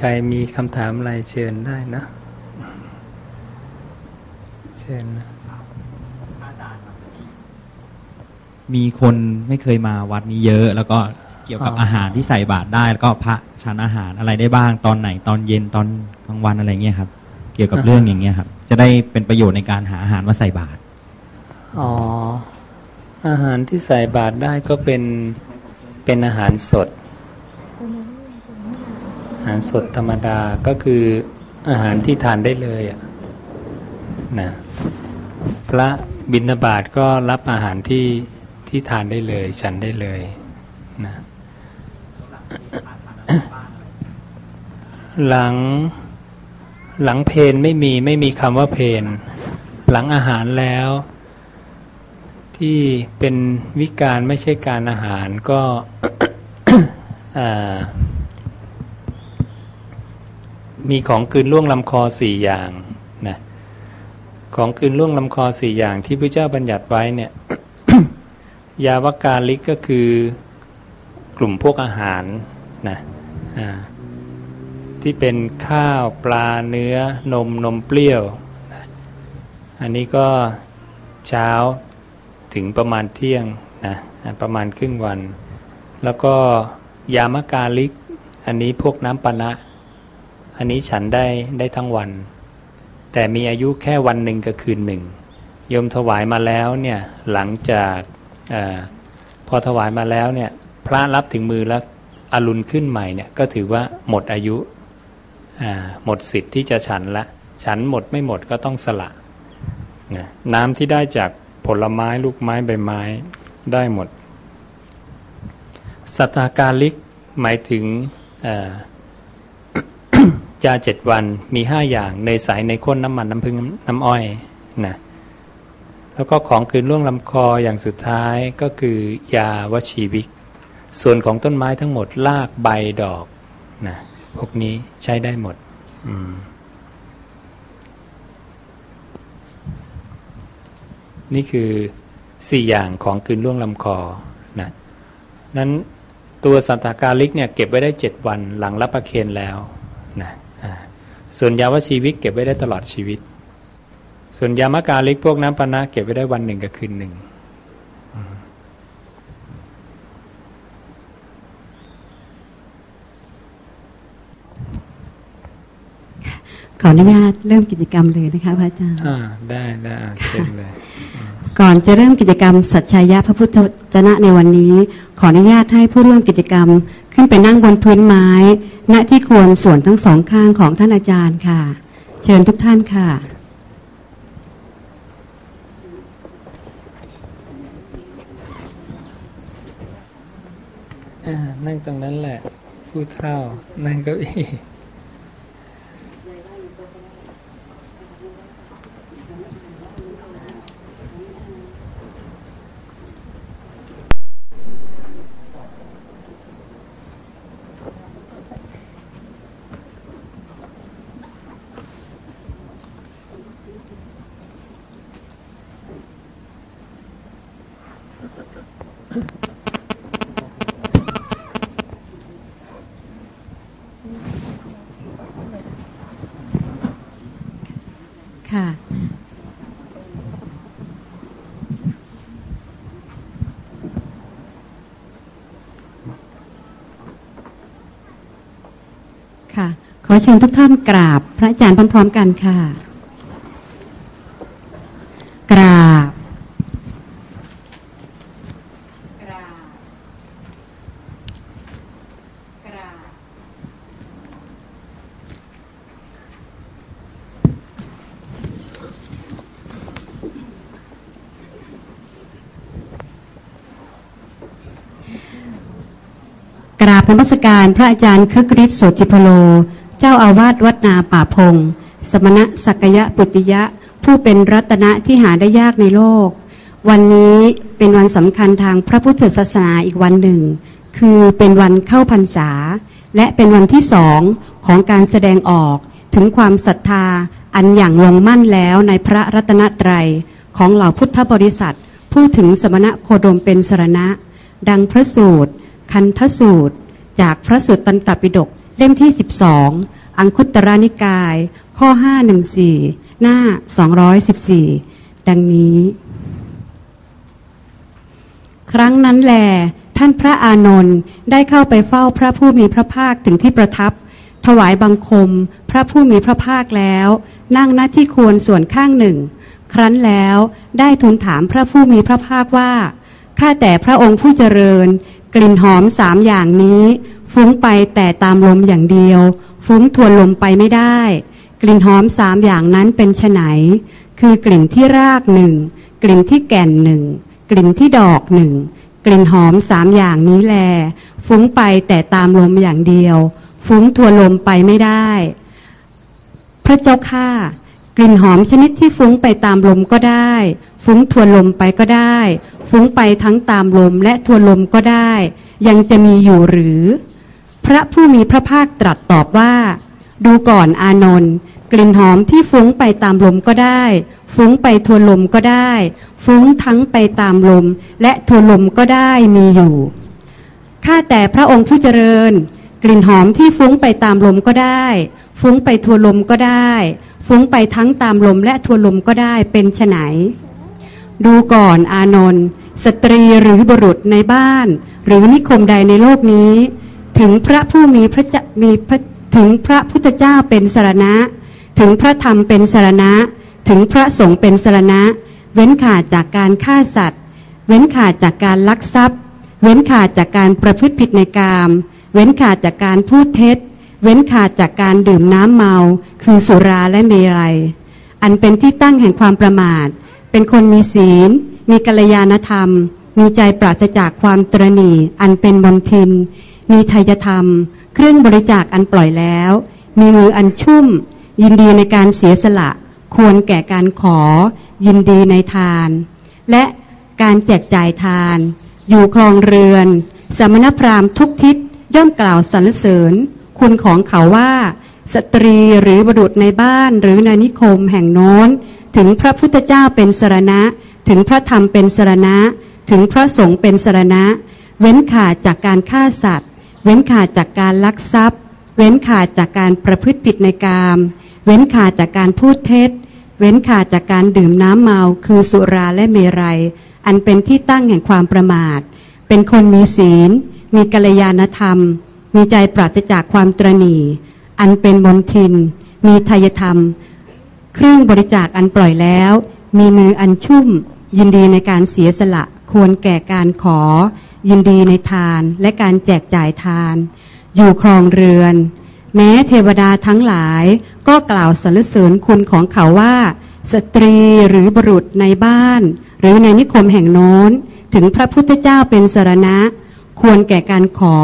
ใครมีคำถามอะไรเชิญได้นะ เชิญนะมีคนไม่เคยมาวัดนี้เยอะ แล้วก็เกี่ยวกับอาหารที่ใส่บาตรได้ แล้วก็พระฉันอาหารอะไรได้บ้างตอนไหนตอนเย็นตอนกลางวันอะไรเงี้ยครับ เกี่ยวกับเรื่องอย่างเงี้ยครับ จะได้เป็นประโยชน์ในการหาอาหารมาใส่บาตรอ๋ออาหารที่ใส่บาตรได้ก็เป็นเป็นอาหารสดอา หารสดธรรมดาก็คืออาหารที่ทานได้เลยนะพระบิณฑบาตก็รับอาหารที่ที่ทานได้เลย ฉันได้เลยนะหลังหลังเพนไม่มีไม่มีคำว่าเพนหลังอาหารแล้ว ที่เป็นวิการไม่ใช่การอาหารก็อ่า มีของกลืนล่วงลำคอสี่อย่างนะของกลืนล่วงลำคอสี่อย่างที่พระเจ้าบัญญัติไว้เนี่ย ยาวกาลิกก็คือกลุ่มพวกอาหารนะที่เป็นข้าวปลาเนื้อนมนมเปรี้ยวนะอันนี้ก็เช้าถึงประมาณเที่ยงนะประมาณครึ่งวัน แล้วก็ยามกาลิก อันนี้พวกน้ำปนะ อันนี้ฉันได้ได้ทั้งวัน แต่มีอายุแค่วันหนึ่งกับคืนหนึ่งโยมถวายมาแล้วเนี่ยหลังจากอพอถวายมาแล้วเนี่ยพระรับถึงมือแล้วอรุณขึ้นใหม่เนี่ยก็ถือว่าหมดอายุหมดสิทธิ์ที่จะฉันละ ฉันหมดไม่หมดก็ต้องสละน้ำที่ได้จากผลไม้ลูกไม้ใบไม้ได้หมด สัตาการลิกหมายถึง ยาเจ็ดวันมีห้าอย่างในสายในข้นน้ำมันน้ำพึ่งน้ำอ้อยนะแล้วก็ของคืนล่วงลำคออย่างสุดท้ายก็คือยาวชีวิก ส่วนของต้นไม้ทั้งหมดรากใบดอกนะพวกนี้ใช้ได้หมดอืมนี่คือสี่อย่างของคืนล่วงลำคอนะนั้นตัวสัตตาการลิกเนี่ยเก็บไว้ได้เจ็ดวันหลังรับประเคนแล้วนะ ส่วนยาวชีวิกเก็บไว้ได้ตลอดชีวิต ส่วนยามกาลิกพวกน้ำปานะเก็บไว้ได้วันหนึ่งกับคืนหนึ่ง ขออนุญาตเริ่มกิจกรรมเลยนะคะพระอาจารย์ อ่า ได้ได้อ่าเชิญเลย ก่อนจะเริ่มกิจกรรมสัจชายะพระพุทธวจนะในวันนี้ ขออนุญาตให้ผู้ร่วมกิจกรรม ขึ้นไปนั่งบนพื้นไม้ ณที่ควรส่วนทั้งสองข้างของท่านอาจารย์ค่ะ เชิญทุกท่านค่ะนั่งตรงนั้นแหละ ผู้เท่า นั่งเก้าอี้ ค่ะ ค่ะ ขอเชิญทุกท่านกราบพระอาจารย์พร้อมๆกันค่ะ กราบกราบกราบกราบนมัสการพระอาจารย์คึกฤทธิ์โสติพโล เจ้าอาวาสวัดนาป่าพง สมณะสักยะปุติยะ ผู้เป็นรัตนะที่หาได้ยากในโลก วันนี้เป็นวันสำคัญทางพระพุทธศาสนาอีกวันหนึ่ง คือเป็นวันเข้าพรรษา และเป็นวันที่สองของการแสดงออกถึงความศรัทธาอันอย่างลงมั่นแล้วในพระรัตนตรัยของเหล่าพุทธบริษัท ผู้ถึงสมณะโคดมเป็นสรณะ ดังพระสูตร คันทสูตร จากพระสุตตันตปิฎก เล่มที่ 12 อังคุตตรานิกาย ข้อ 514 หน้า 214 ดังนี้ ครั้งนั้นแล ท่านพระอานนท์ได้เข้าไปเฝ้าพระผู้มีพระภาคถึงที่ประทับ ถวายบังคมพระผู้มีพระภาคแล้ว นั่งหน้าที่ควรส่วนข้างหนึ่ง ครั้นแล้วได้ทูลถามพระผู้มีพระภาคว่าข้าแต่พระองค์ผู้เจริญ กลิ่นหอมสามอย่างนี้ ฟุ้งไปแต่ตามลมอย่างเดียว ฟุ้งทวนลมไปไม่ได้ กลิ่นหอมสามอย่างนั้นเป็นไฉนคือกลิ่นที่รากหนึ่งกลิ่นที่แก่นหนึ่งกลิ่นที่ดอกหนึ่งกลิ่นหอมสามอย่างนี้แล ฟุ้งไปแต่ตามลมอย่างเดียว ฟุ้งทวนลมไปไม่ได้ พระเจ้าข้ากลิ่นหอมชนิดที่ฟุ้งไปตามลมก็ได้ ฟุ้งทวนลมไปก็ได้ ฟุ้งไปทั้งตามลมและทวนลมก็ได้ ยังจะมีอยู่หรือ พระผู้มีพระภาคตรัสตอบว่า ดูก่อนอานนท์กลิ่นหอมที่ฟุ้งไปตามลมก็ได้ ฟุ้งไปทวนลมก็ได้ ฟุ้งทั้งไปตามลม และทวนลมก็ได้มีอยู่ข้าแต่พระองค์ผู้เจริญ กลิ่นหอมที่ฟุ้งไปตามลมก็ได้ ฟุ้งไปทวนลมก็ได้ ฟุ้งไปทั้งตามลมและทวนลมก็ได้เป็นไฉนดูก่อนอานนท์สตรีหรือบุรุษในบ้าน หรือนิคมใดในโลกนี้ ถึงพระผู้มีพระเจมีพระถึงพระพุทธเจ้าเป็นสารณะ ถึงพระธรรมเป็นสารณะ ถึงพระสงฆ์เป็นสารณะ เว้นขาดจากการฆ่าสัตว์ เว้นขาดจากการลักทรัพย์ เว้นขาดจากการประพฤติผิดในกาม เว้นขาดจากการพูดเท็จ เว้นขาดจากการดื่มน้ำเมา คือสุราและเมรัย อันเป็นที่ตั้งแห่งความประมาท เป็นคนมีศีล มีกัลยาณธรรมมีใจปราศจากความตรณีอันเป็นมนทิน มีทายธรรม เครื่องบริจาคอันปล่อยแล้ว มีมืออันชุ่ม ยินดีในการเสียสละ ควรแก่การขอ ยินดีในทาน และการแจกจ่ายทาน อยู่คลองเรือน สมณพราหมณ์ทุกทิศย่อมกล่าวสรรเสริญ คุณของเขาว่า สตรีหรือบุรุษในบ้านหรือในนิคมแห่งโน้น ถึงพระพุทธเจ้าเป็นสรณะ ถึงพระธรรมเป็นสรณะ ถึงพระสงฆ์เป็นสรณะ เว้นขาดจากการฆ่าสัตว์ เว้นขาดจากการลักทรัพย์ เว้นขาดจากการประพฤติผิดในกาม เว้นขาดจากการพูดเท็จ เว้นขาดจากการดื่มน้ำเมา คือสุราและเมรัย อันเป็นที่ตั้งแห่งความประมาท เป็นคนมีศีล มีกัลยาณธรรม มีใจปราศจากความตรณีอันเป็นมนทิน มีทายธรรม เครื่องบริจาคอันปล่อยแล้ว มีมืออันชุ่ม ยินดีในการเสียสละ ควรแก่การขอ ยินดีในทานและการแจกจ่ายทาน อยู่ครองเรือน แม้เทวดาทั้งหลายก็กล่าวสรรเสริญคุณของเขาว่า สตรีหรือบุรุษในบ้าน หรือในนิคมแห่งโน้น ถึงพระพุทธเจ้าเป็นสรณะ ควรแก่การขอ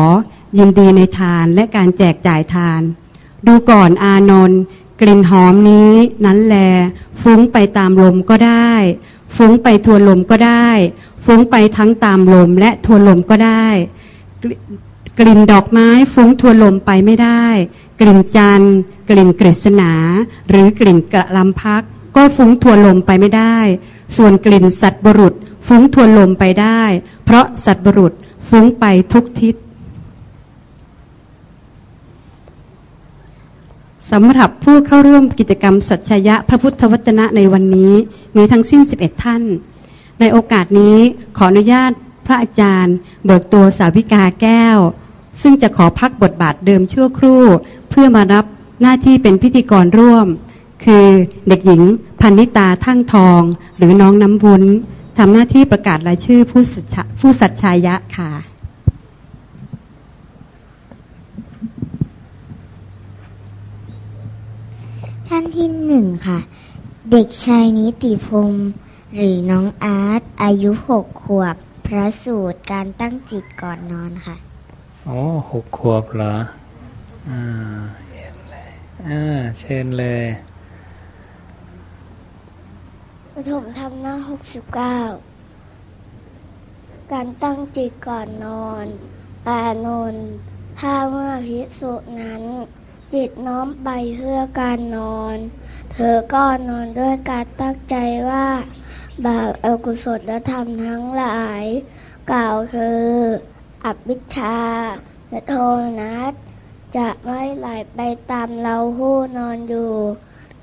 ยินดีในทานและการแจกจ่ายทาน ดูก่อนอานนท์กลิ่นหอมนี้นั้นแล ฟุ้งไปตามลมก็ได้ ฟุ้งไปทวนลมก็ได้ ฟุ้งไปทั้งตามลมและทวนลมก็ได้ กลิ่นดอกไม้ฟุ้งทวนลมไปไม่ได้ กลิ่นจันทร์ กลิ่นกฤษณา หรือกลิ่นกระลำพัก ก็ฟุ้งทวนลมไปไม่ได้ ส่วนกลิ่นสัตว์บรุษ ฟุ้งทวนลมไปได้ เพราะสัตว์บรุษฟุ้งไปทุกทิศสำหรับผู้เข้าร่วมกิจกรรมสัจชยะพระพุทธวจนะในวันนี้มีทั้งสิ้น 11 ท่าน ในโอกาสนี้ขออนุญาตพระอาจารย์ เบิกตัวสาวิกาแก้ว ซึ่งจะขอพักบทบาทเดิมชั่วครู่ เพื่อมารับหน้าที่เป็นพิธีกรร่วม คือเด็กหญิงพันนิตาทั้งทอง หรือน้องน้ำวุ้นทำหน้าที่ประกาศรายชื่อผู้สัจฉผู้สัจชายะค่ะท่านที่หนึ่งค่ะ เด็กชายนิติพงศ์ หรือน้องอาร์ตอายุหกขวบ พระสูตรการตั้งจิตก่อนนอนค่ะ โอ้หกขวบเหรอ อ่าเยี่ยมเลยอ่าเชิญเลยปฐมธรรมหน้าหกสิบเก้าการตั้งจิตก่อนนอนอานนท์ถ้าเมื่อพิสุนั้น จิตน้อมไปเพื่อการนอน เธอก็นอนด้วยการตั้งใจว่า บาปอกุศลธรรมทั้งหลาย กล่าวคืออวิชชาและโทนัสจะไม่ไหลไปตามเราผู้นอนอยู่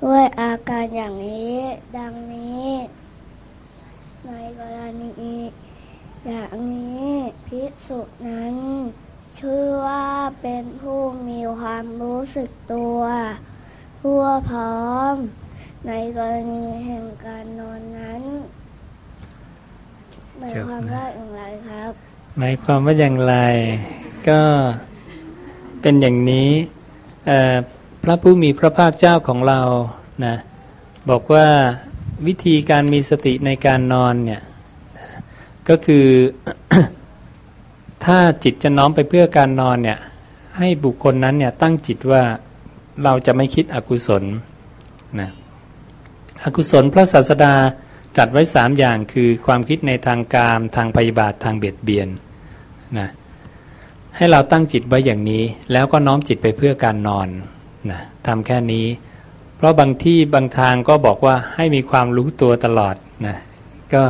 ด้วยอาการอย่างนี้ ดังนี้ ในกรณีอย่างนี้พิสุนั้น ชื่อว่าเป็นผู้มีความรู้สึกตัว ทั่วพร้อม ในกรณีแห่งการนอนนั้นหมายความว่าอย่างไรครับ หมายความว่าอย่างไร ก็เป็นอย่างนี้พระผู้มีพระภาคเจ้าของเรานะบอกว่าวิธีการมีสติในการนอนเนี่ยก็คือถ้าจิตจะน้อมไปเพื่อการนอนเนี่ยให้บุคคลนั้นเนี่ยตั้งจิตว่าเราจะไม่คิดอกุศลนะ อกุศลพระศาสดาตรัสไว้สามอย่างคือความคิดในทางกามทางพยาบาททางเบียดเบียนนะให้เราตั้งจิตไว้อย่างนี้ แล้วก็น้อมจิตไปเพื่อการนอนนะทำแค่นี้ เพราะบางที่บางทางก็บอกว่าให้มีความรู้ตัวตลอดนะก็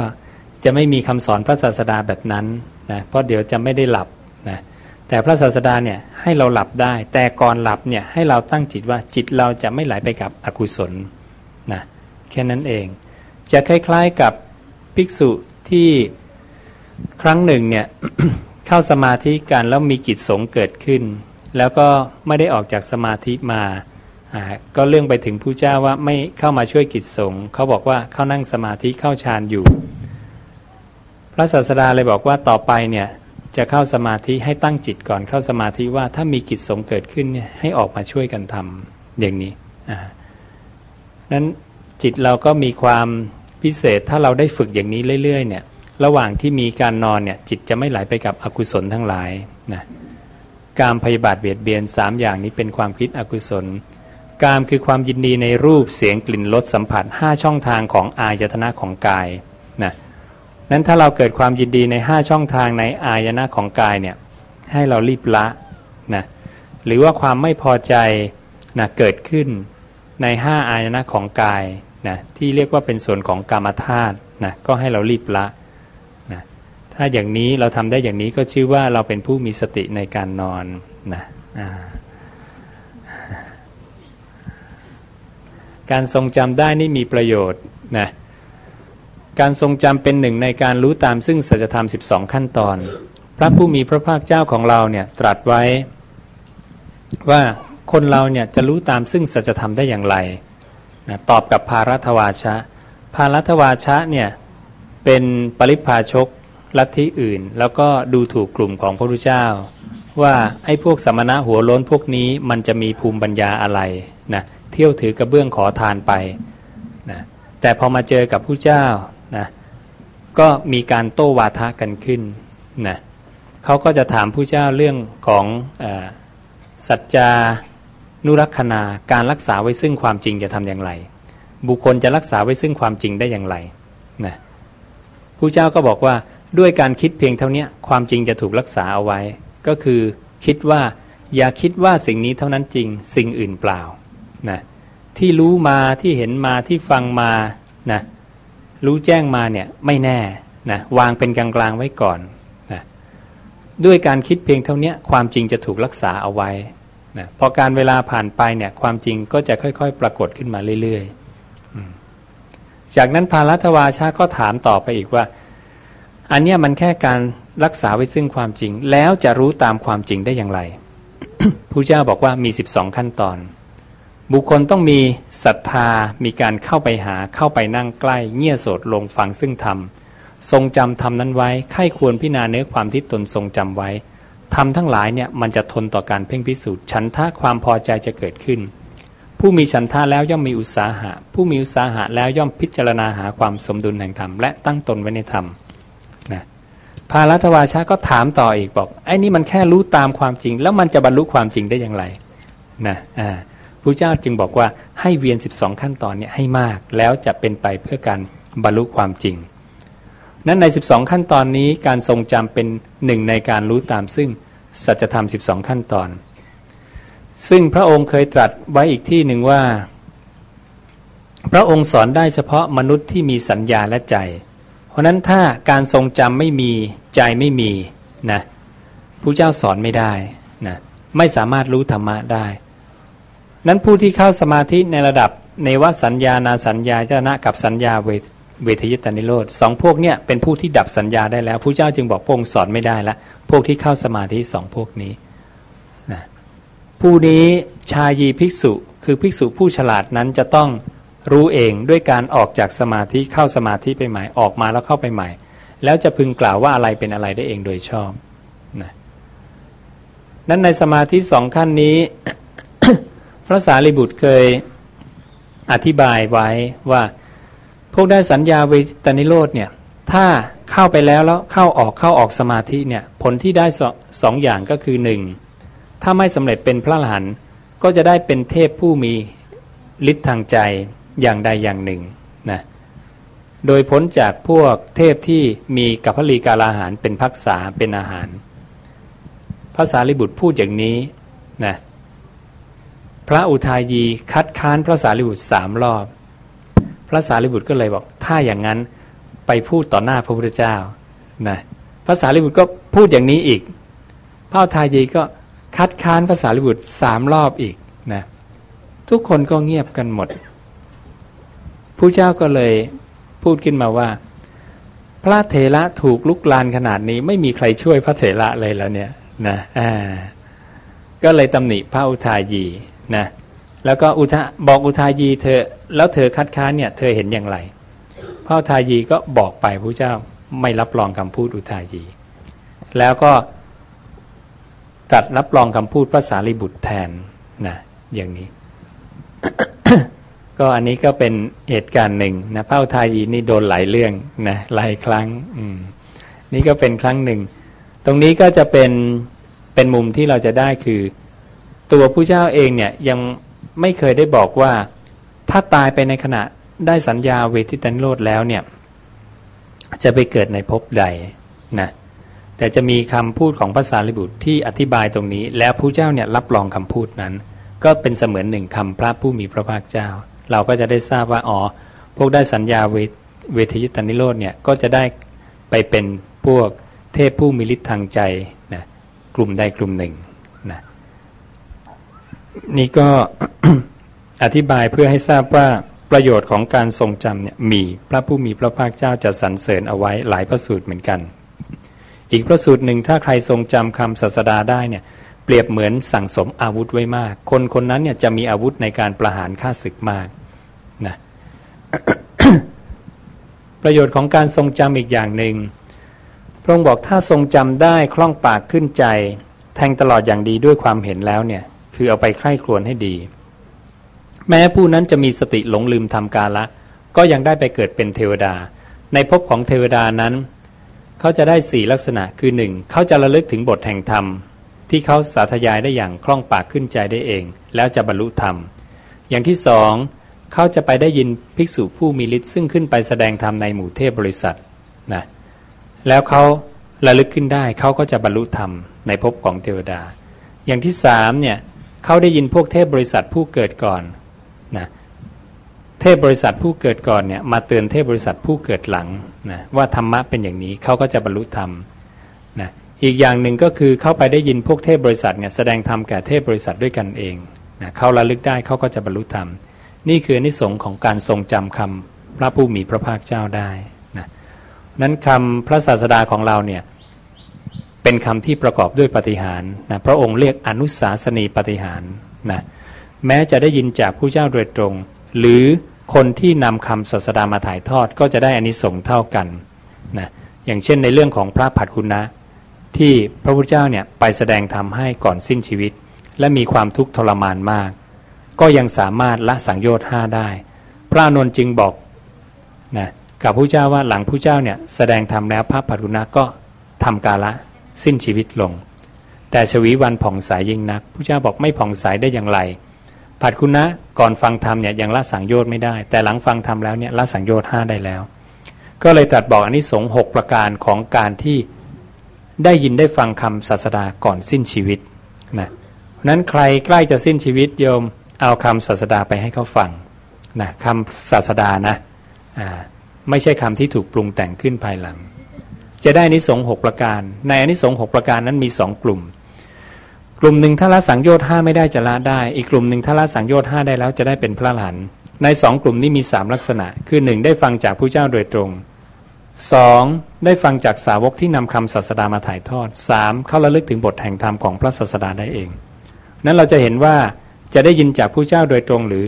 จะไม่มีคำสอนพระศาสดาแบบนั้นนะเพราะเดี๋ยวจะไม่ได้หลับนะแต่พระศาสดาเนี่ยให้เราหลับได้ แต่ก่อนหลับเนี่ยให้เราตั้งจิตว่าจิตเราจะไม่ไหลไปกับอกุศล แค่นั้นเอง จะคล้ายๆกับภิกษุที่ครั้งหนึ่งเนี่ยเข้าสมาธิกันแล้วมีกิจสงเกิดขึ้น แล้วก็ไม่ได้ออกจากสมาธิมาก็เรื่องไปถึงผู้เจ้าว่าไม่เข้ามาช่วยกิจสงเขาบอกว่าเข้านั่งสมาธิเข้าฌานอยู่ พระศาสดาเลยบอกว่าต่อไปเนี่ยจะเข้าสมาธิให้ตั้งจิตก่อนเข้าสมาธิว่าถ้ามีกิจสงเกิดขึ้นเนี่ยให้ออกมาช่วยกันทำอย่างนี้นั้น จิตเราก็มีความพิเศษถ้าเราได้ฝึกอย่างนี้เรื่อยๆเนี่ยระหว่างที่มีการนอนเนี่ยจิตจะไม่ไหลไปกับอกุศลทั้งหลายนะการพยาบาทเบียดเบียนสามอย่างนี้เป็นความคิดอกุศล กามคือความยินดีในรูปเสียงกลิ่นรสสัมผัส 5 ช่องทางของอายตนะของกายนะนั้นถ้าเราเกิดความยินดีใน 5 ช่องทางในอายนะของกายเนี่ยให้เรารีบละนะหรือว่าความไม่พอใจนะเกิดขึ้นใน 5 อายนะของกาย นะที่เรียกว่าเป็นส่วนของกามธาตุนะก็ให้เรารีบละนะถ้าอย่างนี้เราทำได้อย่างนี้ก็ชื่อว่าเราเป็นผู้มีสติในการนอนนะการทรงจำได้นี่มีประโยชน์นะการทรงจำเป็นหนึ่งในการรู้ตามซึ่งสัจธรรม 12 ขั้นตอน พระผู้มีพระภาคเจ้าของเราเนี่ยตรัสไว้ว่าคนเราเนี่ยจะรู้ตามซึ่งสัจธรรมได้อย่างไร นะตอบกับภารัตวาชะ ภารัตวาชะเนี่ยเป็นปริพาชกลัทธิอื่น แล้วก็ดูถูกกลุ่มของพระพุทธเจ้า ว่าไอ้พวกสมณะหัวโล้นพวกนี้มันจะมีภูมิปัญญาอะไรนะเที่ยวถือกระเบื้องขอทานไปนะแต่พอมาเจอกับผู้เจ้านะก็มีการโต้วาทะกันขึ้นนะเขาก็จะถามผู้เจ้าเรื่องของอสัจจา นุรักษณาการรักษาไว้ซึ่งความจริงจะทำอย่างไร บุคคลจะรักษาไว้ซึ่งความจริงได้อย่างไรนะผู้เจ้าก็บอกว่าด้วยการคิดเพียงเท่านี้ความจริงจะถูกรักษาเอาไว้ ก็คือคิดว่าอย่าคิดว่าสิ่งนี้เท่านั้นจริงสิ่งอื่นเปล่านะที่รู้มาที่เห็นมาที่ฟังมานะรู้แจ้งมาเนี่ยไม่แน่นะวางเป็นกลางๆไว้ก่อนนะด้วยการคิดเพียงเท่านี้ความจริงจะถูกรักษาเอาไว้ นะพอการเวลาผ่านไปเนี่ยความจริงก็จะค่อย ๆ ปรากฏขึ้นมาเรื่อยๆจากนั้นพารัตวาชาก็ถามต่อไปอีกว่า อันเนี้ยมันแค่การรักษาไว้ซึ่งความจริง แล้วจะรู้ตามความจริงได้อย่างไรผู้เจ้าบอกว่ามี 12 ขั้นตอน บุคคลต้องมีศรัทธามีการเข้าไปหาเข้าไปนั่งใกล้ เงี่ยโสดลงฟังซึ่งธรรมทรงจำธรรมนั้นไว้ไข้ควรพิจารณาเนื้อความที่ตนทรงจำไว้ ธรรมทั้งหลายเนี่ยมันจะทนต่อการเพ่งพิสูจน์ฉันทะความพอใจจะเกิดขึ้น ผู้มีฉันทะแล้วย่อมมีอุตสาหะ ผู้มีอุตสาหะแล้วย่อมพิจารณาหาความสมดุลแห่งธรรมและตั้งตนไว้ในธรรมนะพารัตวาชาก็ถามต่ออีกบอกไอ้นี่มันแค่รู้ตามความจริง แล้วมันจะบรรลุความจริงได้อย่างไรนะอ่าพระเจ้าจึงบอกว่าให้เวียน 12 ขั้นตอนเนี่ยให้มากแล้วจะเป็นไปเพื่อการบรรลุความจริง นั้นใน 12 ขั้นตอนนี้การทรงจำเป็นหนึ่งในการรู้ตามซึ่งสัจธรรม 12 ขั้นตอน ซึ่งพระองค์เคยตรัสไว้อีกที่หนึ่งว่า พระองค์สอนได้เฉพาะมนุษย์ที่มีสัญญาและใจ เพราะนั้นถ้าการทรงจำไม่มีใจไม่มีนะผู้เจ้าสอนไม่ได้นะไม่สามารถรู้ธรรมะได้ นั้นผู้ที่เข้าสมาธิในระดับเนวสัญญานาสัญญาเจนะกับสัญญาเว เวทยตานิโรธสองพวกเนี่ยเป็นผู้ที่ดับสัญญาได้แล้วผู้เจ้าจึงบอกพงสอนไม่ได้ละพวกที่เข้าสมาธิสองพวกนี้นะผู้นี้ชายีภิกษุคือภิกษุผู้ฉลาดนั้นจะต้องรู้เองด้วยการออกจากสมาธิเข้าสมาธิไปใหม่ออกมาแล้วเข้าไปใหม่ แล้วจะพึงกล่าวว่าอะไรเป็นอะไรได้เองโดยชอบนะนั้นในสมาธิสองขั้นนี้ พระสารีบุตรเคยอธิบายไว้ว่า พวกได้สัญญาเวตานิโรธเนี่ย ถ้าเข้าไปแล้วแล้วเข้าออกเข้าออกสมาธิเนี่ย ผลที่ได้สสองอย่างก็คือหนึ่งถ้าไม่สำเร็จเป็นพระอรหันต์ก็จะได้เป็นเทพผู้มีฤทธิ์ทางใจอย่างใดอย่างหนึ่งนะโดยพ้นจากพวกเทพที่มีกัพพลีกาลาหารเป็นพักษาเป็นอาหารพระสารีบุตรพูดอย่างนี้นะพระอุทายีคัดค้านพระสารีบุตรสามรอบ พระสารีบุตรก็เลยบอก ถ้าอย่างนั้นไปพูดต่อหน้าพระพุทธเจ้านะพระสารีบุตรก็พูดอย่างนี้อีกพระอุทายีก็คัดค้านพระสารีบุตรสามรอบอีกนะทุกคนก็เงียบกันหมดผู้เจ้าก็เลยพูดขึ้นมาว่า พระเถระถูกลุกลานขนาดนี้ ไม่มีใครช่วยพระเถระเลยแล้วเนี่ยนะอ่าก็เลยตำหนิพระอุทายีนะ แล้วก็อุทาบอกอุทายีเธอ แล้วเธอคัดค้านเนี่ยเธอเห็นอย่างไรพระอุทายีก็บอกไปพระเจ้าไม่รับรองคำพูดอุทายี แล้วก็ตัดรับรองคำพูดพระสารีบุตรแทนนะอย่างนี้ ก็อันนี้ก็เป็นเหตุการณ์หนึ่งนะพระอุทายีนี่โดนหลายเรื่องนะหลายครั้งอืมนี่ก็เป็นครั้งหนึ่ง ตรงนี้ก็จะเป็นเป็นมุมที่เราจะได้คือ ตัวผู้เจ้าเองเนี่ยยัง ไม่เคยได้บอกว่า ถ้าตายไปในขณะได้สัญญาเวทิตันโลดแล้วเนี่ย จะไปเกิดในภพใดนะแต่จะมีคำพูดของภาษาลิบุตรที่อธิบายตรงนี้ แล้วผู้เจ้าเนี่ยรับรองคำพูดนั้น ก็เป็นเสมือนหนึ่งคำพระผู้มีพระภาคเจ้า เราก็จะได้ทราบว่าอ๋อพวกได้สัญญาเวเวทยิตานิโรธเนี่ยก็จะได้ไปเป็นพวกเทพผู้มีฤทธิ์ทางใจนะกลุ่มใดกลุ่มหนึ่ง นี่ก็อธิบายเพื่อให้ทราบว่าประโยชน์ของการทรงจำเนี่ยมีพระผู้มีพระภาคเจ้าจะสรรเสริญเอาไว้หลายพระสูตรเหมือนกัน อีกพระสูตรหนึ่งถ้าใครทรงจำคำศาสดาได้เนี่ยเปรียบเหมือนสั่งสมอาวุธไว้มาก คนคนนั้นเนี่ยจะมีอาวุธในการประหารฆ่าศึกมากนะประโยชน์ของการทรงจำอีกอย่างหนึ่งพระองค์บอกถ้าทรงจำได้คล่องปากขึ้นใจ แทงตลอดอย่างดีด้วยความเห็นแล้วเนี่ย คือเอาไปใคร่ครวญให้ดี แม้ผู้นั้นจะมีสติหลงลืมทำกาละ ก็ยังได้ไปเกิดเป็นเทวดา ในภพของเทวดานั้น เขาจะได้สี่ลักษณะคือหนึ่งเขาจะระลึกถึงบทแห่งธรรม ที่เขาสาธยายได้อย่างคล่องปากขึ้นใจได้เอง แล้วจะบรรลุธรรม อย่างที่สองเขาจะไปได้ยินภิกษุผู้มีฤทธิ์ซึ่งขึ้นไปแสดงธรรมในหมู่เทพบริษัทนะแล้วเขาระลึกขึ้นได้เขาก็จะบรรลุธรรมในภพของเทวดา อย่างที่สามเนี่ย เขาได้ยินพวกเทพบริษัทผู้เกิดก่อนนะเทพบริษัทผู้เกิดก่อนเนี่ยมาเตือนเทพบริษัทผู้เกิดหลังนะว่าธรรมะเป็นอย่างนี้เขาก็จะบรรลุธรรมนะอีกอย่างหนึ่งก็คือเข้าไปได้ยินพวกเทพบริษัทเนี่ยแสดงธรรมแก่เทพบริษัทด้วยกันเองนะเขาระลึกได้เขาก็จะบรรลุธรรม นี่คือนิสงของการทรงจำคำพระผู้มีพระภาคเจ้าได้นะนั้นคำพระศาสดาของเราเนี่ย เป็นคำที่ประกอบด้วยปฏิหารนะพระองค์เรียกอนุสาสนีปฏิหารนะแม้จะได้ยินจากผู้เจ้าโดยตรง หรือคนที่นำคำศาสดามาถ่ายทอดก็จะได้อานิสงส์เท่ากันนะอย่างเช่นในเรื่องของพระผัดคุณนะที่พระพุทธเจ้าเนี่ยไปแสดงธรรมให้ก่อนสิ้นชีวิต และมีความทุกข์ทรมานมาก ก็ยังสามารถละสังโยชน์ห้าได้ พระนนท์จึงบอกนะกับผู้เจ้าว่าหลังผู้เจ้าเนี่ยแสดงธรรมแล้วพระผัดคุณนะก็ทำกาละ สิ้นชีวิตลง แต่ชวีวันผ่องใสยยิ่งนักผู้เจ้าบอกไม่ผ่องใสได้อย่างไรผัดคุณนะก่อนฟังธรรมเนี่ยยังละสังโยชน์ไม่ได้ แต่หลังฟังธรรมแล้วเนี่ยละสังโยชน์ห้าได้แล้ว ก็เลยตรัสบอกอนนิสงส์หกประการของการที่ได้ยินได้ฟังคำศาสดาก่อนสิ้นชีวิตนะนั้นใครใกล้จะสิ้นชีวิตโยมเอาคำศาสดาไปให้เขาฟังนะคำศาสดานะไม่ใช่คำที่ถูกปรุงแต่งขึ้นภายหลัง จะได้นิสงส์หกประการ ในอนิสงส์หกประการนั้นมีสองกลุ่มกกลุ่มหนึ่งถ้าละสังโยชน์ห้าไม่ได้จะละได้ อีกกลุ่มหนึ่งถ้าละสังโยชน์ห้าได้แล้วจะได้เป็นพระหลานในสองกลุ่มนี้มีสามลักษณะ คือหนึ่งได้ฟังจากผู้เจ้าโดยตรงสองได้ฟังจากสาวกที่นำคำศาสดามาถ่ายทอดสามเข้าระลึกถึงบทแห่งธรรมของพระศาสดาได้เอง นั้นเราจะเห็นว่าจะได้ยินจากผู้เจ้าโดยตรงหรือ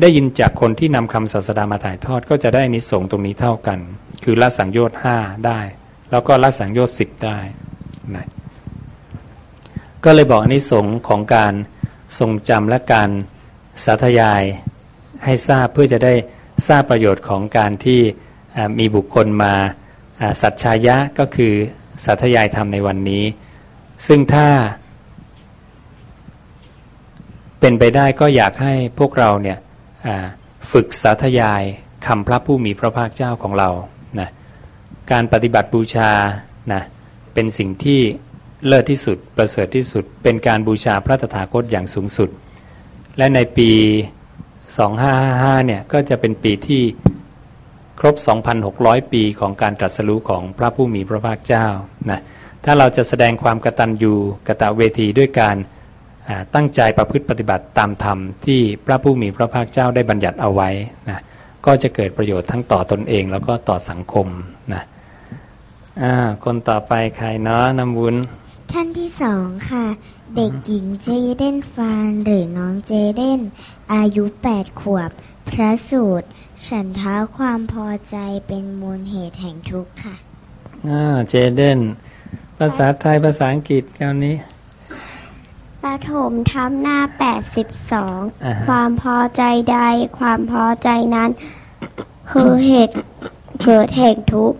ได้ยินจากคนที่นำคำศาสดามาถ่ายทอดก็จะได้นิสงตรงนี้เท่ากัน คือละสังโยชน์ห้าได้ แล้วก็ละสังโยชน์สิบได้นะก็เลยบอกอนิสงส์ของการทรงจำและการสาธยายให้ทราบเพื่อจะได้ทราบประโยชน์ของการที่มีบุคคลมาสัจชายะก็คือสาธยายธรรมในวันนี้ ซึ่งถ้า เป็นไปได้ก็อยากให้พวกเราเนี่ยฝึกสาธยายคำพระผู้มีพระภาคเจ้าของเรา การปฏิบัติบูชานะเป็นสิ่งที่เลิศที่สุดประเสริฐที่สุด เป็นการบูชาพระตถาคตอย่างสูงสุด และในปี 2555 เนี่ยก็จะเป็นปีที่ครบ 2,600 ปีของการตรัสรู้ของพระผู้มีพระภาคเจ้านะถ้าเราจะแสดงความกตัญญูกะตะเวทีด้วยการตั้งใจประพฤติปฏิบัติตามธรรมที่พระผู้มีพระภาคเจ้าได้บัญญัติเอาไว้นะก็จะเกิดประโยชน์ทั้งต่อตอนเองแล้วก็ต่อสังคมนะ อ่าคนต่อไปใครเนาะน้ำวุ้นท่านที่สองค่ะ เด็กหญิงเจเดนฟานหรือน้องเจเดนอายุแปดขวบ พระสูตร ฉันท้าความพอใจเป็นมูลเหตุแห่งทุกข์ค่ะอ่าเจเดนภาษาไทยภาษาอังกฤษคราวนี้ประถมทำหน้าแปดสิบสองความพอใจใด ความพอใจนั้น คือเหตุเกิดแห่งทุกข์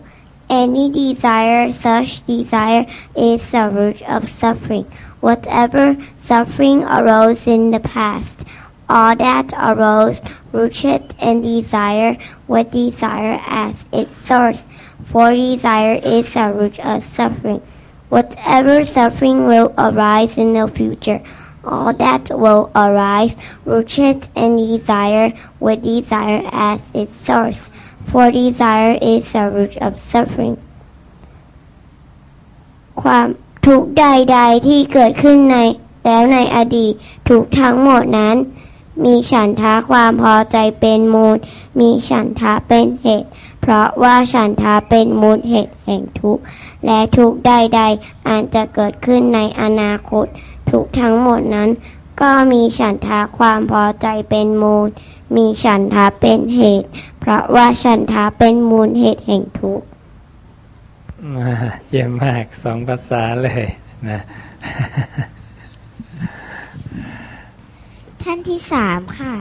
Any desire, such desire is the root of suffering. Whatever suffering arose in the past, all that arose rooted in desire with desire as its source. For desire is the root of suffering. Whatever suffering will arise in the future, all that will arise rooted in desire with desire as its source. For desire is the root of suffering ความทุกข์ใดๆที่เกิดขึ้นในแล้วในอดีตถูกทั้งหมดนั้น มีฉันทะความพอใจเป็นมูล มีฉันทะเป็นเหตุ เพราะว่าฉันทะเป็นมูลเหตุแห่งทุกข์และทุกข์ใดๆอาจจะเกิดขึ้นในอนาคตทุกทั้งหมดนั้น ก็มีฉันทะความพอใจเป็นมูล มีฉันทะเป็นเหตุพราะว่าฉันทาเป็นมูลเหตุแห่งทุกข์เยี่ยมมากสองภาษาเลยนะท่านที่สามค่ะ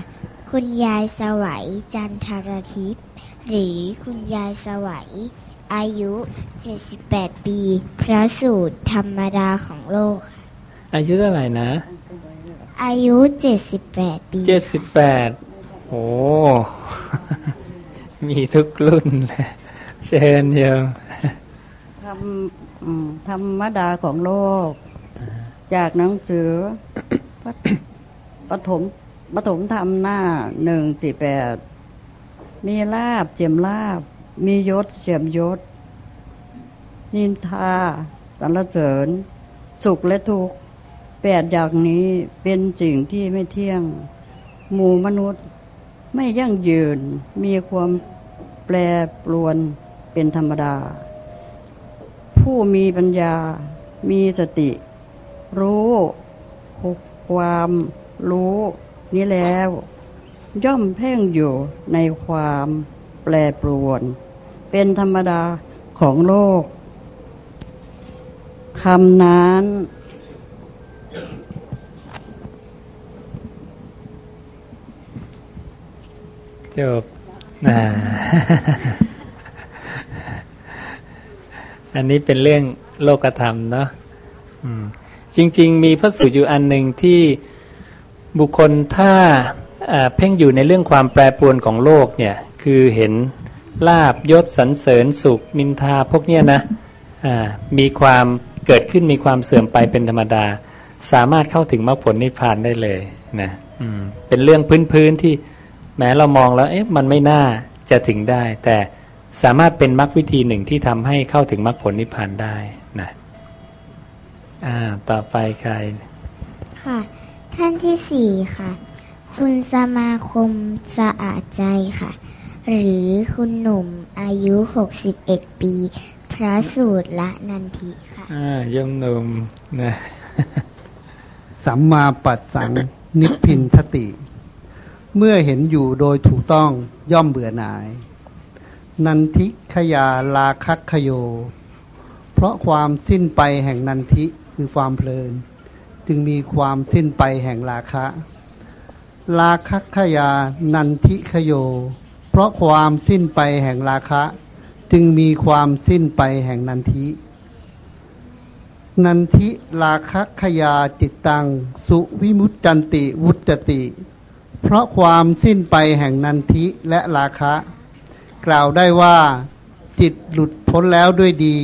คุณยายสวัยจันทรทิพย์หรือคุณยายสวัยอายุ 78 ปี พระสูตรธรรมดาของโลกค่ะอายุเท่าไหร่นะ อายุ 78 ปี 78 โอ้มีทุกรุ่นเลยเชิญโยมทำธรรมดาของโลก จากหนังสือปฐมปฐมธรรมหน้าหนึ่งสี่แปดมีลาบเจียมลาบ มียศเจียมยศ นินทาสรรเสริญ สุขและทุกข์แปดอย่างนี้เป็นสิ่งที่ไม่เที่ยงหมู่มนุษย์ ไม่ยั่งยืนมีความแปรปรวนเป็นธรรมดา ผู้มีปัญญา มีสติ รู้ความรู้นี้แล้ว ย่อมเพ่งอยู่ในความแปรปรวน เป็นธรรมดาของโลกคำนั้น จบนะอันนี้เป็นเรื่องโลกธรรมเนาะจริง ๆ มีพระสูตรอยู่อันหนึ่งที่บุคคลถ้าเพ่งอยู่ในเรื่องความแปรปรวนของโลกเนี่ย คือเห็นลาบยศสรรเสริญสุขนินทาพวกเนี้ยนะมีความเกิดขึ้นมีความเสื่อมไปเป็นธรรมดา สามารถเข้าถึงมรรคผลนิพพานได้เลยนะเป็นเรื่องพื้นๆที่ แม้เรามองแล้วเอ๊ะมันไม่น่าจะถึงได้ แต่สามารถเป็นมรรควิธีหนึ่งที่ทำให้เข้าถึงมรรคผลนิพพานได้นะอ่าต่อไปใครค่ะ ท่านที่สี่ค่ะ คุณสมาคมสะอาดใจค่ะ หรือคุณหนุ่มอายุ 61 ปี พระสูตรละนันทิค่ะ อ่ายมหนุ่มนะ สัมมาปัสสังนิพพินทติ เมื่อเห็นอยู่โดยถูกต้องย่อมเบื่อหน่าย นันทิขยาลาคัคคโย เพราะความสิ้นไปแห่งนันทิคือความเพลิน จึงมีความสิ้นไปแห่งราคะ ลาคัคขยานันทิขโย เพราะความสิ้นไปแห่งราคะ จึงมีความสิ้นไปแห่งนันทินันทิลาคัคขยาจิตตัง สุวิมุตจันติ วุตติ เพราะความสิ้นไปแห่งนันทิและราคะ กล่าวได้ว่า จิตหลุดพ้นแล้วด้วยดี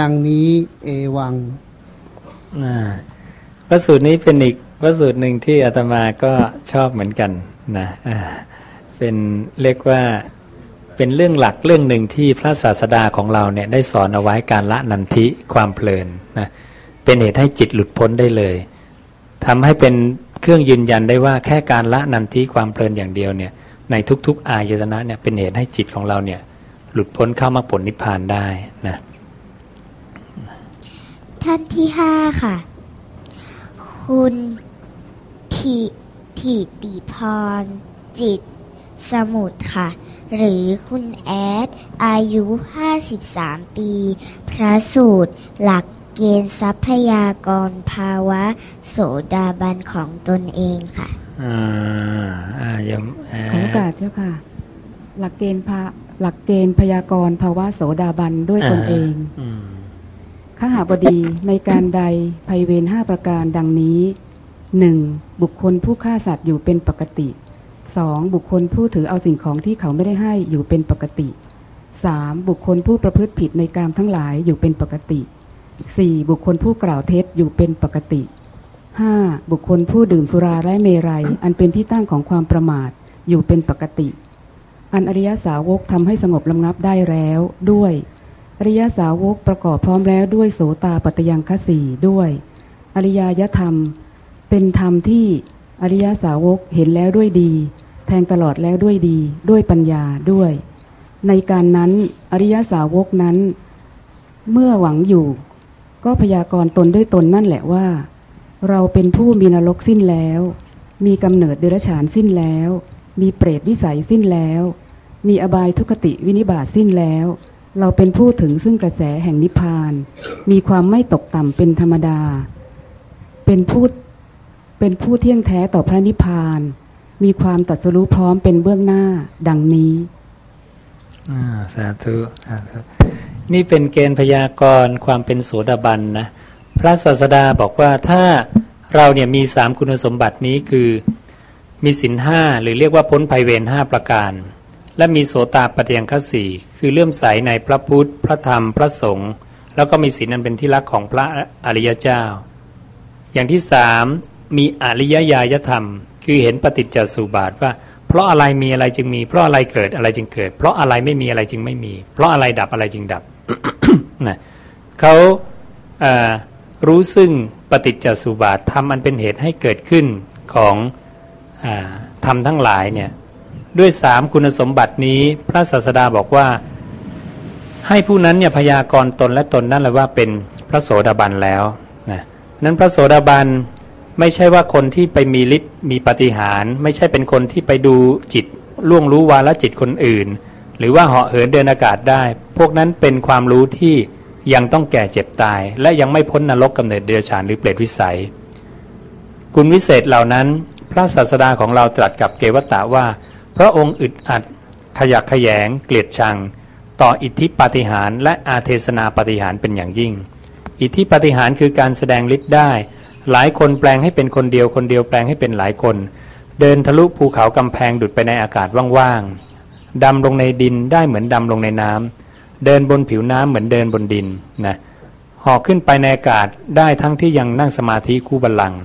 ดังนี้เอวังพระสูตรนี้เป็นอีกพระสูตรหนึ่งที่อาตมาก็ชอบเหมือนกันนะเป็นเรียกว่าเป็นเรื่องหลักเรื่องหนึ่งที่พระศาสดาของเราเนี่ยได้สอนเอาไว้การละนันทิความเพลินนะเป็นเหตุให้จิตหลุดพ้นได้เลยทำให้เป็น เครื่องยืนยันได้ว่าแค่การละนันทิความเพลินอย่างเดียวเนี่ยในทุก ๆ อายตนะเนี่ยเป็นเหตุให้จิตของเราเนี่ยหลุดพ้นเข้ามรรคผลนิพพานได้นะท่านที่ห้าค่ะ คุณทิถิติพร จิต สมุทรค่ะ หรือคุณแอด อายุ 53 ปี พระสูตร หลัก เกณฑ์ทรัพยากรภาวะ โสดาบันของตนเองค่ะอ่าอ่ายมอ่าขอโอกาสเจ้าค่ะ หลักเกณฑ์พะหลักเกณฑ์พยากรณ์ภาวะโสดาบันด้วยตนเองอืมข้าหาบดีในการใดภัยเวรห้าประการดังนี้หนึ่งบุคคลผู้ฆ่าสัตว์อยู่เป็นปกติสองบุคคลผู้ถือเอาสิ่งของที่เขาไม่ได้ให้อยู่เป็นปกติสามบุคคลผู้ประพฤติผิดในกามทั้งหลายอยู่เป็นปกติ สี่บุคคลผู้กล่าวเท็จอยู่เป็นปกติห้าบุคคลผู้ดื่มสุราและเมรัย อันเป็นที่ตั้งของความประมาทอยู่เป็นปกติ อันอริยสาวกทำให้สงบลำงับได้แล้วด้วย อริยสาวกประกอบพร้อมแล้วด้วยโสตาปัตยังคสีด้วย อริยยธรรม เป็นธรรมที่อริยสาวกเห็นแล้วด้วยดี แทงตลอดแล้วด้วยดี ด้วยปัญญาด้วย ในการนั้นอริยสาวกนั้น เมื่อหวังอยู่ ก็พยากรณ์ตนด้วยตนนั่นแหละว่า เราเป็นผู้มีนรกสิ้นแล้ว มีกำเนิดเดรัจฉานสิ้นแล้ว มีเปรตวิสัยสิ้นแล้ว มีอบายทุกติวินิบาตสิ้นแล้ว เราเป็นผู้ถึงซึ่งกระแสแห่งนิพพาน มีความไม่ตกต่ำเป็นธรรมดา เป็นผู้เป็นผู้เที่ยงแท้ต่อพระนิพพาน มีความตัดสรู้พร้อมเป็นเบื้องหน้าดังนี้ อ่า สาธุ สาธุ นี่เป็นเกณฑ์พยากรณ์ความเป็นโสดาบันนะพระศาสดาบอกว่าถ้าเราเนี่ยมีสามคุณสมบัตินี้คือมีสินห้าหรือเรียกว่าพ้นภัยเวรห้าประการ และมีโสตาปฏิยังคสีคือเลื่อมใสในพระพุทธ พระธรรมพระสงฆ์แล้วก็มีศีลอันเป็นที่รักของพระอริยเจ้า อย่างที่สามมีอริยญาณธรรม คือเห็นปฏิจจสุบาทว่า เพราะอะไรมีอะไรจึงมี เพราะอะไรเกิดอะไรจึงเกิด เพราะอะไรไม่มีอะไรจึงไม่มี เพราะอะไรดับอะไรจึงดับ นะเขาเอ่อรู้ซึ่งปฏิจจสุบาทธรรมอันเป็นเหตุให้เกิดขึ้นของอาธรรมทั้งหลายเนี่ยด้วยสามคุณสมบัตินี้พระศาสดาบอกว่า ให้ผู้นั้นเนี่ยพยากรณ์ตนและตนนั่นแหละว่าเป็นพระโสดาบันแล้วนะนั้นพระโสดาบันไม่ใช่ว่าคนที่ไปมีฤทธิ์มีปฏิหาร ไม่ใช่เป็นคนที่ไปดูจิตล่วงรู้วาลจิตคนอื่น หรือว่าเหาะเหินเดินอากาศได้ พวกนั้นเป็นความรู้ที่ยังต้องแก่เจ็บตาย และยังไม่พ้นนรกกำเนิดเดรัจฉานหรือเปรตวิสัย คุณวิเศษเหล่านั้น พระศาสดาของเราตรัสกับเกวตะว่า พระองค์อึดอัด ขยักขยง เกลียดชัง ต่ออิทธิปาฏิหารและอาเทศนาปาฏิหารเป็นอย่างยิ่ง อิทธิปาฏิหารคือการแสดงฤทธิ์ได้ หลายคนแปลงให้เป็นคนเดียวคนเดียวแปลงให้เป็นหลายคน เดินทะลุภูเขากำแพงดุดไปในอากาศว่างๆ ดำลงในดินได้เหมือนดำลงในน้ำเดินบนผิวน้ำเหมือนเดินบนดินนะหอกขึ้นไปในอากาศได้ทั้งที่ยังนั่งสมาธิคู่บัลลังก์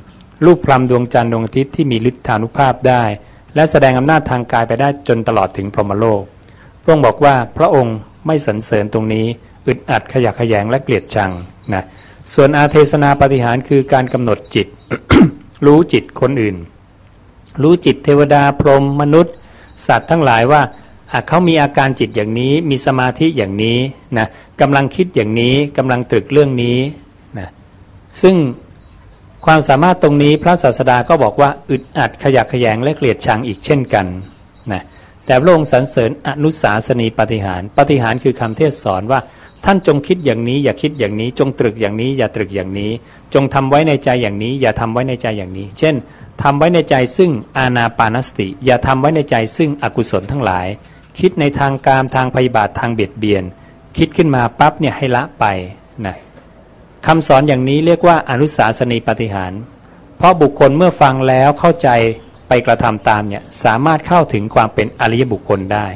ลูกพลัมดวงจันทร์ดวงอาทิตย์ที่มีฤทธานุภาพได้ และแสดงอำนาจทางกายไปได้จนตลอดถึงพรหมโลก พระองค์บอกว่าพระองค์ไม่สรรเสริญตรงนี้อึดอัดขยักขยงและเกลียดชังนะส่วนอาเทศนาปฏิหารคือการกำหนดจิต รู้จิตคนอื่น รู้จิตเทวดาพรหมมนุษย์ สัตว์ทั้งหลายว่า เขามีอาการจิตอย่างนี้ มีสมาธิอย่างนี้นะกำลังคิดอย่างนี้กำลังตรึกเรื่องนี้นะซึ่งความสามารถตรงนี้พระศาสดาก็บอกว่าอึดอัดขยักขยงและเกลียดชังอีกเช่นกันนะแต่พระองค์สรรเสริญอนุสาสนีปฏิหารปฏิหารคือคำเทศสอนว่าท่านจงคิดอย่างนี้ อย่าคิดอย่างนี้ จงตรึกอย่างนี้ อย่าตรึกอย่างนี้ จงทำไว้ในใจอย่างนี้ อย่าทำไว้ในใจอย่างนี้ เช่นทำไว้ในใจซึ่งอาณาปานสติ อย่าทำไว้ในใจซึ่งอกุศลทั้งหลาย คิดในทางการทางพยาบาททางเบียดเบียน คิดขึ้นมาปั๊บเนี่ยให้ละไปนะคำสอนอย่างนี้เรียกว่าอนุสาสนีปฏิหาร เพราะบุคคลเมื่อฟังแล้วเข้าใจไปกระทำตามเนี่ยสามารถเข้าถึงความเป็นอริยบุคคลได้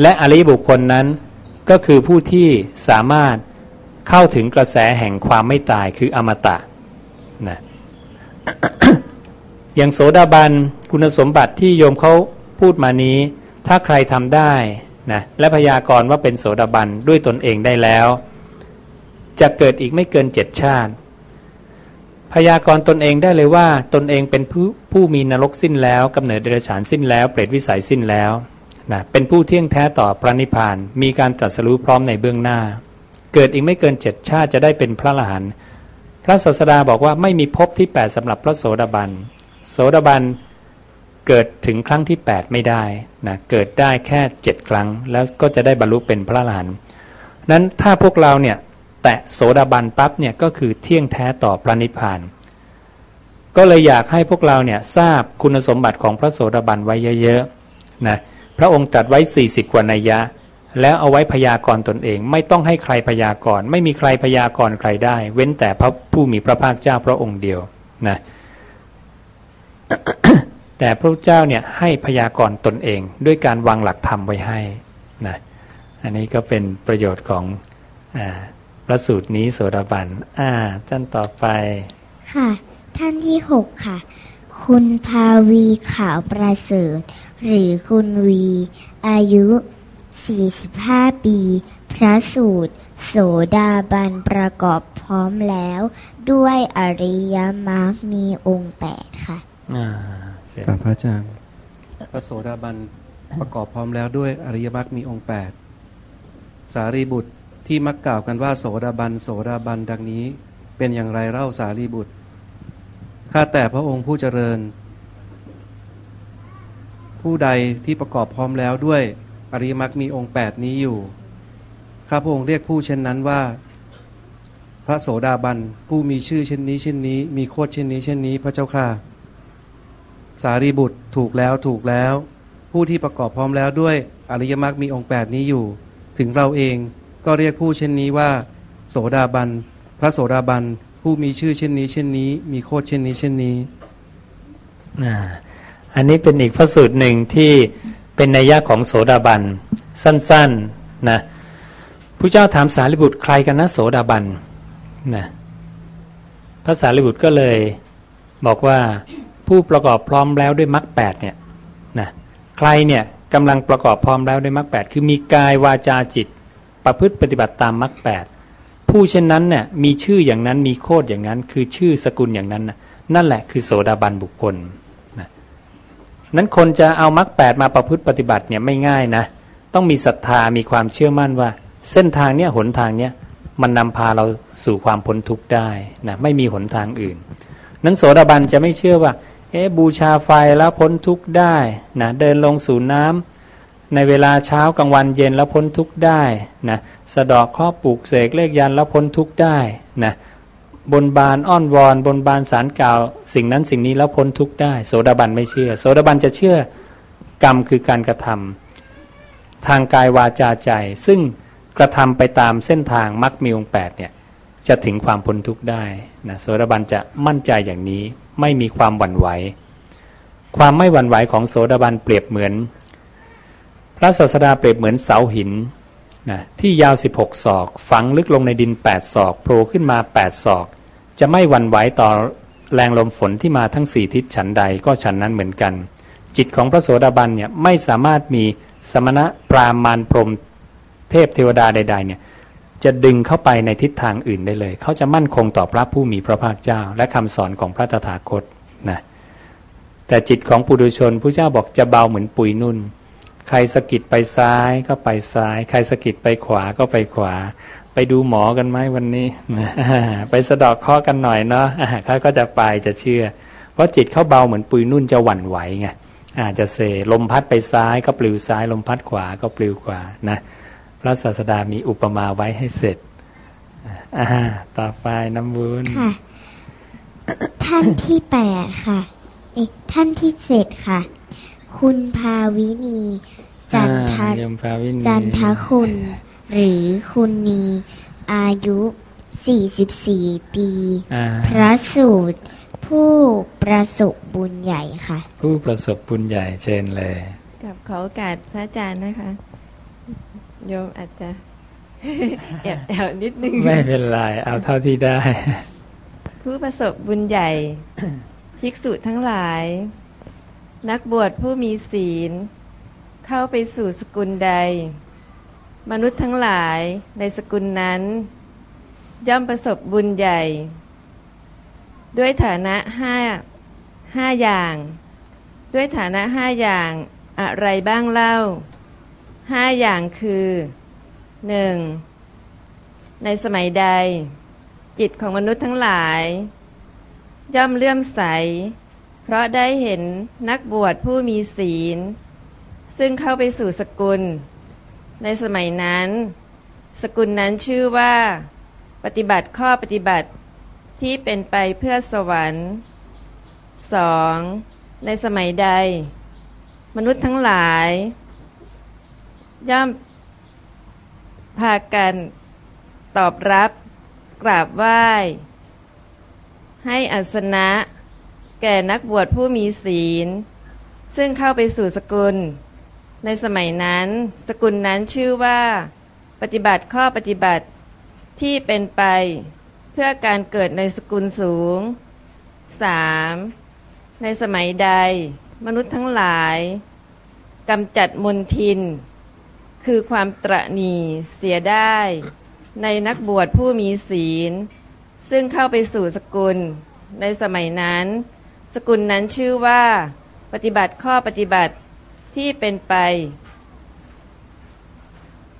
และอริยบุคคลนั้นก็คือผู้ที่สามารถเข้าถึงกระแสแห่งความไม่ตายคืออมตะนะอย่างโสดาบันคุณสมบัติที่โยมเขาพูดมานี้ ถ้าใครทำได้นะและพยากรณ์ว่าเป็นโสดาบันด้วยตนเองได้แล้ว จะเกิดอีกไม่เกินเจ็ดชาติ พยากรณ์ตนเองได้เลยว่า ตนเองเป็นผู้ผู้มีนรกสิ้นแล้วกำเนิดเดรัจฉานสิ้นแล้ว เปรตวิสัยสิ้นแล้วนะเป็นผู้เที่ยงแท้ต่อพระนิพพาน มีการตรัสรู้พร้อมในเบื้องหน้า เกิดอีกไม่เกินเจ็ดชาติจะได้เป็นพระอรหันต์พระศาสดาบอกว่าไม่มีภพที่8สำหรับพระโสดาบันโสดาบัน เกิดถึงครั้งที่ 8 ไม่ได้นะเกิดได้แค่ 7 ครั้ง แล้วก็จะได้บรรลุเป็นพระอรหันต์นั้นถ้าพวกเราเนี่ยแตะโสดาบันปั๊บเนี่ยก็คือเที่ยงแท้ต่อพระนิพพาน ก็เลยอยากให้พวกเราเนี่ยทราบคุณสมบัติของพระโสดาบันไว้เยอะๆนะพระองค์ตรัสไว้ 40 กว่านัยยะ แล้วเอาไว้พยากรณ์ตนเอง ไม่ต้องให้ใครพยากรณ์ไม่มีใครพยากรณ์ใครได้ เว้นแต่พระผู้มีพระภาคเจ้าพระองค์เดียวนะ แต่พระเจ้าเนี่ยให้พยากรณ์ตนเองด้วยการวางหลักธรรมไว้ให้นะอันนี้ก็เป็นประโยชน์ของอพระสูตรนี้โสดาบันอ่า ท่านต่อไป ค่ะ ท่านที่หกค่ะ คุณภาวีขาวประเสริฐ หรือคุณวี อายุ 45 ปี พระสูตร โสดาบันประกอบพร้อมแล้ว ด้วยอริยมรรคมีองค์แปดค่ะ อ่า เสร็จครับพระอาจารย์ พระโสดาบันประกอบพร้อมแล้วด้วยอริยมรรคมีองค์แปดสารีบุตรที่มักกล่าวกันว่าโสดาบัน โสดาบันดังนี้เป็นอย่างไรเล่าสารีบุตร ข้าแต่พระองค์ผู้เจริญ ผู้ใดที่ประกอบพร้อมแล้วด้วยอริยมรรคมีองค์แปดนี้อยู่ ข้าพระองค์เรียกผู้เช่นนั้นว่า พระโสดาบันผู้มีชื่อเช่นนี้เช่นนี้ มีโคดเช่นนี้เช่นนี้พระเจ้าค่ะ สารีบุตรถูกแล้วถูกแล้ว ผู้ที่ประกอบพร้อมแล้วด้วยอริยมรรคมีองค์แปดนี้อยู่ ถึงเราเองก็เรียกผู้เช่นนี้ว่า โสดาบัน พระโสดาบัน ผู้มีชื่อเช่นนี้ เช่นนี้ มีโคดเช่นนี้เช่นนี้อันนี้เป็นอีกพระสูตรหนึ่งที่เป็นนัยยะของโสดาบัน สั้นๆนะผู้เจ้าถามสารีบุตรใครกันนะโสดาบันนะพระสารีบุตรก็เลยบอกว่า ผู้ประกอบพร้อมแล้วด้วยมรรคแปดเนี่ยนะใครเนี่ยกำลังประกอบพร้อมแล้วด้วยมรรคแปดคือมีกายวาจาจิต ประพฤติปฏิบัติตามมรรคแปดผู้เช่นนั้นเนี่ยมีชื่ออย่างนั้นมีโคดอย่างนั้น คือชื่อสกุลอย่างนั้นนะนั่นแหละคือโสดาบันบุคคลนะนั้นคนจะเอามรรคแปดมาประพฤติปฏิบัติเนี่ยไม่ง่ายนะ ต้องมีศรัทธามีความเชื่อมั่นว่า เส้นทางเนี้ยหนทางเนี้ยมันนำพาเราสู่ความพ้นทุกข์ได้นะไม่มีหนทางอื่น นั้นโสดาบันจะไม่เชื่อว่า เอ๊บูชาไฟแล้วพ้นทุกข์ได้นะเดินลงสู่น้ำในเวลาเช้ากลางวันเย็นแล้วพ้นทุกข์ได้นะสะดอกข้อปลูกเสกเลขยันแล้วพ้นทุกข์ได้นะบนบานอ้อนวอน บนบานสารกล่าว สิ่งนั้นสิ่งนี้แล้วพ้นทุกข์ได้ โสดาบันไม่เชื่อ โสดาบันจะเชื่อกรรมคือการกระทำทางกายวาจาใจ ซึ่งกระทำไปตามเส้นทางมรรคมีองแปดเนี่ยจะถึงความพ้นทุกข์ได้นะโสดาบันจะมั่นใจอย่างนี้ ไม่มีความหวั่นไหว ความไม่หวั่นไหวของโสดาบันเปรียบเหมือน พระศาสดาเปรียบเหมือนเสาหินนะที่ยาว 16 ศอก ฝังลึกลงในดิน 8 ศอกโผล่ขึ้นมา 8 ศอก จะไม่หวั่นไหวต่อแรงลมฝนที่มาทั้งสี่ทิศฉันใดก็ฉันนั้นเหมือนกัน จิตของพระโสดาบันเนี่ยไม่สามารถมีสมณะปรามานพรมเทพเทวดาใดๆเนี่ย จะดึงเข้าไปในทิศทางอื่นได้เลย เขาจะมั่นคงต่อพระผู้มีพระภาคเจ้า และคำสอนของพระตถาคตนะแต่จิตของปุถุชนพระเจ้าบอกจะเบาเหมือนปุยนุ่น ใครสกิดไปซ้ายก็ไปซ้าย ใครสกิดไปขวาก็ไปขวา ไปดูหมอกันไหมวันนี้ ไปสะดอกข้อกันหน่อยเนาะเขาก็จะไปจะเชื่อ เพราะจิตเขาเบาเหมือนปุยนุ่นจะหวั่นไหวไงอาจจะเซลมพัดไปซ้ายก็ปลิวซ้าย ลมพัดขวาก็ปลิวขวานะ พระศาสดามีอุปมาไว้ให้เสร็จอ่าต่อไปน้ำวุ้นค่ะ ท่านที่แปดค่ะเอ๊ะท่านที่เจ็ดค่ะ คุณภาวินี จันทจันทคุณ หรือคุณนีอายุสี่สิบสี่ปีพระสูตร ผู้ประสบบุญใหญ่ค่ะ ผู้ประสบบุญใหญ่เชิญเลย กับขอโอกาสพระอาจารย์นะคะ โยมอาจจะแอบแอบนิดนึง ไม่เป็นไร เอาเท่าที่ได้ ผู้ประสบบุญใหญ่ภิกษุทั้งหลาย นักบวชผู้มีศีล เข้าไปสู่สกุลใด มนุษย์ทั้งหลายในสกุลนั้น ย่อมประสบบุญใหญ่ ด้วยฐานะห้าห้าอย่าง ด้วยฐานะห้าอย่างอะไรบ้างเล่า ห้าอย่างคือหนึ่งในสมัยใด จิตของมนุษย์ทั้งหลาย ย่อมเลื่อมใส เพราะได้เห็นนักบวชผู้มีศีล ซึ่งเข้าไปสู่สกุล ในสมัยนั้น สกุลนั้นชื่อว่า ปฏิบัติข้อปฏิบัติที่เป็นไปเพื่อสวรรค์สองในสมัยใด มนุษย์ทั้งหลาย ย่อมพากันตอบรับกราบไหว้ ให้อัสนะ แก่นักบวชผู้มีศีล ซึ่งเข้าไปสู่สกุล ในสมัยนั้น สกุลนั้นชื่อว่า ปฏิบัติข้อปฏิบัติที่เป็นไปเพื่อการเกิดในสกุลสูง 3. ในสมัยใด มนุษย์ทั้งหลายกำจัดมนทิน คือความตรณีเสียได้ ในนักบวชผู้มีศีล ซึ่งเข้าไปสู่สกุล ในสมัยนั้น สกุลนั้นชื่อว่า ปฏิบัติข้อปฏิบัติที่เป็นไป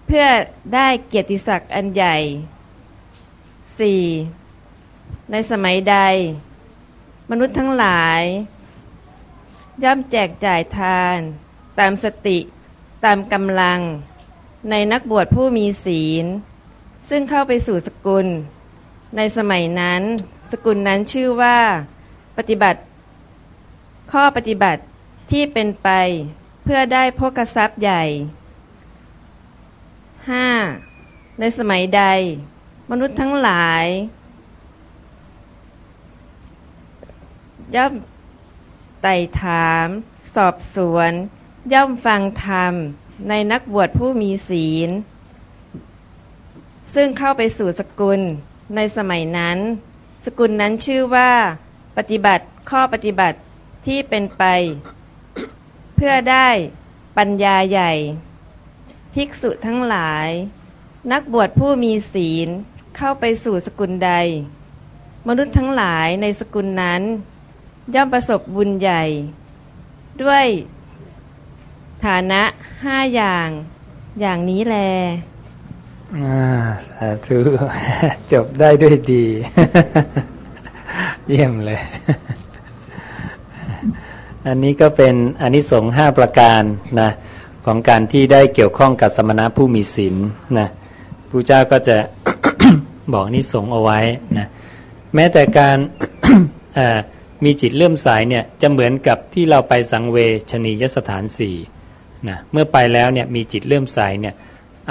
เพื่อได้เกียรติศักดิ์อันใหญ่ 4. ในสมัยใด มนุษย์ทั้งหลาย ย่อมแจกจ่ายทาน ตามสติตามกำลัง ในนักบวชผู้มีศีล ซึ่งเข้าไปสู่สกุล ในสมัยนั้น สกุลนั้นชื่อว่า ปฏิบัติ ข้อปฏิบัติที่เป็นไปเพื่อได้พกทรัพย์ใหญ่ 5. ในสมัยใด มนุษย์ทั้งหลาย ย่อมไต่ถาม สอบสวน ย่อมฟังธรรม ในนักบวชผู้มีศีล ซึ่งเข้าไปสู่สกุลในสมัยนั้น สกุลนั้นชื่อว่า ปฏิบัติข้อปฏิบัติที่เป็นไป เพื่อได้ปัญญาใหญ่ ภิกษุทั้งหลาย นักบวชผู้มีศีลเข้าไปสู่สกุลใด มนุษย์ทั้งหลายในสกุลนั้น ย่อมประสบบุญใหญ่ ด้วย ฐานะห้าอย่างอย่างนี้แลสาธุ จบได้ด้วยดี เยี่ยมเลย อันนี้ก็เป็นอนนิสงส์ห้าประการนะของการที่ได้เกี่ยวข้องกับสมณะผู้มีศีลนะผู้เจ้าก็จะบอกนิสงส์เอาไว้นะแม้แต่การมีจิตเลื่อมสายเนี่ยจะเหมือนกับที่เราไปสังเวชนียสถานสี่ นะเมื่อไปแล้วเนี่ยมีจิตเลื่อมใสเนี่ย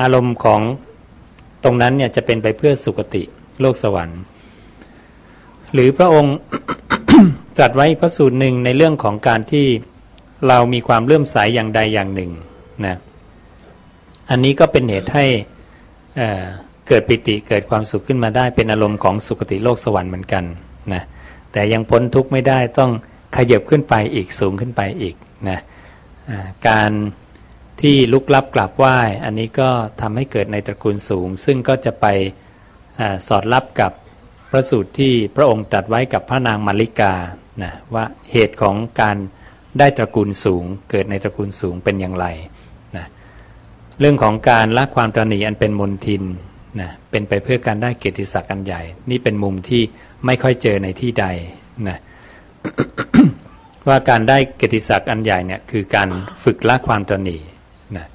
อารมณ์ของตรงนั้นเนี่ยจะเป็นไปเพื่อสุคติโลกสวรรค์ หรือพระองค์ตรัสไว้พระสูตรหนึ่งในเรื่องของการที่เรามีความเลื่อมใสอย่างใดอย่างหนึ่งนะอันนี้ก็เป็นเหตุให้เเกิดปิติเกิดความสุขขึ้นมาได้เป็นอารมณ์ของสุคติโลกสวรรค์เหมือนกันนะแต่ยังพ้นทุกข์ไม่ได้ต้องขยับขึ้นไปอีกสูงขึ้นไปอีกนะ การที่ลุกลับกลับไหว้ อันนี้ก็ทำให้เกิดในตระกูลสูง ซึ่งก็จะไปอสอดรับกับพระสูตรที่พระองค์ตรัสไว้กับพระนางมาริกานะว่าเหตุของการได้ตระกูลสูง เกิดในตระกูลสูงเป็นอย่างไรนะเรื่องของการละความตรณีอันเป็นมนทินนะเป็นไปเพื่อการได้เกียรติศักดิ์อันใหญ่ นี่เป็นมุมที่ไม่ค่อยเจอในที่ใดนะ ว่าการได้เกียรติศักดิ์อันใหญ่เนี่ยคือการฝึกละความตรณีนะ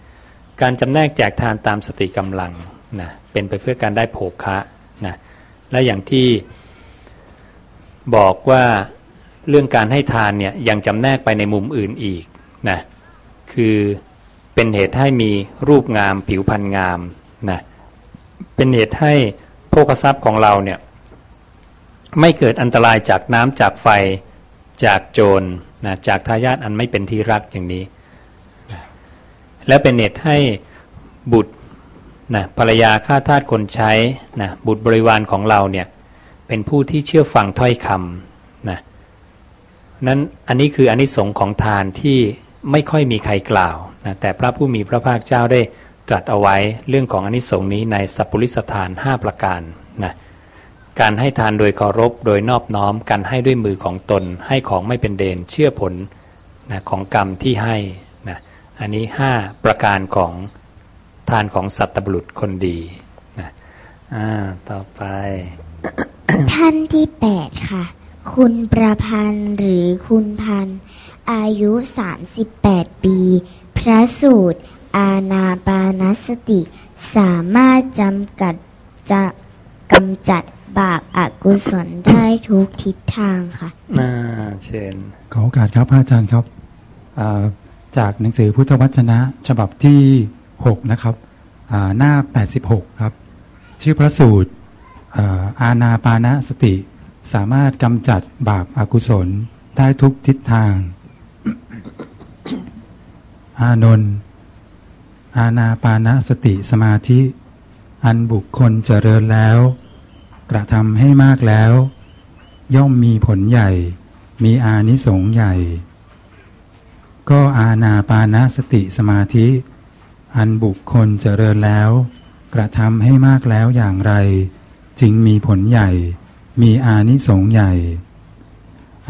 การจำแนกแจกทานตามสติกำลังนะเป็นไปเพื่อการได้โภคะนะและอย่างที่บอกว่าเรื่องการให้ทานเนี่ยยังจำแนกไปในมุมอื่นอีกนะคือเป็นเหตุให้มีรูปงามผิวพรรณงามนะเป็นเหตุให้โภคทรัพย์ของเราเนี่ยไม่เกิดอันตรายจากน้ำจากไฟ จากโจรนะจากทายาทอันไม่เป็นที่รักอย่างนี้นะและเป็นเหตุให้บุตรนะภรรยาข้าทาสคนใช้นะบุตรบริวารของเราเนี่ยเป็นผู้ที่เชื่อฟังถ้อยคำนะนั้นอันนี้คืออนนิสงส์ของทานที่ไม่ค่อยมีใครกล่าวนะแต่พระผู้มีพระภาคเจ้าได้ตรัสเอาไว้เรื่องของอนนิสงส์นี้ในสัพพุริสทาน 5 ประการนะ การให้ทานโดยเคารพโดยนอบน้อมการให้ด้วยมือของตน ให้ของไม่เป็นเดนเชื่อผลนะของกรรมที่ให้นะอันนี้ 5 ประการของทานของสัตบุรุษคนดีนะอ่าต่อไป ท่านที่แปดค่ะ คุณประพันธ์หรือคุณพันธ์อายุ 38 ปี พระสูตร อาณาปานสติ สามารถจำกัดจะกำจัด บาปอากุศลได้ทุกทิศทางค่ะน่าเชิญขอโอกาสครับพระอาจารย์ครับอ่าจากหนังสือพุทธวจนะ ฉบับที่ 6 นะครับอ่าหน้า 86 ครับ ชื่อพระสูตรอ่าอาณาปานะสติ สามารถกำจัดบาปอากุศลได้ทุกทิศทาง อานนท์อาณาปานะสติสมาธิ อันบุคคลเจริญแล้ว กระทำให้มากแล้ว ย่อมมีผลใหญ่ มีอานิสงส์ใหญ่ ก็อาณาปานาสติสมาธิ อันบุคคลเจริญแล้ว กระทำให้มากแล้วอย่างไร จึงมีผลใหญ่ มีอานิสงส์ใหญ่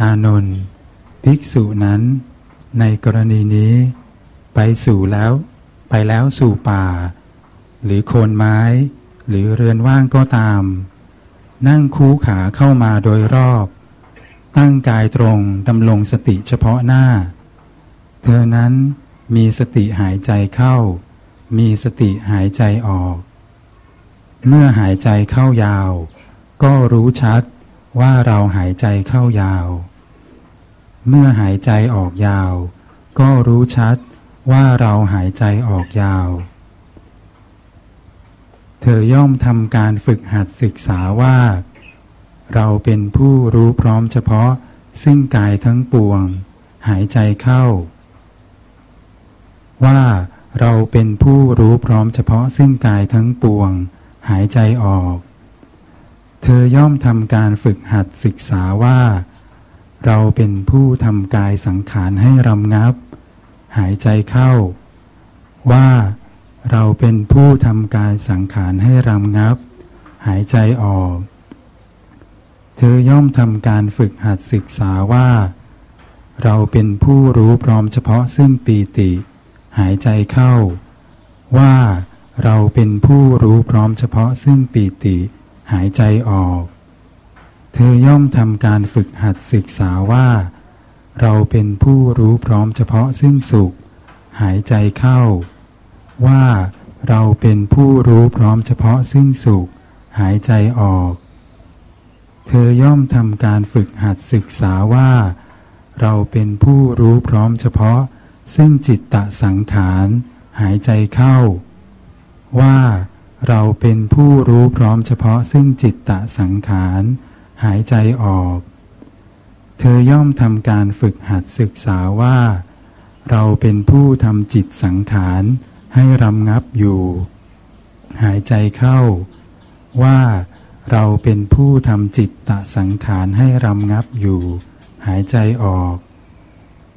อานนท์ภิกษุนั้น ในกรณีนี้ ไปสู่แล้ว ไปแล้วสู่ป่า หรือโคนไม้ หรือเรือนว่างก็ตาม นั่งคูขาเข้ามาโดยรอบ ตั้งกายตรงดำรงสติเฉพาะหน้า เธอนั้นมีสติหายใจเข้า มีสติหายใจออก เมื่อหายใจเข้ายาว ก็รู้ชัดว่าเราหายใจเข้ายาว เมื่อหายใจออกยาว ก็รู้ชัดว่าเราหายใจออกยาว เธอย่อมทำการฝึกหัดศึกษาว่า เราเป็นผู้รู้พร้อมเฉพาะ ซึ่งกายทั้งปวง หายใจเข้า ว่าเราเป็นผู้รู้พร้อมเฉพาะ ซึ่งกายทั้งปวง หายใจออก เธอย่อมทำการฝึกหัดศึกษาว่า เราเป็นผู้ทำกายสังขารให้รำงับ หายใจเข้า ว่า เราเป็นผู้ทำกายสังขารให้รำงับ หายใจออก เธอย่อมทำการฝึกหัดศึกษาว่า เราเป็นผู้รู้พร้อมเฉพาะซึ่งปีติ หายใจเข้า ว่าเราเป็นผู้รู้พร้อมเฉพาะซึ่งปีติ หายใจออก เธอย่อมทำการฝึกหัดศึกษาว่า เราเป็นผู้รู้พร้อมเฉพาะซึ่งสุข หายใจเข้า ว่าเราเป็นผู้รู้พร้อมเฉพาะซึ่งสุข หายใจออก เธอย่อมทำการฝึกหัดศึกษาว่า เราเป็นผู้รู้พร้อมเฉพาะ ซึ่งจิตตะสังขารหายใจเข้า ว่าเราเป็นผู้รู้พร้อมเฉพาะ ซึ่งจิตตะสังขารหายใจออก เธอย่อมทำการฝึกหัดศึกษาว่า เราเป็นผู้ทำจิตสังขาร ให้รำงับอยู่ หายใจเข้า ว่าเราเป็นผู้ทำจิตตสังขารให้รำงับอยู่ หายใจออก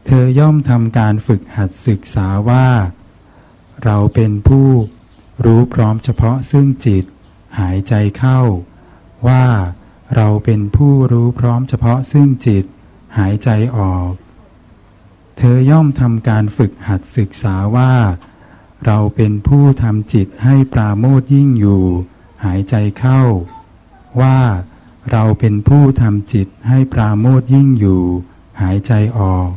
เธอย่อมทำการฝึกหัดศึกษาว่า เราเป็นผู้รู้พร้อมเฉพาะซึ่งจิต หายใจเข้า ว่าเราเป็นผู้รู้พร้อมเฉพาะซึ่งจิต หายใจออก เธอย่อมทำการฝึกหัดศึกษาว่า เราเป็นผู้ทำจิตให้ปราโมทยิ่งอยู่ หายใจเข้า ว่าเราเป็นผู้ทำจิตให้ปราโมทยิ่งอยู่ หายใจออก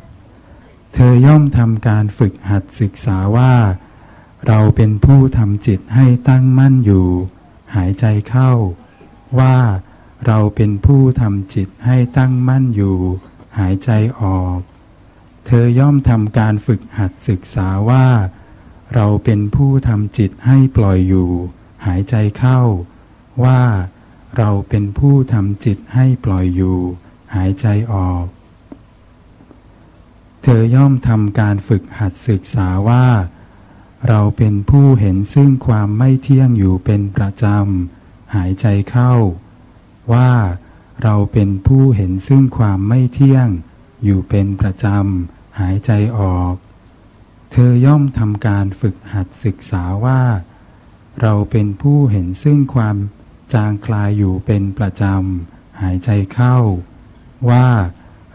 เธอย่อมทำการฝึกหัดศึกษาว่า เราเป็นผู้ทำจิตให้ตั้งมั่นอยู่ หายใจเข้า ว่าเราเป็นผู้ทำจิตให้ตั้งมั่นอยู่ หายใจออก เธอย่อมทำการฝึกหัดศึกษาว่า เราเป็นผู้ทำจิตให้ปล่อยอยู่ หายใจเข้า ว่า เราเป็นผู้ทำจิตให้ปล่อยอยู่ หายใจออก เธอย่อมทำการฝึกหัดศึกษาว่า เราเป็นผู้เห็นซึ่งความไม่เที่ยงอยู่เป็นประจำหายใจเข้า ว่า เราเป็นผู้เห็นซึ่งความไม่เที่ยง อยู่เป็นประจำหายใจออก เธอย่อมทำการฝึกหัดศึกษาว่า เราเป็นผู้เห็นซึ่งความจางคลายอยู่เป็นประจำหายใจเข้า ว่า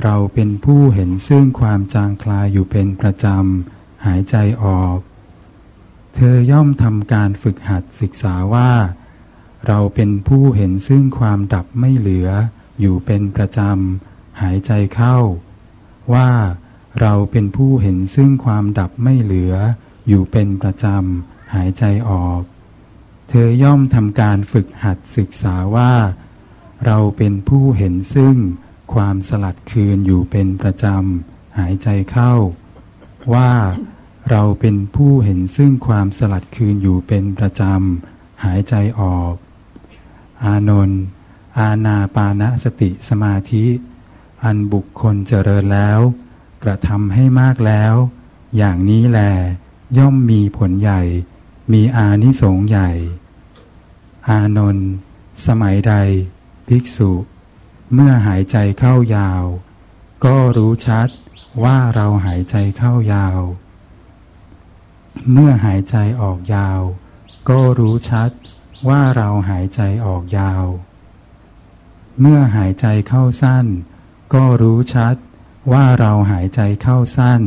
เราเป็นผู้เห็นซึ่งความจางคลายอยู่เป็นประจำหายใจออก เธอย่อมทำการฝึกหัดศึกษาว่า เราเป็นผู้เห็นซึ่งความดับไม่เหลืออยู่เป็นประจำหายใจเข้า ว่า เราเป็นผู้เห็นซึ่งความดับไม่เหลือ อยู่เป็นประจำ หายใจออก เธอย่อมทำการฝึกหัดศึกษาว่า เราเป็นผู้เห็นซึ่งความสลัดคืนอยู่เป็นประจำ หายใจเข้า ว่าเราเป็นผู้เห็นซึ่งความสลัดคืนอยู่เป็นประจำ หายใจออก อานนท์อาณาปานสติสมาธิ อันบุคคลเจริญแล้ว กระทำให้มากแล้ว อย่างนี้แล ย่อมมีผลใหญ่ มีอานิสงส์ใหญ่ อานนท์สมัยใด ภิกษุ เมื่อหายใจเข้ายาว ก็รู้ชัดว่าเราหายใจเข้ายาว เมื่อหายใจออกยาว ก็รู้ชัดว่าเราหายใจออกยาว เมื่อหายใจเข้าสั้น ก็รู้ชัด ว่าเราหายใจเข้าสั้น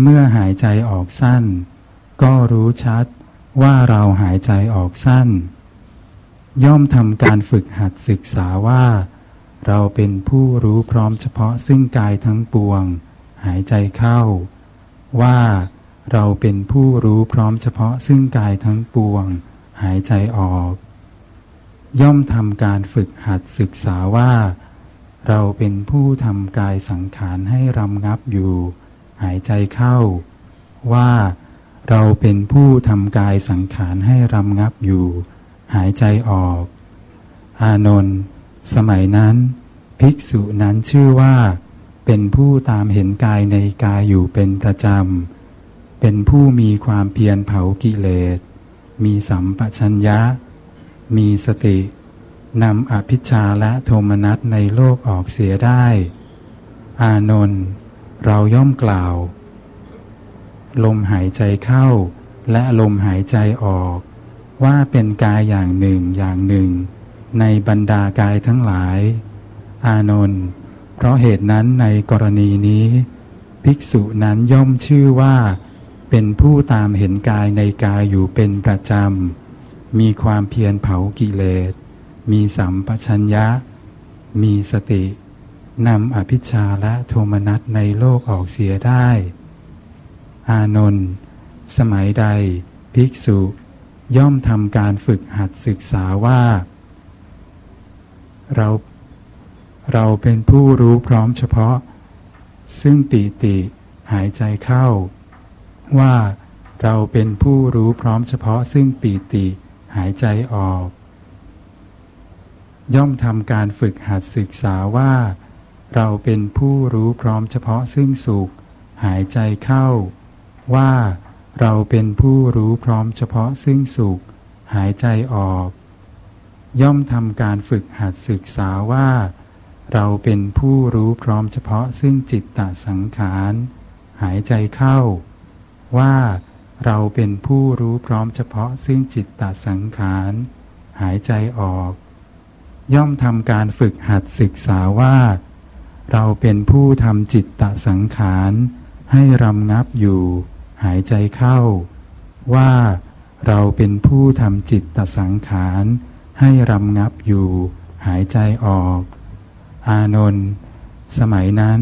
เมื่อหายใจออกสั้น ก็รู้ชัดว่าเราหายใจออกสั้น ย่อมทำการฝึกหัดศึกษาว่า เราเป็นผู้รู้พร้อมเฉพาะซึ่งกายทั้งปวง หายใจเข้า ว่าเราเป็นผู้รู้พร้อมเฉพาะซึ่งกายทั้งปวง หายใจออก ย่อมทำการฝึกหัดศึกษาว่า เราเป็นผู้ทำกายสังขารให้รำงับอยู่ หายใจเข้า ว่าเราเป็นผู้ทำกายสังขารให้รำงับอยู่ หายใจออก อานนท์สมัยนั้น ภิกษุนั้นชื่อว่า เป็นผู้ตามเห็นกายในกายอยู่เป็นประจำ เป็นผู้มีความเพียรเผากิเลส มีสัมปชัญญะ มีสติ นำอภิชาและโทมนัสในโลกออกเสียได้ อานนท์เราย่อมกล่าว ลมหายใจเข้า และลมหายใจออก ว่าเป็นกายอย่างหนึ่งอย่างหนึ่ง ในบรรดากายทั้งหลาย อานนท์เพราะเหตุนั้นในกรณีนี้ ภิกษุนั้นย่อมชื่อว่า เป็นผู้ตามเห็นกายในกายอยู่เป็นประจำ มีความเพียรเผากิเลส มีสัมปชัญญะ มีสตินำอภิชาและโทมนัสในโลกออกเสียได้ อานนท์สมัยใด ภิกษุย่อมทำการฝึกหัดศึกษาว่า เรา เราเป็นผู้รู้พร้อมเฉพาะ ซึ่งปีติหายใจเข้า ว่าเราเป็นผู้รู้พร้อมเฉพาะซึ่งปีติหายใจออก ย่อมทำการฝึกหัดศึกษาว่า เราเป็นผู้รู้พร้อมเฉพาะซึ่งสุข หายใจเข้า ว่าเราเป็นผู้รู้พร้อมเฉพาะซึ่งสุข หายใจออก ย่อมทำการฝึกหัดศึกษาว่า เราเป็นผู้รู้พร้อมเฉพาะซึ่งจิตตสังขาร หายใจเข้า ว่าเราเป็นผู้รู้พร้อมเฉพาะซึ่งจิตตสังขาร หายใจออก ย่อมทำการฝึกหัดศึกษาว่า เราเป็นผู้ทำจิตตสังขาร ให้รำงับอยู่ หายใจเข้า ว่าเราเป็นผู้ทำจิตตสังขาร ให้รำงับอยู่ หายใจออก อานนท์สมัยนั้น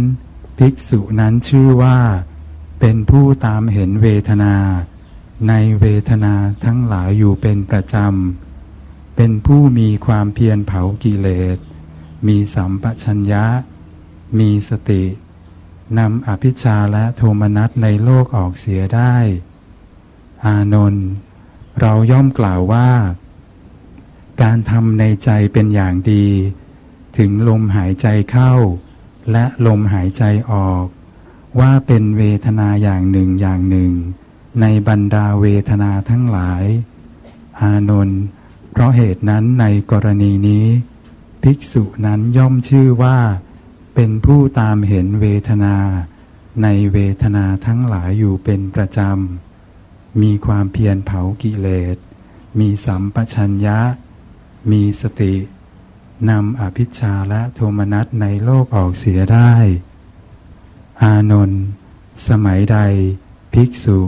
ภิกษุนั้นชื่อว่า เป็นผู้ตามเห็นเวทนา ในเวทนาทั้งหลายอยู่เป็นประจำ เป็นผู้มีความเพียรเผากิเลส มีสัมปชัญญะ มีสติ นำอภิชาและโทมนัสในโลกออกเสียได้ อานนท์เราย่อมกล่าวว่า การทำในใจเป็นอย่างดี ถึงลมหายใจเข้า และลมหายใจออก ว่าเป็นเวทนาอย่างหนึ่งอย่างหนึ่ง ในบรรดาเวทนาทั้งหลาย อานนท์ เพราะเหตุนั้นในกรณีนี้ ภิกษุนั้นย่อมชื่อว่า เป็นผู้ตามเห็นเวทนา ในเวทนาทั้งหลายอยู่เป็นประจำ มีความเพียรเผากิเลส มีสัมปชัญญะ มีสตินำอภิชาและโทมนัสในโลกออกเสียได้ อานนท์สมัยใด ภิกษุ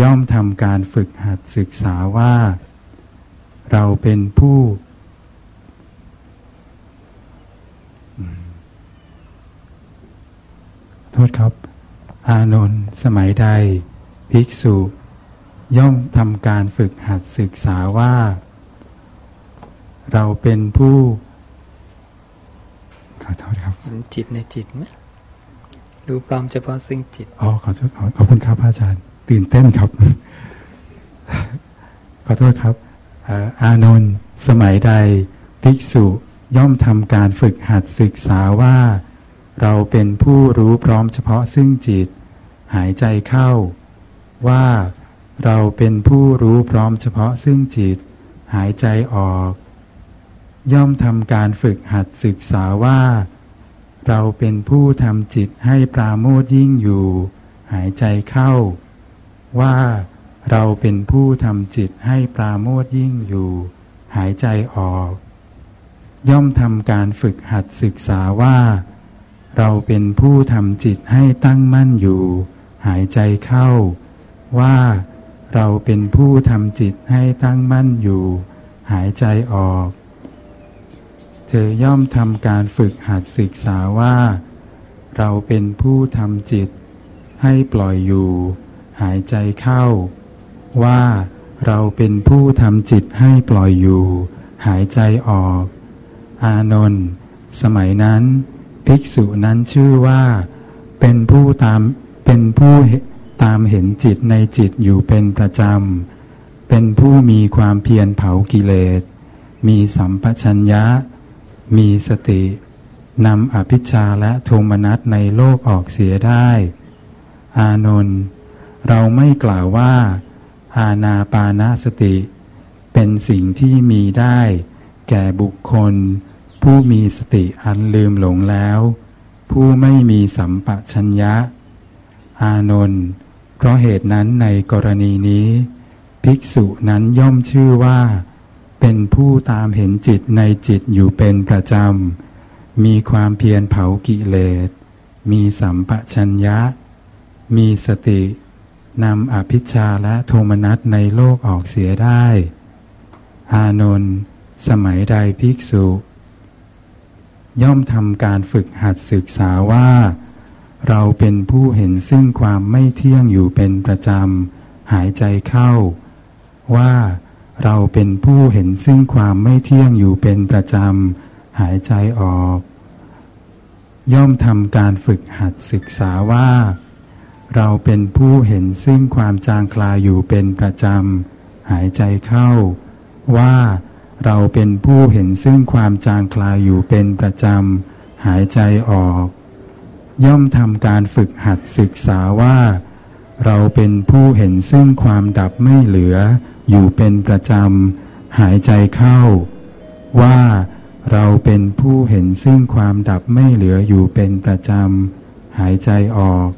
ย่อมทำการฝึกหัดศึกษาว่า เราเป็นผู้ โทษครับ อานนท์สมัยใด ภิกษุ ย่อมทำการฝึกหัดศึกษาว่า เราเป็นผู้ ขอโทษครับเห็นจิตในจิตไหมรู้พร้อมเฉพาะซึ่งจิต อ๋อ ขอโทษขอขอบคุณครับพระอาจารย์ ตื่นเต้นครับ ขอโทษครับเอานนท์สมัยใดภิกษุย่อมทำการฝึกหัดศึกษาว่า เราเป็นผู้รู้พร้อมเฉพาะซึ่งจิต หายใจเข้า ว่าเราเป็นผู้รู้พร้อมเฉพาะซึ่งจิต หายใจออก ย่อมทำการฝึกหัดศึกษาว่า เราเป็นผู้ทำจิตให้ปราโมทยิ่งอยู่ หายใจเข้า ว่า เราเป็นผู้ทำจิตให้ปราโมทย์ยิ่งอยู่ หายใจออก ย่อมทำการฝึกหัดศึกษาว่า เราเป็นผู้ทำจิตให้ตั้งมั่นอยู่ หายใจเข้า ว่าเราเป็นผู้ทำจิตให้ตั้งมั่นอยู่ หายใจออก เธอย่อมทำการฝึกหัดศึกษาว่า เราเป็นผู้ทำจิตให้ปล่อยอยู่ หายใจเข้า ว่าเราเป็นผู้ทำจิตให้ปล่อยอยู่ หายใจออก อานนท์สมัยนั้น ภิกษุนั้นชื่อว่า เป็นผู้ตามเป็นผู้ตามเห็นจิตในจิตอยู่เป็นประจำ เป็นผู้มีความเพียรเผากิเลส มีสัมปชัญญะ มีสตินำอภิชาและโทมนัสในโลกออกเสียได้ อานนท์เราไม่กล่าวว่า อาณาปานาสติ เป็นสิ่งที่มีได้ แก่บุคคล ผู้มีสติอันลืมหลงแล้ว ผู้ไม่มีสัมปชัญญะ อานนท์เพราะเหตุนั้นในกรณีนี้ ภิกษุนั้นย่อมชื่อว่า เป็นผู้ตามเห็นจิตในจิตอยู่เป็นประจำ มีความเพียรเผากิเลส มีสัมปชัญญะ มีสติ นำอภิชาและโทมนัสในโลกออกเสียได้ อานนท์สมัยใดภิกษุ ย่อมทำการฝึกหัดศึกษาว่า เราเป็นผู้เห็นซึ่งความไม่เที่ยงอยู่เป็นประจำ หายใจเข้า ว่าเราเป็นผู้เห็นซึ่งความไม่เที่ยงอยู่เป็นประจำ หายใจออก ย่อมทำการฝึกหัดศึกษาว่า เราเป็นผู้เห็นซึ่งความจางคลายอยู่เป็นประจำ หายใจเข้า ว่าเราเป็นผู้เห็นซึ่งความจางคลายอยู่เป็นประจำ หายใจออก ย่อมทำการฝึกหัดศึกษาว่า เราเป็นผู้เห็นซึ่งความดับไม่เหลือ อยู่เป็นประจำ หายใจเข้า ว่าเราเป็นผู้เห็นซึ่งความดับไม่เหลืออยู่เป็นประจำ หายใจออก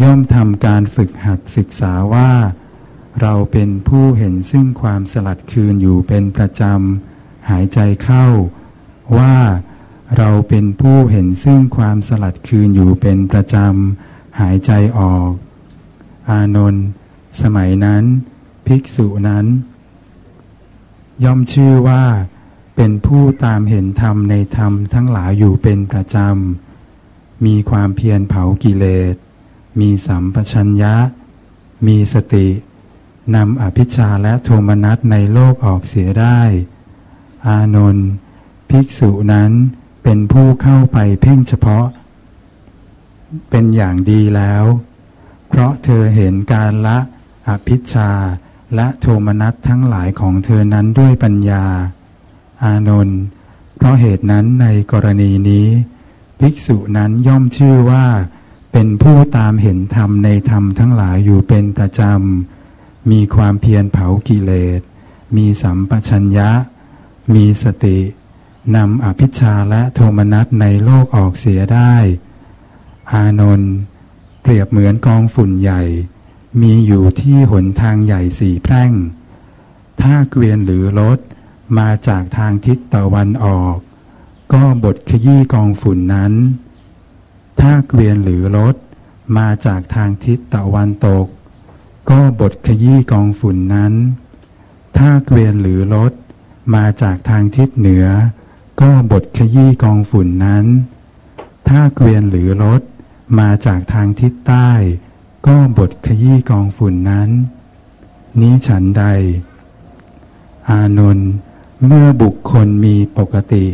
ย่อมทำการฝึกหัดศึกษาว่า เราเป็นผู้เห็นซึ่งความสลัดคืนอยู่เป็นประจำ หายใจเข้า ว่าเราเป็นผู้เห็นซึ่งความสลัดคืนอยู่เป็นประจำ หายใจออก อานนท์สมัยนั้น ภิกษุนั้น ย่อมชื่อว่า เป็นผู้ตามเห็นธรรมในธรรมทั้งหลายอยู่เป็นประจำ มีความเพียรเผากิเลส มีสัมปชัญญะ มีสตินำอภิชาและโทมนัสในโลกออกเสียได้ อานนท์ภิกษุนั้นเป็นผู้เข้าไปเพ่งเฉพาะ เป็นอย่างดีแล้ว เพราะเธอเห็นการละอภิชาและโทมนัสทั้งหลายของเธอนั้นด้วยปัญญา อานนท์เพราะเหตุนั้นในกรณีนี้ ภิกษุนั้นย่อมชื่อว่า เป็นผู้ตามเห็นธรรมในธรรมทั้งหลายอยู่เป็นประจำ มีความเพียรเผากิเลส มีสัมปชัญญะ มีสติ นำอภิชาและโทมนัสในโลกออกเสียได้ อานนท์เปรียบเหมือนกองฝุ่นใหญ่ มีอยู่ที่หนทางใหญ่สี่แพร่ง ถ้าเกวียนหรือรถมาจากทางทิศตะวันออก ก็บดขยี้กองฝุ่นนั้น ถ้าเกวียนหรือรถมาจากทางทิศตะวันตก ก็บดขยี้กองฝุ่นนั้น ถ้าเกวียนหรือรถมาจากทางทิศเหนือ ก็บดขยี้กองฝุ่นนั้น ถ้าเกวียนหรือรถมาจากทางทิศใต้ ก็บดขยี้กองฝุ่นนั้น นี้ฉันใด อานนท์เมื่อบุคคลมีปกติ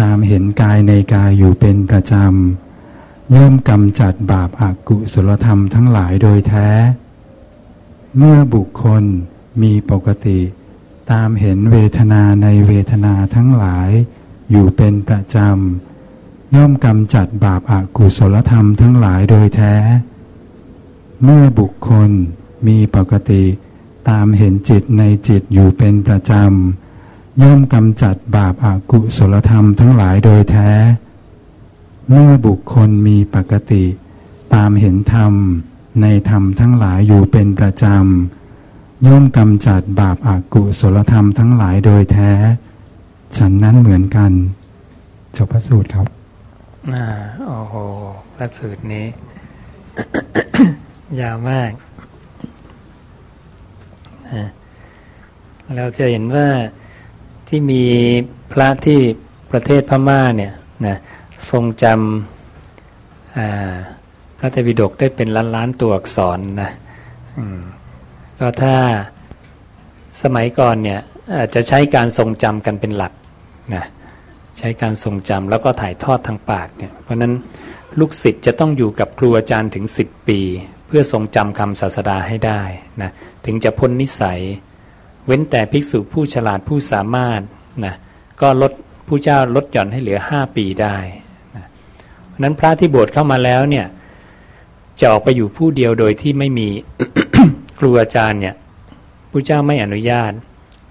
ตามเห็นกายในกายอยู่เป็นประจำ ย่อมกำจัดบาปอากุศลธรรมทั้งหลายโดยแท้ เมื่อบุคคลมีปกติ ตามเห็นเวทนาในเวทนาทั้งหลาย อยู่เป็นประจำ ย่อมกำจัดบาปอากุศลธรรมทั้งหลายโดยแท้ เมื่อบุคคลมีปกติ ตามเห็นจิตในจิตอยู่เป็นประจำ ย่อมกำจัดบาปอากุศลธรรมทั้งหลายโดยแท้ เมื่อบุคคลมีปกติ ตามเห็นธรรม ในธรรมทั้งหลายอยู่เป็นประจำ ย่อมกำจัดบาปอากุศลธรรมทั้งหลายโดยแท้ ฉันนั้นเหมือนกันจบพระสูตรครับอ่าโอ้โหพระสูตรนี้ ยาวมากเราจะเห็นว่าที่มีพระที่ประเทศพม่าเนี่ยนะ ทรงจำพระเทวิดกได้เป็นล้านล้านตัวอักษรนะก็ถ้าสมัยก่อนเนี่ยจะใช้การทรงจำกันเป็นหลักนะใช้การทรงจำแล้วก็ถ่ายทอดทางปากเนี่ยเพราะนั้นลูกศิษย์จะต้องอยู่กับครูอาจารย์ถึง 10 ปี เพื่อทรงจำคำศาสดาให้ได้นะถึงจะพ้นนิสัย เว้นแต่ภิกษุผู้ฉลาดผู้สามารถนะก็ลดผู้เจ้าลดหย่อนให้เหลือ 5 ปีได้ พราะนั้นพระที่บวชเข้ามาแล้วเนี่ย จะออกไปอยู่ผู้เดียวโดยที่ไม่มีครูอาจารย์เนี่ยผู้เจ้าไม่อนุญาต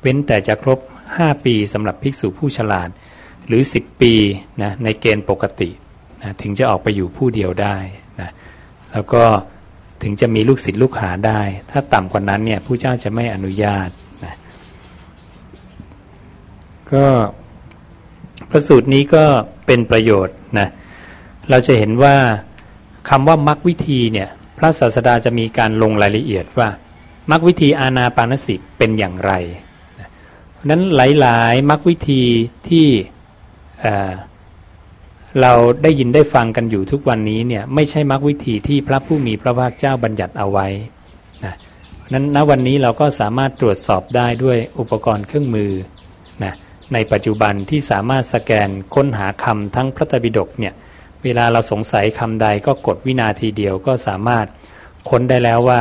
เว้นแต่จะครบ 5 ปีสำหรับภิกษุผู้ฉลาด หรือ 10 ปีนะในเกณฑ์ปกตินะถึงจะออกไปอยู่ผู้เดียวได้นะแล้วก็ถึงจะมีลูกศิษย์ลูกหาได้ ถ้าต่ำกว่านั้นเนี่ยผู้เจ้าจะไม่อนุญาตนะก็พระสูตรนี้ก็เป็นประโยชน์นะ เราจะเห็นว่าคำว่ามรรควิธีเนี่ยพระศาสดาจะมีการลงรายละเอียดว่ามรรควิธีอาณาปานสิเป็นอย่างไรนั้นหลายๆมรรควิธีที่เราได้ยินได้ฟังกันอยู่ทุกวันนี้เนี่ยไม่ใช่มรรควิธีที่พระผู้มีพระภาคเจ้าบัญญัติเอาไว้นะนั้นณวันนี้เราก็สามารถตรวจสอบได้ด้วยอุปกรณ์เครื่องมือนะในปัจจุบันที่สามารถสแกนค้นหาคำทั้งพระตบิดกเนี่ย เวลาเราสงสัยคำใดก็กดวินาทีเดียวก็สามารถค้นได้แล้วว่า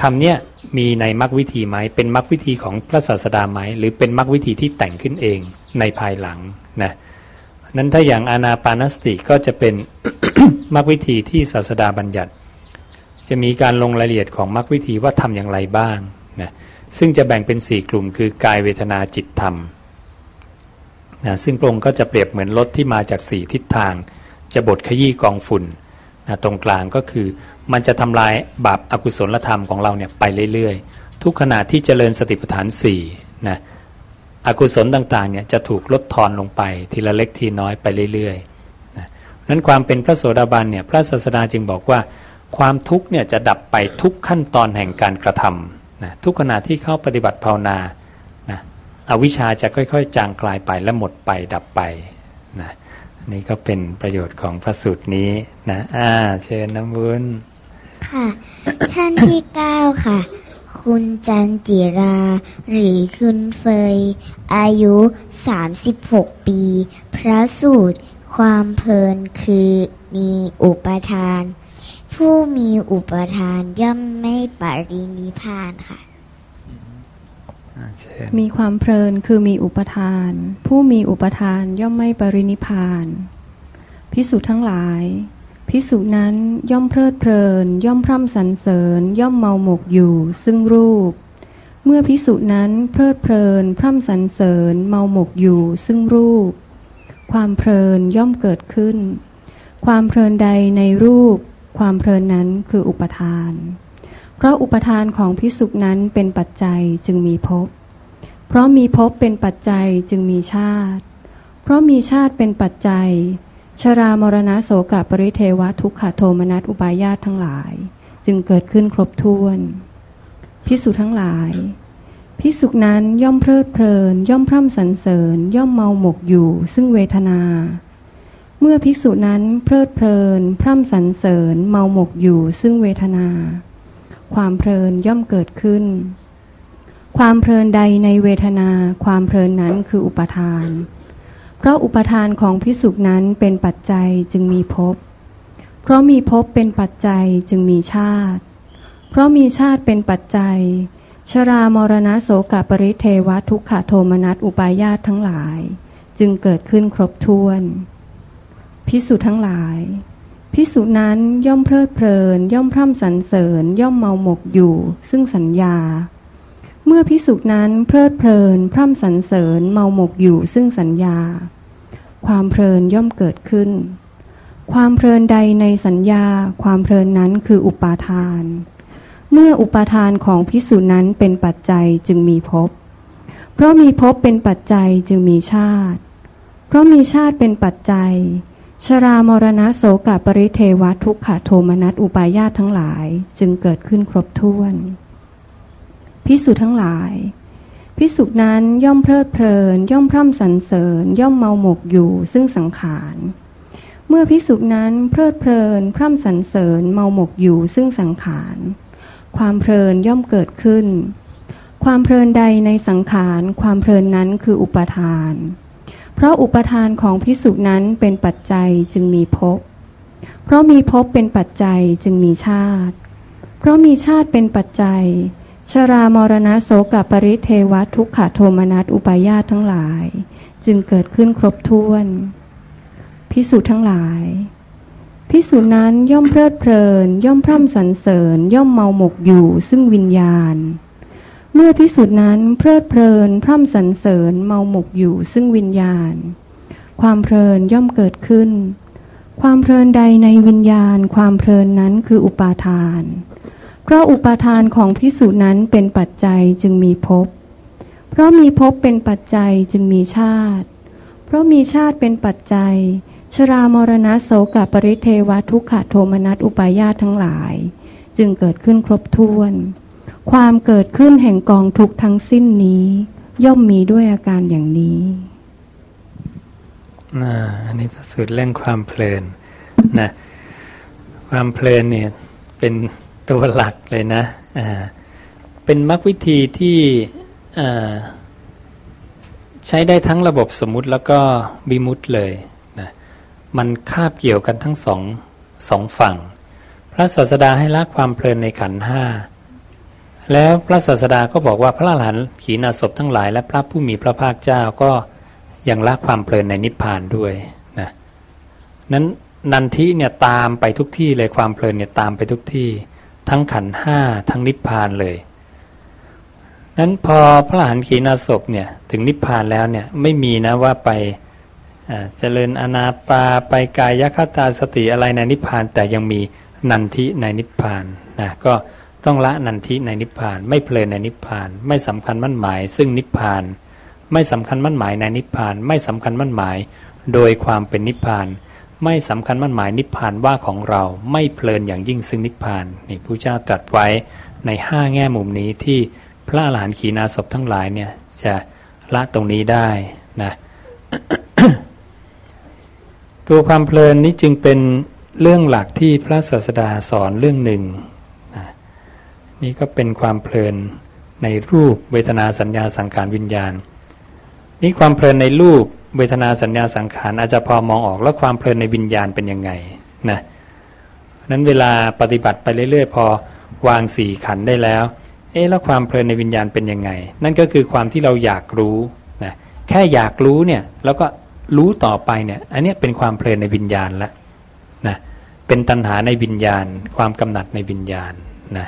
คำเนี้ยมีในมรรควิธีไหมเป็นมรรควิธีของพระศาสดาไหมหรือเป็นมรรควิธีที่แต่งขึ้นเองในภายหลังนะนั้นถ้าอย่างอานาปานสติก็จะเป็นมรรควิธีที่ศาสดาบัญญัติ จะมีการลงรายละเอียดของมรรควิธีว่าทำอย่างไรบ้างนะซึ่งจะแบ่งเป็นสี่กลุ่มคือกายเวทนาจิตธรรมนะซึ่งพระองค์ก็จะเปรียบเหมือนรถที่มาจากสี่ทิศทาง จะบดขยี้กองฝุ่นนะตรงกลางก็คือ มันจะทำลายบาปอากุศลธรรมของเราเนี่ยไปเรื่อยๆ ทุกขณะที่เจริญสติปัฏฐานสี่นะอกุศลต่างๆเนี่ยจะถูกลดทอนลงไปทีละเล็กทีน้อยไปเรื่อยๆนะนั้นความเป็นพระโสดาบันเนี่ยพระศาสดาจึงบอกว่า ความทุกข์เนี่ยจะดับไปทุกขั้นตอนแห่งการกระทำนะทุกขณะที่เข้าปฏิบัติภาวนานะอวิชชาจะค่อยๆ จางคลายไปและหมดไปดับไปนะ นี่ก็เป็นประโยชน์ของพระสูตรนี้นะอ่าเชิญน้ำวุ้นค่ะ ท่านที่เก้าค่ะ คุณจันจิรา หรือคุณเฟย อายุ 36 ปี พระสูตร ความเพลินคือมีอุปทาน ผู้มีอุปทานย่อมไม่ปรินิพานค่ะ มีความเพลินคือมีอุปทาน ผู้มีอุปทานย่อมไม่ปรินิพานพิสุทั้งหลาย พิสุนั้นย่อมเพลิดเพลิน ย่อมพร่ำสรรเสริญ ย่อมเมาหมกอยู่ ซึ่งรูป เมื่อพิสุนั้นเพลิดเพลิน พร่ำสรรเสริญ เมาหมกอยู่ ซึ่งรูป ความเพลินย่อมเกิดขึ้น ความเพลินใดในรูป ความเพลินนั้นคืออุปทาน เพราะอุปทานของพิสุนั้นเป็นปัจจัยจึงมีภพ เพราะมีภพเป็นปัจจัยจึงมีชาติ เพราะมีชาติเป็นปัจจัย ชรามรณะโสกปริเทวะทุกขโทมนัสอุปายาตทั้งหลาย จึงเกิดขึ้นครบถ้วน พิสุทั้งหลาย พิสุนั้นย่อมเพลิดเพลิน ย่อมพร่ำสรรเสริญ ย่อมเมาหมกอยู่ ซึ่งเวทนาเมื่อภิกษุนั้นเพลิดเพลิน พร่ำสรรเสริญเมาหมกอยู่ซึ่งเวทนา ความเพลินย่อมเกิดขึ้น ความเพลินใดในเวทนา ความเพลินนั้นคืออุปทาน เพราะอุปทานของพิสุนั้นเป็นปัจจัยจึงมีภพ เพราะมีภพเป็นปัจจัยจึงมีชาติ เพราะมีชาติเป็นปัจจัย ชรามรณะโสกปริเทวะทุกขโทมนัสอุปายาตทั้งหลาย จึงเกิดขึ้นครบถ้วน พิสุทั้งหลาย พิสุนั้นย่อมเพลิดเพลิน ย่อมพร่ำสรรเสริญ ย่อมเมาหมกอยู่ ซึ่งสัญญา เมื่อพิสุนั้นเพลิดเพลิน พร่ำสรรเสริญ เมาหมกอยู่ซึ่งสัญญา ความเพลินย่อมเกิดขึ้น ความเพลินใดในสัญญา ความเพลินนั้นคืออุปาทาน เมื่ออุปาทานของพิสุนั้นเป็นปัจจัยจึงมีภพเพราะมีภพเป็นปัจจัยจึงมีชาติ เพราะมีชาติเป็นปัจจัย ชรามรณะโสกปริเทวะทุกขโทมนัสอุปายาตทั้งหลายจึงเกิดขึ้นครบถ้วน พิสุทั้งหลาย พิสุนั้นย่อมเพลิดเพลิน ย่อมพร่ำสรรเสริญ ย่อมเมาหมกอยู่ซึ่งสังขาร เมื่อพิสุนั้นเพลิดเพลิน พร่ำสรรเสริญเมาหมกอยู่ซึ่งสังขาร ความเพลินย่อมเกิดขึ้น ความเพลินใดในสังขาร ความเพลินนั้นคืออุปทาน เพราะอุปทานของพิสุนั้นเป็นปัจจัยจึงมีภพ เพราะมีภพเป็นปัจจัยจึงมีชาติ เพราะมีชาติเป็นปัจจัย ชรามรณะโสกปริเทวะทุกขโทมนัสอุปายาตทั้งหลาย จึงเกิดขึ้นครบถ้วน พิสุทั้งหลายพิสุนั้นย่อมเพลิดเพลิน ย่อมพร่ำสรรเสริญ ย่อมเมาหมกอยู่ซึ่งวิญญาณ เมื่อพิสุนั้นเพลิดเพลิน พร่ำสรรเสริญเมาหมกอยู่ซึ่งวิญญาณ ความเพลินย่อมเกิดขึ้น ความเพลินใดในวิญญาณ ความเพลินนั้นคืออุปาทาน เพราะอุปาทานของพิสุนั้นเป็นปัจจัยจึงมีภพ เพราะมีภพเป็นปัจจัยจึงมีชาติ เพราะมีชาติเป็นปัจจัย ชรามรณะโสกปริเทวะทุกขโทมนัสอุปายาตทั้งหลาย จึงเกิดขึ้นครบถ้วน ความเกิดขึ้นแห่งกองทุกทั้งสิ้นนี้ ย่อมมีด้วยอาการอย่างนี้อันนี้ประสูตรเรื่องความเพลินนะความเพลินเนี่ยเป็นตัวหลักเลยนะอ่าเป็นมรรควิธีที่อ่าใช้ได้ทั้งระบบสมมุติแล้วก็วิมุตต์เลยนะมันคาบเกี่ยวกันทั้งสองสองฝั่ง พระศาสดาให้ละความเพลินในขันห้า แล้วพระศาสดาก็บอกว่าพระอรหันขีณาสพทั้งหลาย และพระผู้มีพระภาคเจ้าก็ยังละความเพลินในนิพพานด้วยนะนั้นนันทิเนี่ยตามไปทุกที่เลยความเพลินเนี่ยตามไปทุกที่ ทั้งขันห้าทั้งนิพพานเลยนั้นพอพระอรหันขีณาสพเนี่ยถึงนิพพานแล้วเนี่ยไม่มีนะว่าไปเจริญอนาปาไปกายคตาสติอะไรในนิพพานแต่ยังมีนันทิในนิพพานนะก็ ต้องละนันทิในนิพพาน ไม่เพลินในนิพพาน ไม่สำคัญมั่นหมาย ซึ่งนิพพาน ไม่สำคัญมั่นหมายในนิพพาน ไม่สำคัญมั่นหมาย โดยความเป็นนิพพาน ไม่สำคัญมั่นหมายนิพพานว่าของเรา ไม่เพลินอย่างยิ่งซึ่งนิพพานนี่พระเจ้าตรัสไว้ในห้าแง่มุมนี้ที่พระอรหันต์ขีณาสพทั้งหลายเนี่ยจะละตรงนี้ได้นะตัวความเพลินนี้จึงเป็นเรื่องหลักที่พระศาสดาสอนเรื่องหนึ่ง นี่ก็เป็นความเพลินในรูปเวทนาสัญญาสังขารวิญญาณ นี่ความเพลินในรูปเวทนาสัญญาสังขารอาจจะพอมองออกแล้วความเพลินในวิญญาณเป็นยังไงนะนั้นเวลาปฏิบัติไปเรื่อยๆ พอวางสี่ขันได้แล้ว เอ๊ะแล้วความเพลินในวิญญาณเป็นยังไง นั่นก็คือความที่เราอยากรู้นะแค่อยากรู้เนี่ยแล้วก็รู้ต่อไปเนี่ยอันนี้เป็นความเพลินในวิญญาณแล้วนะเป็นตัณหาในวิญญาณ ความกำหนัดในวิญญาณนะ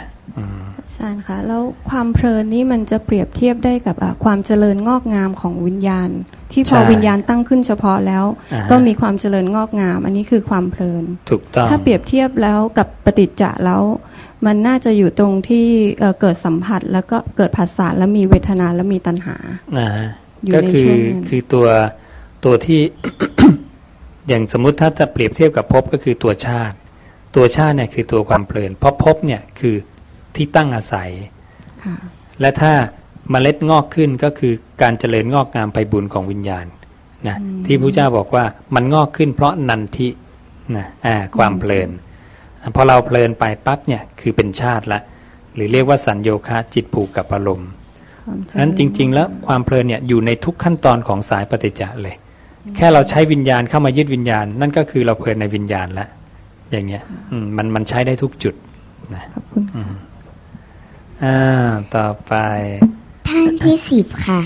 อาจารย์คะแล้วความเพลินนี่มันจะเปรียบเทียบได้กับความเจริญงอกงามของวิญญาณ ที่พอวิญญาณตั้งขึ้นเฉพาะแล้ว ก็มีความเจริญงอกงาม อันนี้คือความเพลินถูกต้องถ้าเปรียบเทียบแล้วกับปฏิจจะแล้ว มันน่าจะอยู่ตรงที่เกิดสัมผัสแล้วก็เกิดภาษาแล้วมีเวทนาแล้วมีตัณหาก็คือคือตัวตัวที่อย่างสมมุติถ้าจะเปรียบเทียบกับภพก็คือตัวชาติ ตัวชาติเนี่ยคือตัวความเพลินเพราะภพเนี่ยคือ ที่ตั้งอาศัย และถ้าเมล็ดงอกขึ้นก็คือการเจริญงอกงามไปบุญของวิญญาณนะที่พระเจ้าบอกว่ามันงอกขึ้นเพราะนันทินะอ่าความเพลินพอเราเพลินไปปั๊บเนี่ยคือเป็นชาติละ หรือเรียกว่าสัญโยคะจิตผูกกับอารมณ์ฉะนั้นจริง ๆ แล้วความเพลินเนี่ยอยู่ในทุกขั้นตอนของสายปฏิจจ์เลย แค่เราใช้วิญญาณเข้ามายึดวิญญาณ นั่นก็คือเราเพลินในวิญญาณแล้วอย่างเงี้ยมันมันใช้ได้ทุกจุดนะขอบคุณ อ่าต่อไป ท่านที่สิบค่ะ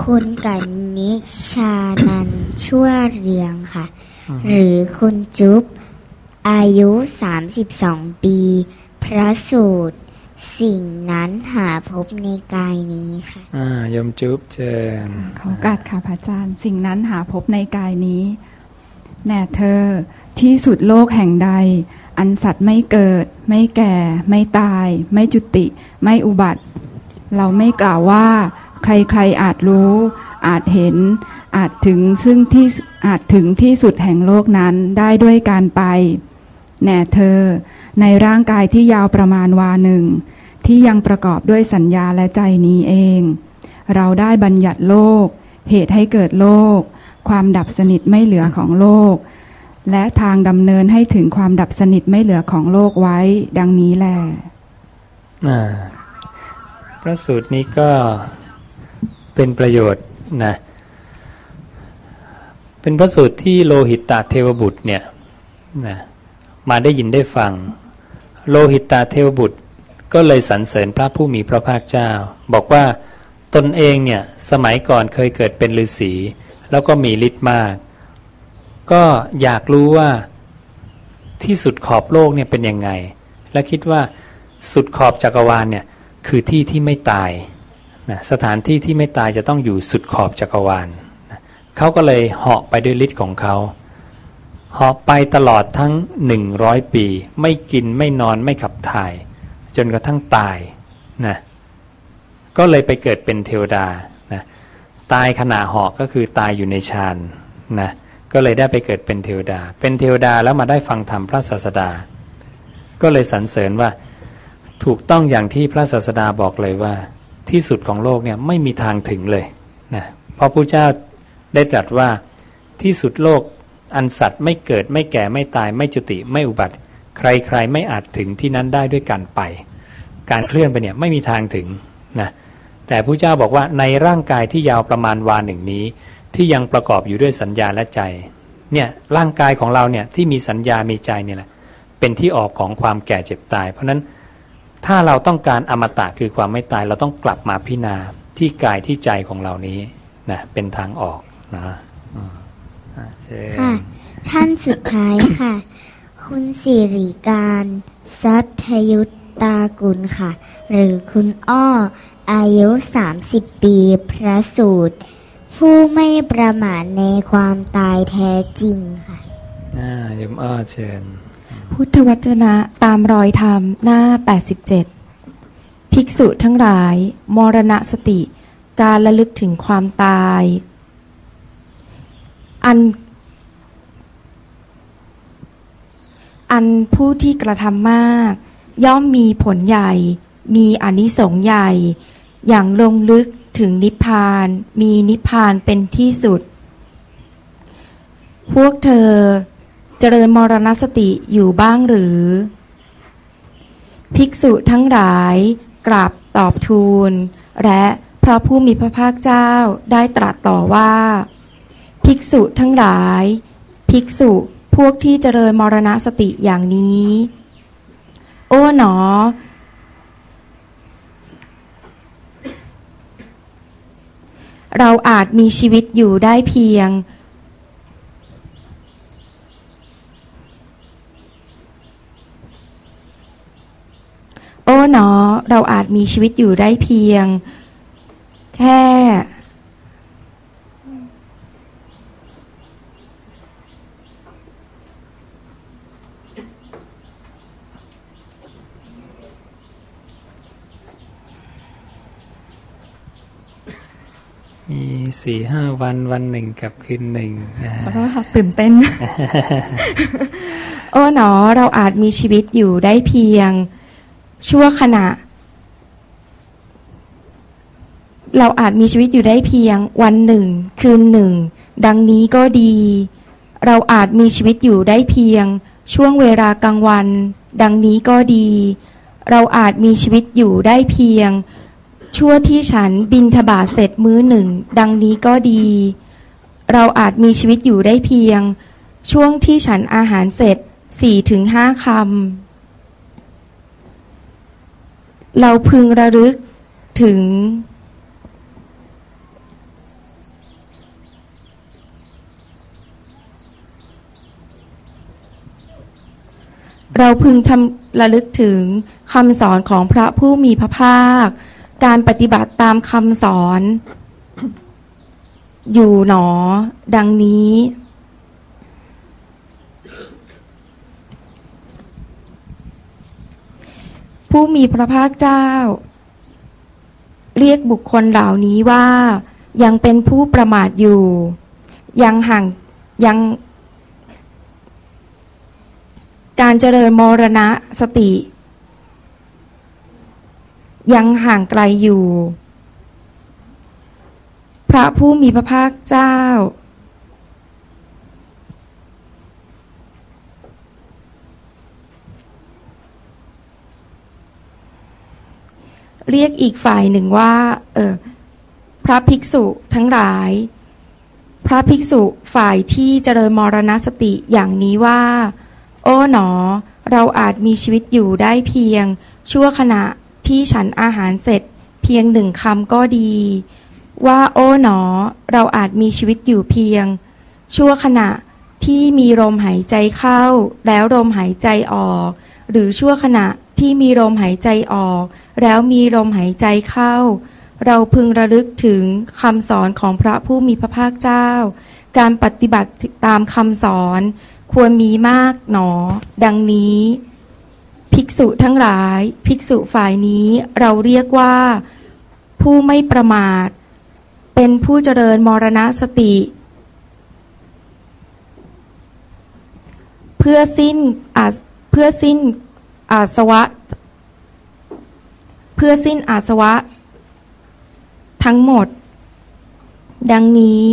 คุณกันนิชานันชั่วเรืองค่ะ หรือคุณจุ๊บอายุสามสิบสองปี พระสูตร สิ่งนั้นหาพบในกายนี้ค่ะ อ่ายมจุ๊บเชิญขอการค่ะพระอาจารย์ สิ่งนั้นหาพบในกายนี้ แน่เธอ ที่สุดโลกแห่งใด อันสัตว์ไม่เกิด ไม่แก่ ไม่ตาย ไม่จุติ ไม่อุบัติ เราไม่กล่าวว่า ใครๆอาจรู้ อาจเห็น อาจถึงซึ่งที่อาจถึงที่สุดแห่งโลกนั้นได้ด้วยการไป แน่เธอ ในร่างกายที่ยาวประมาณวาหนึ่ง ที่ยังประกอบด้วยสัญญาและใจนี้เอง เราได้บัญญัติโลก เหตุให้เกิดโลก ความดับสนิทไม่เหลือของโลก และทางดำเนินให้ถึงความดับสนิทไม่เหลือของโลกไว้ ดังนี้แหละพระสูตรนี้ก็เป็นประโยชน์นะ เป็นพระสูตรที่โลหิตตาเทวบุตรเนี่ยนะมาได้ยินได้ฟัง โลหิตตาเทวบุตรก็เลยสรรเสริญพระผู้มีพระภาคเจ้า บอกว่าตนเองเนี่ยสมัยก่อนเคยเกิดเป็นฤาษีแล้วก็มีฤทธิ์มาก ก็อยากรู้ว่าที่สุดขอบโลกเนี่ยเป็นยังไง และคิดว่าสุดขอบจักรวาลเนี่ยคือที่ที่ไม่ตายนะสถานที่ที่ไม่ตายจะต้องอยู่สุดขอบจักรวาลนะเขาก็เลยเหาะไปด้วยฤทธิ์ของเขาเหาะไปตลอดทั้งหนึ่งร้อยปี ไม่กินไม่นอนไม่ขับถ่าย จนกระทั่งตายนะก็เลยไปเกิดเป็นเทวดานะตายขณะเหาะก็คือตายอยู่ในฌานนะ ก็เลยได้ไปเกิดเป็นเทวดา เป็นเทวดาแล้วมาได้ฟังธรรมพระศาสดา ก็เลยสรรเสริญว่า ถูกต้องอย่างที่พระศาสดาบอกเลยว่า ที่สุดของโลกเนี่ยไม่มีทางถึงเลยนะเพราะพระเจ้าได้ตรัสว่าที่สุดโลกอันสัตว์ไม่เกิดไม่แก่ไม่ตายไม่จุติไม่อุบัติ ใครๆไม่อาจถึงที่นั้นได้ด้วยการไป การเคลื่อนไปเนี่ยไม่มีทางถึงนะแต่พระเจ้าบอกว่าในร่างกายที่ยาวประมาณวาหนึ่งนี้ ที่ยังประกอบอยู่ด้วยสัญญาและใจ เนี่ยร่างกายของเราเนี่ยที่มีสัญญา มีใจเนี่ยแหละ เป็นที่ออกของความแก่เจ็บตาย เพราะนั้นถ้าเราต้องการอมตะคือความไม่ตายเราต้องกลับมาพิจารณาที่กายที่ใจของเรานี้นะเป็นทางออกนะค่ะ ท่านสุดท้ายค่ะ คุณสิริการสัทยุตตากุลค่ะ หรือคุณอ้อ อายุ 30 ปี พระสูตร ผู้ไม่ประมาทในความตายแท้จริงค่ะน่ายมอ้อเชิญ พุทธวจนะตามรอยธรรมหน้า 87 ภิกษุทั้งหลาย มรณะสติ การระลึกถึงความตาย อัน อันผู้ที่กระทำมาก ย่อมมีผลใหญ่ มีอนิสงส์ใหญ่ อย่างลงลึก ถึงนิพพานมีนิพพานเป็นที่สุด พวกเธอเจริญมรณสติอยู่บ้างหรือ ภิกษุทั้งหลายกราบตอบทูล และพระผู้มีพระภาคเจ้าได้ตรัสต่อว่า ภิกษุทั้งหลาย ภิกษุพวกที่เจริญมรณสติอย่างนี้ โอ้หนอ เราอาจมีชีวิตอยู่ได้เพียง โอ้หนอ เราอาจมีชีวิตอยู่ได้เพียง แค่ มีสี่ห้าวันวันหนึ่งกับคืนหนึ่งนะฮะขอโทษค่ะตื่นเต้น โอ้หนอ เราอาจมีชีวิตอยู่ได้เพียง ชั่วขณะ เราอาจมีชีวิตอยู่ได้เพียง วันหนึ่ง คืนหนึ่ง ดังนี้ก็ดี เราอาจมีชีวิตอยู่ได้เพียง ช่วงเวลากลางวัน ดังนี้ก็ดี เราอาจมีชีวิตอยู่ได้เพียง ชั่วที่ฉันบินทบาทเสร็จมื้อหนึ่ง ดังนี้ก็ดี เราอาจมีชีวิตอยู่ได้เพียง ช่วงที่ฉันอาหารเสร็จสี่ถึงห้าคำ เราพึงระลึกถึง เราพึงทำระลึกถึงคำสอนของพระผู้มีพระภาค การปฏิบัติตามคำสอน อยู่หนอ ดังนี้ ผู้มีพระภาคเจ้า เรียกบุคคลเหล่านี้ว่ายังเป็นผู้ประมาทอยู่ ยังห่างยังการเจริญมรณะสติ ยังห่างไกลอยู่ พระผู้มีพระภาคเจ้า เรียกอีกฝ่ายหนึ่งว่า เออพระภิกษุทั้งหลาย พระภิกษุฝ่ายที่เจริญมรณสติอย่างนี้ว่า โอ้หนอ เราอาจมีชีวิตอยู่ได้เพียง ชั่วขณะ ที่ฉันอาหารเสร็จ เพียงหนึ่งคำก็ดี ว่าโอ้หนอ เราอาจมีชีวิตอยู่เพียง ชั่วขณะที่มีลมหายใจเข้า แล้วลมหายใจออก หรือชั่วขณะที่มีลมหายใจออก แล้วมีลมหายใจเข้า เราพึงระลึกถึงคำสอนของพระผู้มีพระภาคเจ้า การปฏิบัติตามคำสอน ควรมีมากหนอ ดังนี้ ภิกษุทั้งหลาย ภิกษุฝ่ายนี้เราเรียกว่า ผู้ไม่ประมาท เป็นผู้เจริญมรณสติ เพื่อสิ้นเพื่อสิ้นอาสวะ เพื่อสิ้นอาสวะ ทั้งหมด ดังนี้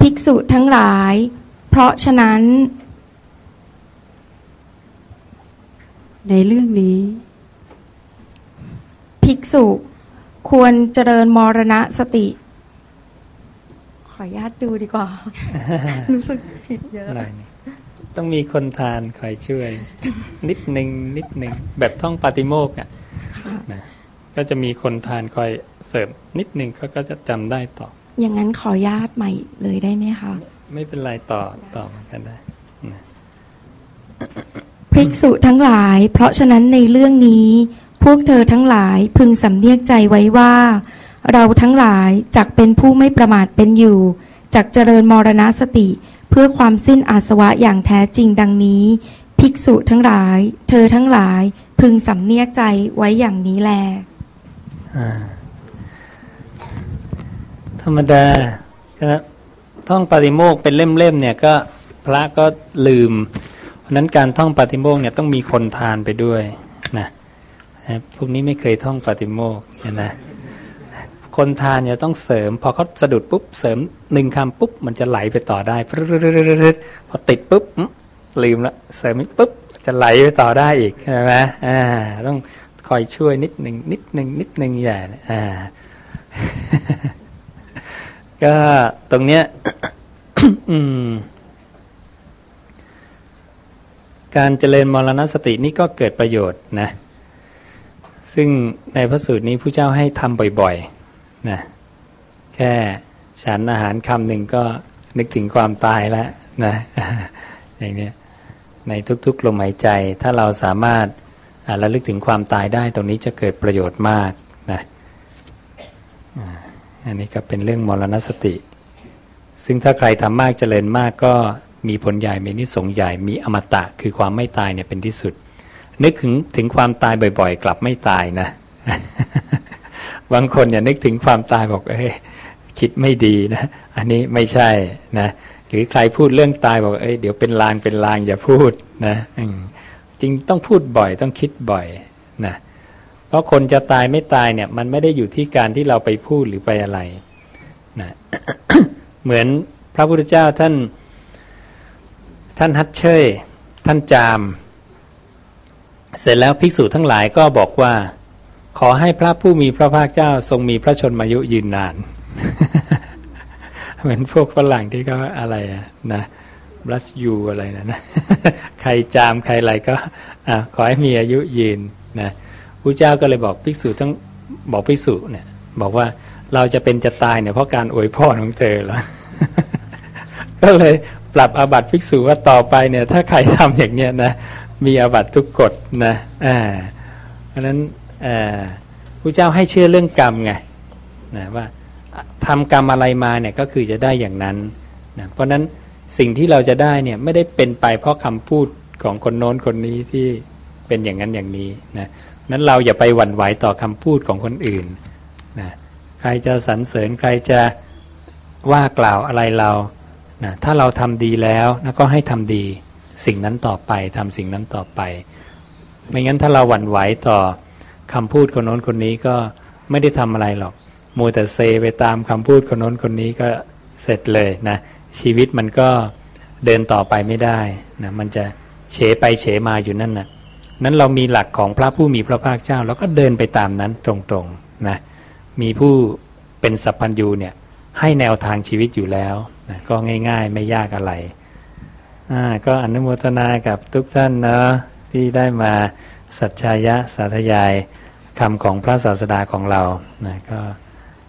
ภิกษุทั้งหลาย เพราะฉะนั้น ในเรื่องนี้ ภิกษุควรเจริญมรณสติ ขออนุญาตดูดีกว่า รู้สึกผิดเยอะหน่อยนี่ต้องมีคนทานคอยช่วย นิดหนึ่งนิดหนึ่งแบบท่องปาติโมกข์อะนะก็จะมีคนทานคอยเสริมนิดหนึ่งเขาก็จะจำได้ต่อ อย่างนั้นขออนุญาตใหม่เลยได้ไหมคะ ไม่เป็นไรต่อต่อมากันได้นะ ภิกษุทั้งหลาย เพราะฉะนั้นในเรื่องนี้ พวกเธอทั้งหลายพึงสำเนียกใจไว้ว่า เราทั้งหลายจักเป็นผู้ไม่ประมาทเป็นอยู่จักเจริญมรณสติ เพื่อความสิ้นอาสวะอย่างแท้จริงดังนี้ ภิกษุทั้งหลาย เธอทั้งหลายพึงสำเนียกใจไว้อย่างนี้แลธรรมดาท่องปฏิโมกเป็นเล่มๆเนี่ยก็พระก็ลืม เพราะนั้นการท่องปฏิโมกเนี่ยต้องมีคนทานไปด้วยนะพวกนี้ไม่เคยท่องปฏิโมกเนี่ยนะคนทานเนี่ยต้องเสริม พอเขาสะดุดปุ๊บเสริมหนึ่งคำปุ๊บมันจะไหลไปต่อได้พอติดปุ๊บลืมละเสริมปุ๊บจะไหลไปต่อได้อีกใช่ไหมอ่า ต้องคอยช่วยนิดหนึ่งนิดหนึ่งนิดหนึ่งอย่าอ่า ก็ตรงเนี้ย อืม การเจริญมรณสตินี่ก็เกิดประโยชน์นะ ซึ่งในพระสูตรนี้ผู้เจ้าให้ทำบ่อยๆนะแค่ฉันอาหารคำหนึ่งก็นึกถึงความตายแล้วนะอย่างนี้ในทุกๆลมหายใจถ้าเราสามารถระลึกถึงความตายได้ตรงนี้จะเกิดประโยชน์มากนะอันนี้ก็เป็นเรื่องมรณสติ ซึ่งถ้าใครทำมากเจริญมากก็ มีผลใหญ่มีนิสงใหญ่มีอมตะคือความไม่ตายเนี่ยเป็นที่สุด นึกถึงถึงความตายบ่อย ๆ กลับไม่ตายนะ บางคนเนี่ยนึกถึงความตายบอกเอ้ยคิดไม่ดีนะ อันนี้ไม่ใช่นะ หรือใครพูดเรื่องตายบอกเอ้ยเดี๋ยวเป็นลางเป็นลางอย่าพูดนะจริงต้องพูดบ่อยต้องคิดบ่อยนะเพราะคนจะตายไม่ตายเนี่ย มันไม่ได้อยู่ที่การที่เราไปพูดหรือไปอะไรนะเหมือนพระพุทธเจ้าท่าน ท่านฮัตเชยท่านจาม เสร็จแล้วภิกษุทั้งหลายก็บอกว่า ขอให้พระผู้มีพระภาคเจ้าทรงมีพระชนมายุยืนนาน เหมือนพวกฝรั่งที่เขาอะไรนะบลัสยูอะไรนะนะใครจามใครอะไรก็อขอให้มีอายุยืนนะพระเจ้าก็เลยบอกภิกษุทั้งบอกภิกษุเนี่ยบอกว่าเราจะเป็นจะตายเนี่ยเพราะการอวยพรของเธอแล้วก็เลย ปรับอาบัติภิกษุว่าต่อไปเนี่ยถ้าใครทำอย่างเนี้ยนะมีอาบัติทุกกฎนะอ่าเพราะนั้นอ่าพระเจ้าให้เชื่อเรื่องกรรมไงนะว่าทำกรรมอะไรมาเนี่ยก็คือจะได้อย่างนั้นนะเพราะนั้นสิ่งที่เราจะได้เนี่ยไม่ได้เป็นไปเพราะคำพูดของคนโน้นคนนี้ที่เป็นอย่างนั้นอย่างนี้นะนั้นเราอย่าไปหวั่นไหวต่อคำพูดของคนอื่นนะใครจะสรรเสริญใครจะว่ากล่าวอะไรเรา นะถ้าเราทำดีแล้วนะก็ให้ทำดีสิ่งนั้นต่อไปทำสิ่งนั้นต่อไป ไม่งั้นถ้าเราหวั่นไหวต่อคำพูดคนโน้นคนนี้ก็ไม่ได้ทำอะไรหรอกมัวแต่เซไปตามคำพูดคนโน้นคนนี้ก็เสร็จเลยนะชีวิตมันก็เดินต่อไปไม่ได้นะมันจะเฉไปเฉมาอยู่นั่นนะนั้นเรามีหลักของพระผู้มีพระภาคเจ้าแล้วก็เดินไปตามนั้นตรงๆนะมีผู้เป็นสัพพัญญูเนี่ยให้แนวทางชีวิตอยู่แล้ว นะก็ง่ายๆ ไม่ยากอะไรอ่าก็อนุโมทนากับทุกท่านเนาะที่ได้มาสัจชายะสาธยายคำของพระศาสดาของเรานะก็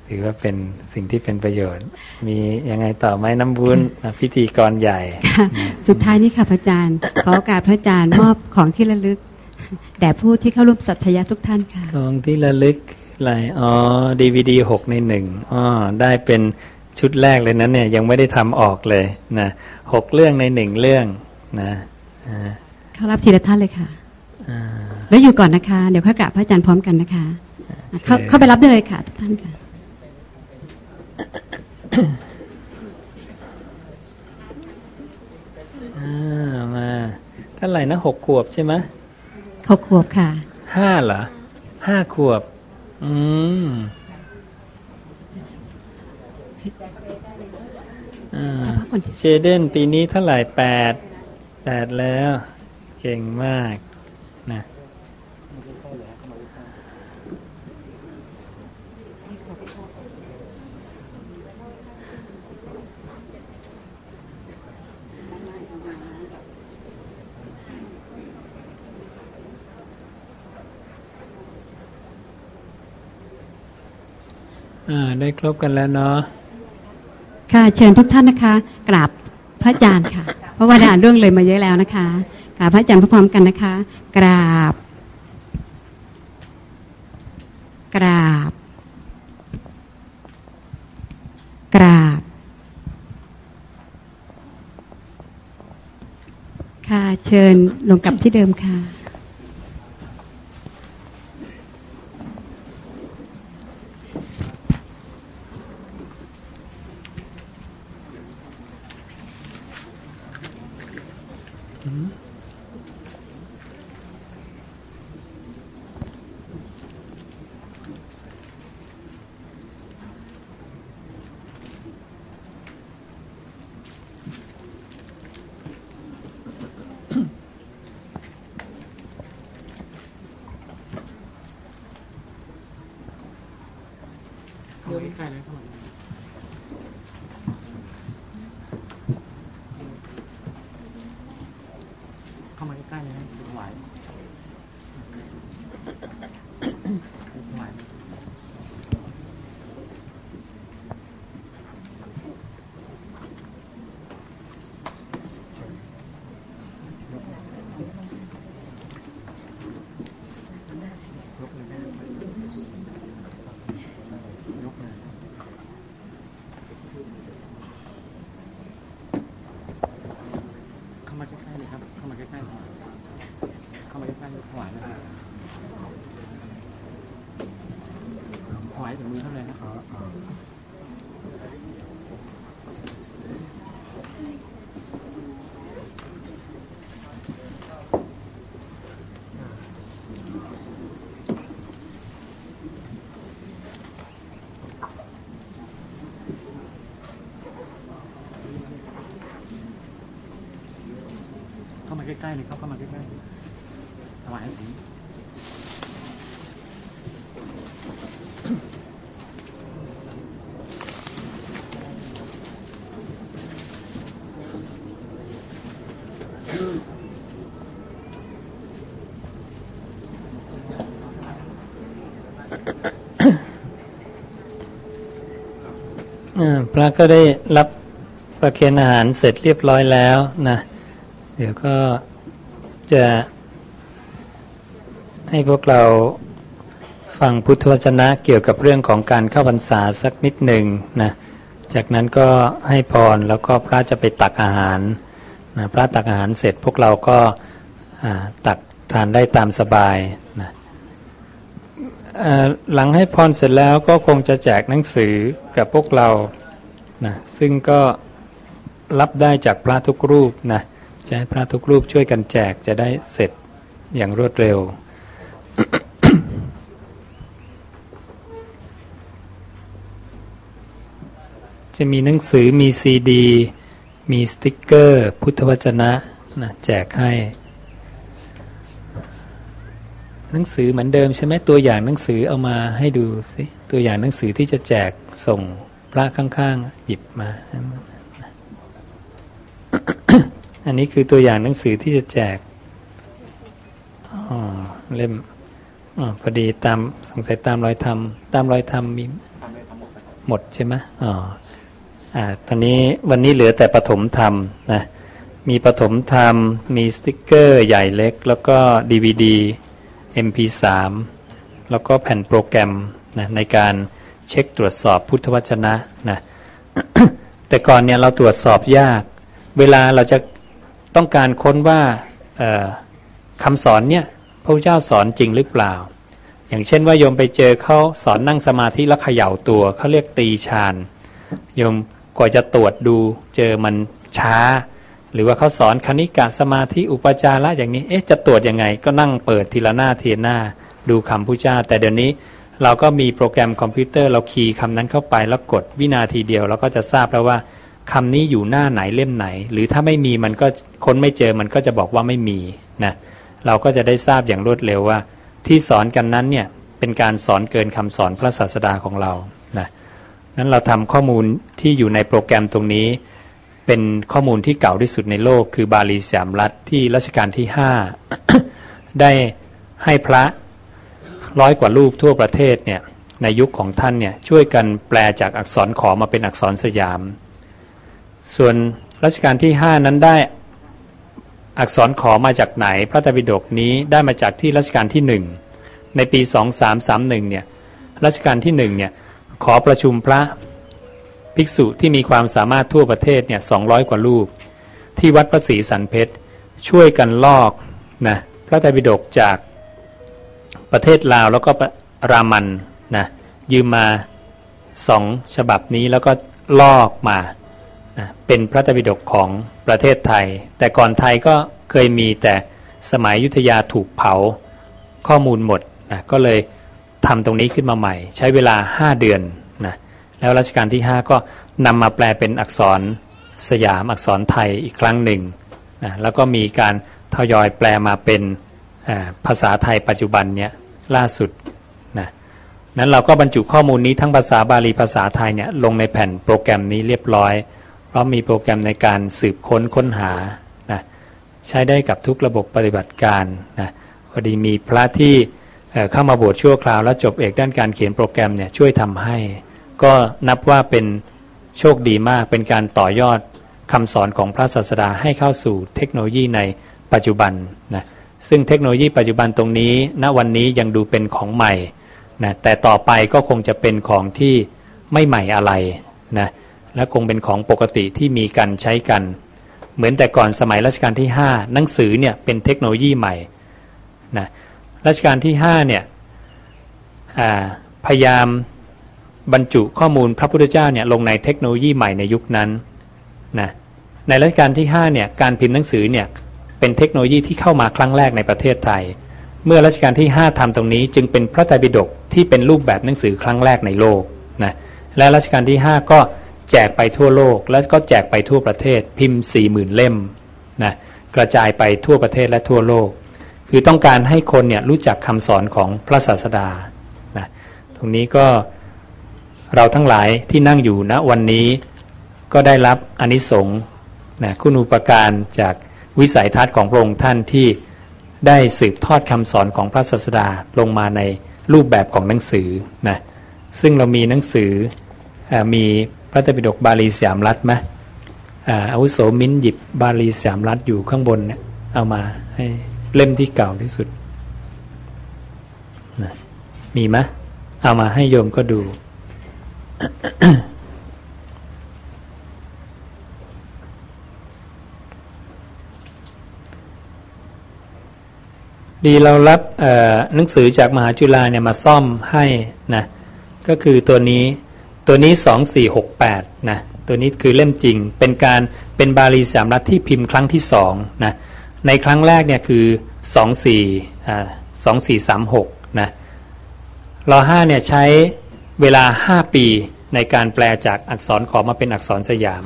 ถือว่าเป็นสิ่งที่เป็นประโยชน์ มียังไงต่อไหมน้ำบุญพิธีกรใหญ่ สุดท้ายนี้ค่ะพระอาจารย์ ขอโอกาสพระอาจารย์มอบของที่ระลึก แด่ผู้ที่เข้าร่วมสัตยะทุกท่านค่ะ ของที่ระลึกอะไรอ๋อดีวีดีหกในหนึ่งอ๋อได้เป็น ชุดแรกเลยนั้นเนี่ยยังไม่ได้ทำออกเลยนะหกเรื่องในหนึ่งเรื่องนะเข้ารับทีละท่านเลยค่ะแล้วอยู่ก่อนนะคะ เดี๋ยวค่อยกราบพระอาจารย์พร้อมกันนะคะเข้าเข้าไปรับได้เลยค่ะทุกท่านค่ะมาเท่าไหร่นะหกขวบใช่ไหมหกขวบค่ะห้าเหรอห้าขวบ อืม เชเดนปีนี้เท่าไหร่แปดแปดแล้ว เก่งมากนะได้ครบกันแล้วเนาะ ค่ะเชิญทุกท่านนะคะ กราบพระอาจารย์ค่ะ เพราะว่าได้อ่านเรื่องเลยมาเยอะแล้วนะคะกราบพระอาจารย์พร้อมกันนะคะ กราบ กราบ กราบ ค่ะเชิญลงกลับที่เดิมค่ะ Mm-hmm. ใกล้ๆเลยครับเข้ามาใกล้ๆถวายให้ถึงอ่าพระก็ได้รับประเคนอาหารเสร็จเรียบร้อยแล้วนะ เดี๋ยวก็จะให้พวกเราฟังพุทธวจนะเกี่ยวกับเรื่องของการเข้าพรรษาสักนิดหนึ่งนะจากนั้นก็ให้พรแล้วก็พระจะไปตักอาหารนะพระตักอาหารเสร็จพวกเราก็ตักทานได้ตามสบายนะหลังให้พรเสร็จแล้วก็คงจะแจกหนังสือกับพวกเรานะซึ่งก็รับได้จากพระทุกรูปนะ จะให้พระทุกรูปช่วยกันแจกจะได้เสร็จอย่างรวดเร็ว จะมีหนังสือมีซีดี มีสติกเกอร์ พุทธวจนะนะแจกให้ หนังสือเหมือนเดิมใช่ไหมตัวอย่างหนังสือเอามาให้ดูสิตัวอย่างหนังสือที่จะแจกส่งพระข้างๆ หยิบมา อันนี้คือตัวอย่างหนังสือที่จะแจกอ๋อเล่มอ๋อพอดีตามสงสัยตามรอยธรรม ตามรอยธรรมมีหมดใช่ไหมอ๋ออ่าตอนนี้วันนี้เหลือแต่ปฐมธรรมนะมีปฐมธรรม มีสติกเกอร์ใหญ่เล็ก แล้วก็ DVD MP3 แล้วก็แผ่นโปรแกรมนะในการเช็คตรวจสอบพุทธวจนะนะแต่ก่อนเนี่ยเราตรวจสอบยาก เวลาเราจะ ต้องการค้นว่าคำสอนเนี่ยพระเจ้าสอนจริงหรือเปล่า อย่างเช่นว่าโยมไปเจอเขาสอนนั่งสมาธิแล้วเขย่าตัวเขาเรียกตีฌานโยมกว่าจะตรวจดูเจอมันช้า หรือว่าเขาสอนคณิกะสมาธิอุปจาระอย่างนี้เอ๊ะจะตรวจยังไงก็นั่งเปิดทีละหน้าทีละหน้า ดูคำพุทธเจ้า แต่เดี๋ยวนี้เราก็มีโปรแกรมคอมพิวเตอร์เราคีย์คำนั้นเข้าไปแล้วกดวินาทีเดียวเราก็จะทราบแล้วว่า คำนี้อยู่หน้าไหนเล่มไหน หรือถ้าไม่มีมันก็ค้นไม่เจอมันก็จะบอกว่าไม่มีนะเราก็จะได้ทราบอย่างรวดเร็วว่า ที่สอนกันนั้นเนี่ยเป็นการสอนเกินคำสอนพระศาสดาของเรานะนั้นเราทำข้อมูลที่อยู่ในโปรแกรมตรงนี้ เป็นข้อมูลที่เก่าที่สุดในโลก คือบาลีสามรัฐที่รัชกาลที่ 5 ได้ให้พระร้อยกว่ารูปทั่วประเทศเนี่ยในยุคของท่านเนี่ยช่วยกันแปลจากอักษรขอมาเป็นอักษรสยาม ส่วนรัชกาลที่ 5 นั้นได้อักษรขอมาจากไหน พระไตรปิฎกนี้ได้มาจากที่รัชกาลที่ 1 ในปี 2331เนี่ยรัชกาลที่1เนี่ยขอประชุมพระภิกษุที่มีความสามารถทั่วประเทศเนี่ย200 กว่ารูป ที่วัดพระศรีสันเพชรช่วยกันลอกนะพระไตรปิฎกจากประเทศลาวแล้วก็รามันนะยืมมาสองฉบับนี้แล้วก็ลอกมา นะเป็นพระตรปิฎกของประเทศไทย แต่ก่อนไทยก็เคยมีแต่สมัยยุธยาถูกเผาข้อมูลหมดนะก็เลยทำตรงนี้ขึ้นมาใหม่ ใช้เวลา 5 เดือนนะแล้วรัชกาลที่ 5 ก็นำมาแปลเป็นอักษรสยามอักษรไทยอีกครั้งหนึ่งนะแล้วก็มีการทยอยแปลมาเป็นภาษาไทยปัจจุบันเนี้ยล่าสุดนะนั้นเราก็บรรจุข้อมูลนี้ทั้งภาษาบาลีภาษาไทยเนี่ยลงในแผ่นโปรแกรมนี้เรียบร้อย ราะมีโปรแกรมในการสืบค้นค้นหานะใช้ได้กับทุกระบบปฏิบัติการนะพอดีมีพระที่เข้ามาบวชชั่วคราว แล้วจบเอกด้านการเขียนโปรแกรมเนี่ยช่วยทำให้ ก็นับว่าเป็นโชคดีมากเป็นการต่อยอดคำสอนของพระศาสดาให้เข้าสู่เทคโนโลยีในปัจจุบันนะซึ่งเทคโนโลยีปัจจุบันตรงนี้ ณวันนี้ยังดูเป็นของใหม่นะแต่ต่อไปก็คงจะเป็นของที่ไม่ใหม่อะไรนะ และคงเป็นของปกติที่มีกันใช้กัน เหมือนแต่ก่อนสมัยรัชกาลที่ 5 หนังสือเนี่ยเป็นเทคโนโลยีใหม่นะรัชกาลที่5เนี่ยพยายามบรรจุข้อมูลพระพุทธเจ้าเนี่ยลงในเทคโนโลยีใหม่ในยุคนั้นนะในรัชกาลที่5เนี่ยการพิมพ์หนังสือเนี่ยเป็นเทคโนโลยีที่เข้ามาครั้งแรกในประเทศไทย เมื่อรัชกาลที่ 5ทำตรงนี้จึงเป็นพระไตรปิฎกที่เป็นรูปแบบหนังสือครั้งแรกในโลกนะและรัชกาลที่ 5 ก็ แจกไปทั่วโลก และก็แจกไปทั่วประเทศ พิมพ์4 0,000เล่มนะกระจายไปทั่วประเทศและทั่วโลก คือต้องการให้คนเนี่ยรู้จักคำสอนของพระศาสดานะตรงนี้ก็เราทั้งหลายที่นั่งอยู่ณวันนี้ก็ได้รับอนิสงส์นะคุณูปการจากวิสัยทัศน์ของพระองค์ท่านที่ได้สืบทอดคำสอนของพระศาสดาลงมาในรูปแบบของหนังสือนะซึ่งเรามีหนังสืออมี ระตปิฎกบาลีสยามรัฐไหมอาวุโสมิ้นหยิบบาลีสยามรัฐอยู่ข้างบนเนี่ยเอามาให้เล่มที่เก่าที่สุดนะมีไหมเอามาให้โยมก็ดูดีเรารับหนังสือจากมหาจุฬาเนี่ยมาซ่อมให้นะ ก็คือตัวนี้ ตัวนี้สองสี่หกแปดนะตัวนี้คือเล่มจริง เป็นการเป็นบาลีสามรัฐที่พิมพ์ครั้งที่สองนะในครั้งแรกเนี่ยคือสองสี่สองสี่สามหกนะรอห้าเนี่ยใช้เวลาห้าปีในการแปลจากอักษรขอมาเป็นอักษรสยาม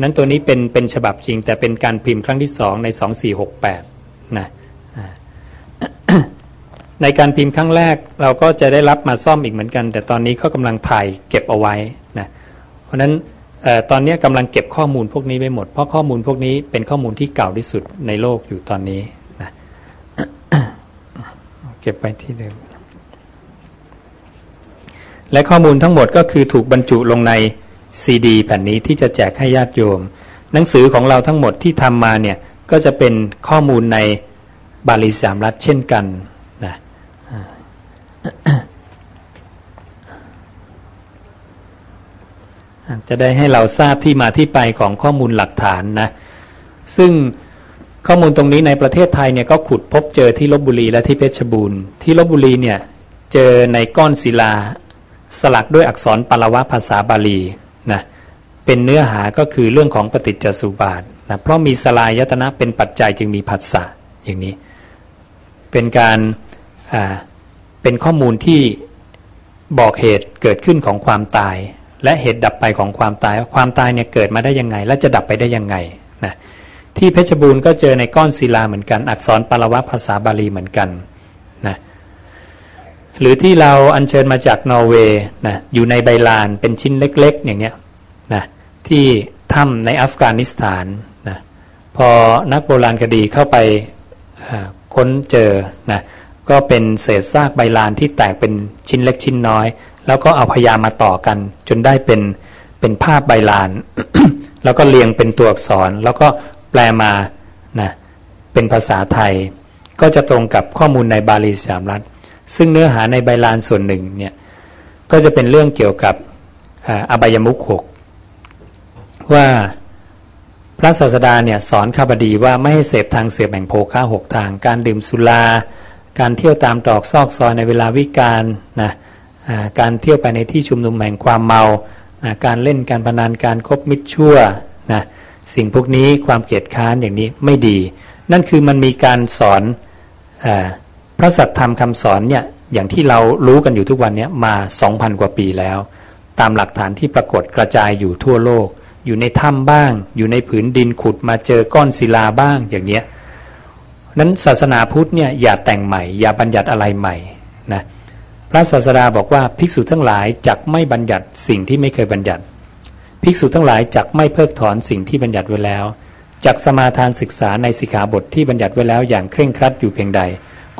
นั้นตัวนี้เป็นเป็นฉบับจริง แต่เป็นการพิมพ์ครั้งที่สองในสองสี่หกแปดนะ ในการพิมพ์ครั้งแรกเราก็จะได้รับมาซ่อมอีกเหมือนกัน แต่ตอนนี้เขากำลังถ่ายเก็บเอาไว้นะเพราะฉะนั้นตอนนี้กำลังเก็บข้อมูลพวกนี้ไว้หมด เพราะข้อมูลพวกนี้เป็นข้อมูลที่เก่าที่สุดในโลกอยู่ตอนนี้นะเก็บไปที่เดิมและข้อมูลทั้งหมดก็คือถูกบรรจุลงในซีดีแผ่นนี้ที่จะแจกให้ญาติโยม หนังสือของเราทั้งหมดที่ทำมาเนี่ยก็จะเป็นข้อมูลในบาลีสามรัฐเช่นกัน จะได้ให้เราทราบที่มาที่ไปของข้อมูลหลักฐานนะ ซึ่งข้อมูลตรงนี้ในประเทศไทยเนี่ยก็ขุดพบเจอที่ลบบุรีและที่เพชรบูรณ์ที่ลบบุรีเนี่ยเจอในก้อนศิลา สลักด้วยอักษรปารวะภาษาบาลีนะเป็นเนื้อหาก็คือเรื่องของปฏิจจสุบาทนะเพราะมีสลายยตนะเป็นปัจจัยจึงมีผัสสะอย่างนี้ เป็นการ เป็นข้อมูลที่บอกเหตุเกิดขึ้นของความตาย และเหตุดับไปของความตาย ความตายเนี่ยเกิดมาได้ยังไง และจะดับไปได้ยังไงนะที่เพชรบูรณ์ก็เจอในก้อนศิลาเหมือนกัน อักษรปารวะภาษาบาลีเหมือนกันนะหรือที่เราอัญเชิญมาจากนอร์เวย์นะอยู่ในใบลานเป็นชิ้นเล็กๆ อย่างเนี้ยนะที่ถ้ำในอัฟกานิสถานนะพอนักโบราณคดีเข้าไปค้นเจอนะ ก็เป็นเศษซากใบลานที่แตกเป็นชิ้นเล็กชิ้นน้อย แล้วก็เอาพยามาต่อกัน จนได้เป็นเป็นภาพใบลาน แล้วก็เรียงเป็นตัวอักษร แล้วก็แปลมานะเป็นภาษาไทย ก็จะตรงกับข้อมูลในบาลีสามรัฐ ซึ่งเนื้อหาในใบลานส่วนหนึ่งเนี่ยก็จะเป็นเรื่องเกี่ยวกับอบายมุขหกว่าพระศาสดาเนี่ยสอนข้าบดีว่าไม่ให้เสพทางเสียแบ่งโภค้าหกทาง การดื่มสุรา การเที่ยวตามตรอกซอกซอยในเวลาวิการนะการเที่ยวไปในที่ชุมนุมแห่งความเมานะการเล่นการพนันการคบมิตรชั่วนะสิ่งพวกนี้ความเกียดค้านอย่างนี้ไม่ดี นั่นคือมันมีการสอนอพระสัตธรรมคำสอนเนี่ยอย่างที่เรารู้กันอยู่ทุกวันนี้มา 2,000 กว่าปีแล้ว ตามหลักฐานที่ปรากฏกระจายอยู่ทั่วโลก อยู่ในถ้ำบ้าง อยู่ในผืนดินขุดมาเจอก้อนศิลาบ้างอย่างเนี้ย นั้นศาสนาพุทธเนี่ยอย่าแต่งใหม่ อย่าบัญญัติอะไรใหม่นะพระศาสดาบอกว่าภิกษุทั้งหลายจักไม่บัญญัติสิ่งที่ไม่เคยบัญญัติ ภิกษุทั้งหลายจักไม่เพิกถอนสิ่งที่บัญญัติไว้แล้วจักสมาทานศึกษาในสิกขาบทที่บัญญัติไว้แล้วอย่างเคร่งครัดอยู่เพียงใด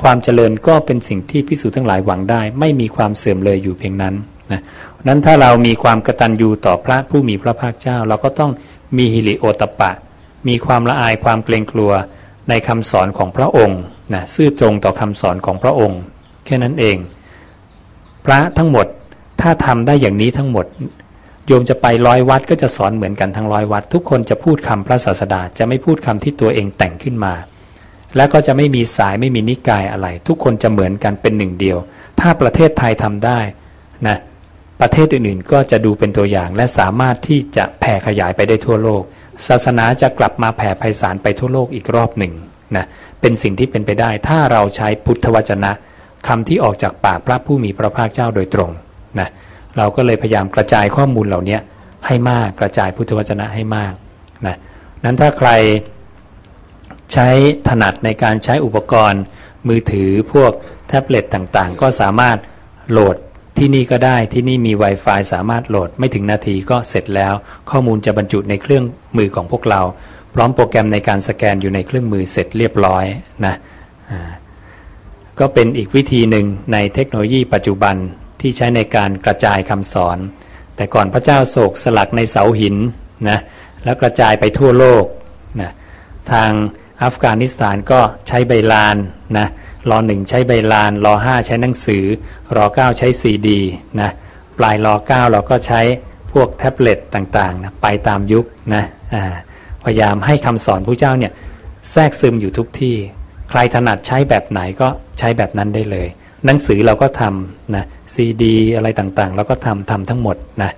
ความเจริญก็เป็นสิ่งที่ภิกษุทั้งหลายหวังได้ ไม่มีความเสื่อมเลยอยู่เพียงนั้นนะนั้นถ้าเรามีความกตัญญูต่อพระผู้มีพระภาคเจ้า เราก็ต้องมีฮิริโอตปะ มีความละอายความเกรงกลัว ในคำสอนของพระองค์นะซื่อตรงต่อคำสอนของพระองค์ แค่นั้นเอง พระทั้งหมดถ้าทำได้อย่างนี้ทั้งหมด โยมจะไปร้อยวัดก็จะสอนเหมือนกันทั้งร้อยวัด ทุกคนจะพูดคำพระศาสดาจะไม่พูดคำที่ตัวเองแต่งขึ้นมา และก็จะไม่มีสายไม่มีนิกายอะไร ทุกคนจะเหมือนกันเป็นหนึ่งเดียว ถ้าประเทศไทยทำได้นะประเทศอื่นๆก็จะดูเป็นตัวอย่างและสามารถที่จะแผ่ขยายไปได้ทั่วโลก ศาสนาจะกลับมาแผ่ไพศาลไปทั่วโลกอีกรอบหนึ่งนะเป็นสิ่งที่เป็นไปได้ ถ้าเราใช้พุทธวจนะคำที่ออกจากปากพระผู้มีพระภาคเจ้าโดยตรงนะเราก็เลยพยายามกระจายข้อมูลเหล่านี้ให้มากกระจายพุทธวจนะให้มากนะนั้นถ้าใครใช้ถนัดในการใช้อุปกรณ์มือถือพวกแท็บเล็ตต่างๆ ก็สามารถโหลด ที่นี่ก็ได้ที่นี่มี Wi-Fi สามารถโหลดไม่ถึงนาทีก็เสร็จแล้ว ข้อมูลจะบรรจุในเครื่องมือของพวกเรา พร้อมโปรแกรมในการสแกนอยู่ในเครื่องมือเสร็จเรียบร้อยนะก็เป็นอีกวิธีหนึ่งในเทคโนโลยีปัจจุบันที่ใช้ในการกระจายคำสอน แต่ก่อนพระเจ้าโศกสลักในเสาหินนะแล้วกระจายไปทั่วโลกนะทางอัฟกานิสถานก็ใช้ใบลานนะ รอหนึ่งใช้ใบลานรอห้าใช้หนังสือรอเก้าใช้ซีดีนะปลายรอเก้าเราก็ใช้พวกแท็บเล็ตต่างๆนะไปตามยุคนะพยายามให้คำสอนพระเจ้าเนี่ยแทรกซึมอยู่ทุกที่ ใครถนัดใช้แบบไหนก็ใช้แบบนั้นได้เลย หนังสือเราก็ทำนะซีดีอะไรต่างๆ เราก็ทำทำทั้งหมดนะ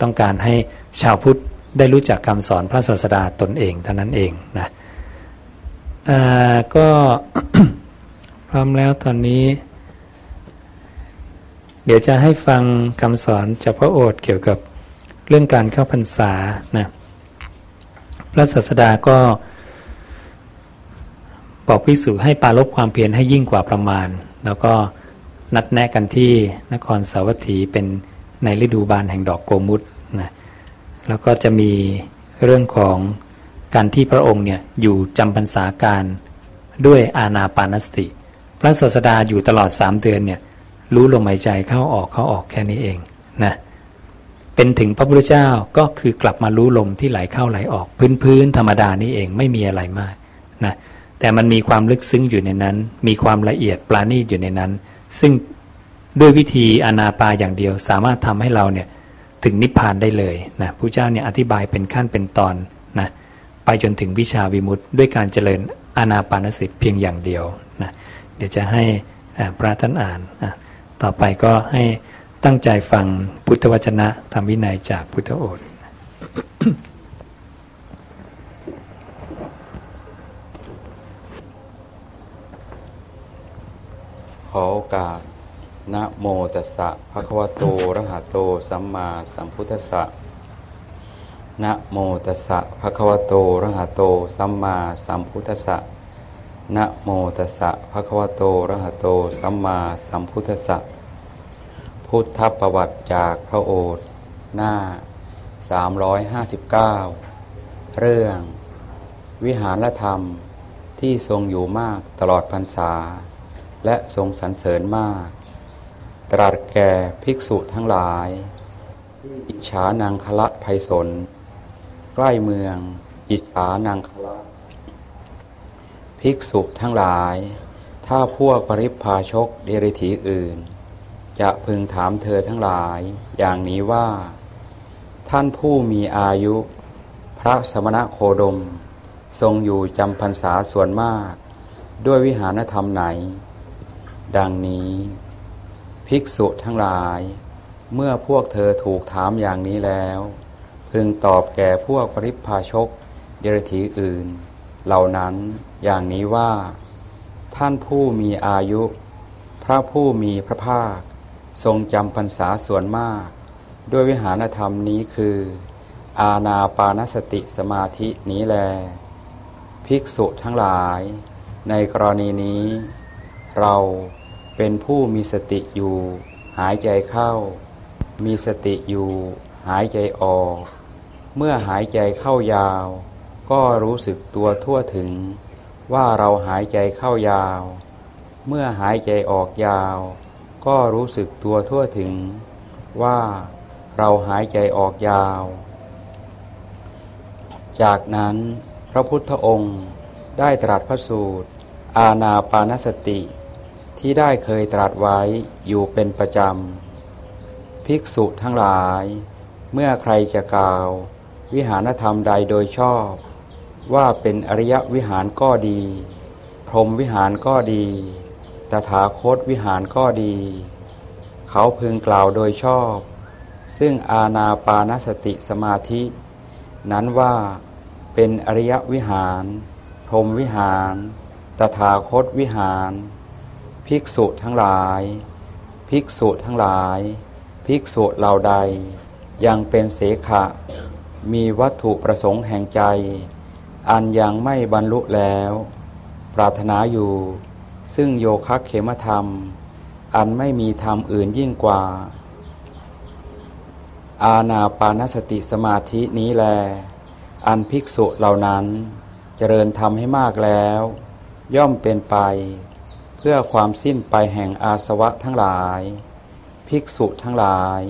ต้องการให้ชาวพุทธได้รู้จักคำสอนพระศาสดาตนเองเท่านั้นเองนะก็ พร้อมแล้วตอนนี้ เดี๋ยวจะให้ฟังคำสอนจากพระโอษฐ์เกี่ยวกับเรื่องการเข้าพรรษานะพระศาสดาก็ บอกพิสูจให้ปาลบความเพียรให้ยิ่งกว่าประมาณ แล้วก็นัดแนะกันที่นครสาวัตถีเป็นในฤดูบานแห่งดอกโกมุตนะแล้วก็จะมีเรื่องของการที่พระองค์เนี่ยอยู่จำพรรษาการด้วยอาณาปานสติ พระศาสดาอยู่ตลอดสามเดือนเนี่ยรู้ลมหายใจเข้าออกเข้าออกแค่นี้เองนะเป็นถึงพระพุทธเจ้าก็คือกลับมารู้ลมที่ไหลเข้าไหลออก พื้นพื้นธรรมดานี่เองไม่มีอะไรมากนะแต่มันมีความลึกซึ้งอยู่ในนั้น มีความละเอียดปราณีตอยู่ในนั้น ซึ่งด้วยวิธีอนาปาอย่างเดียวสามารถทำให้เราเนี่ยถึงนิพพานได้เลยนะพระเจ้าเนี่ยอธิบายเป็นขั้นเป็นตอนนะไปจนถึงวิชาวิมุตต์ด้วยการเจริญอนาปานสติเพียงอย่างเดียว เดี๋ยวจะให้พระท่านอ่าน ต่อไปก็ให้ตั้งใจฟังพุทธวจนะธรรมวินัยจากพุทธโอษฐขอโอกาสนะโมตัสสะภะคะวะโตระหะโต สัมมาสัมพุทธัสสะนะโมตัสสะภะคะวะโตระหะโต สัมมาสัมพุทธัสสะ นะโมตัสสะภะคะวะโตระหะโต สัมมาสัมพุทธัสสะ พุทธประวัติจากพระโอษฐ์หน้า 359 เรื่อง วิหารธรรมที่ทรงอยู่มากตลอดพรรษา และทรงสรรเสริญมาก ตรัสแก่ภิกษุทั้งหลาย อิจฉานางคละภัยสน ใกล้เมือง อิจฉานางคละ ภิกษุทั้งหลาย ถ้าพวกปริพาชกเดริถีอื่น จะพึงถามเธอทั้งหลาย อย่างนี้ว่า ท่านผู้มีอายุ พระสมณะโคดม ทรงอยู่จำพรรษาส่วนมาก ด้วยวิหารธรรมไหน ดังนี้ ภิกษุทั้งหลาย เมื่อพวกเธอถูกถามอย่างนี้แล้ว พึงตอบแก่พวกปริพาชกเดริถีอื่น เหล่านั้น อย่างนี้ว่า ท่านผู้มีอายุ พระผู้มีพระภาค ทรงจำพรรษาส่วนมาก ด้วยวิหารธรรมนี้คือ อาณาปานสติสมาธินี้แล ภิกษุทั้งหลาย ในกรณีนี้ เราเป็นผู้มีสติอยู่ หายใจเข้า มีสติอยู่ หายใจออก เมื่อหายใจเข้ายาว ก็รู้สึกตัวทั่วถึง ว่าเราหายใจเข้ายาว เมื่อหายใจออกยาว ก็รู้สึกตัวทั่วถึง ว่าเราหายใจออกยาว จากนั้นพระพุทธองค์ได้ตรัสพระสูตร อาณาปานสติ ที่ได้เคยตรัสไว้อยู่เป็นประจำ ภิกษุทั้งหลาย เมื่อใครจะกล่าว วิหารธรรมใดโดยชอบ ว่าเป็นอริยวิหารก็ดี พรหมวิหารก็ดี ตถาคตวิหารก็ดี เขาพึงกล่าวโดยชอบ ซึ่งอาณาปานสติสมาธิ นั้นว่าเป็นอริยวิหาร พรหมวิหาร ตถาคตวิหาร ภิกษุทั้งหลาย ภิกษุทั้งหลาย ภิกษุเหล่าใด ยังเป็นเสขะ มีวัตถุประสงค์แห่งใจ อันยังไม่บรรลุแล้ว ปรารถนาอยู่ ซึ่งโยคะเขมธรรม อันไม่มีธรรมอื่นยิ่งกว่า อาณาปานสติสมาธินี้แล อันภิกษุเหล่านั้น เจริญทำให้มากแล้ว ย่อมเป็นไป เพื่อความสิ้นไปแห่งอาสวะทั้งหลาย ภิกษุทั้งหลาย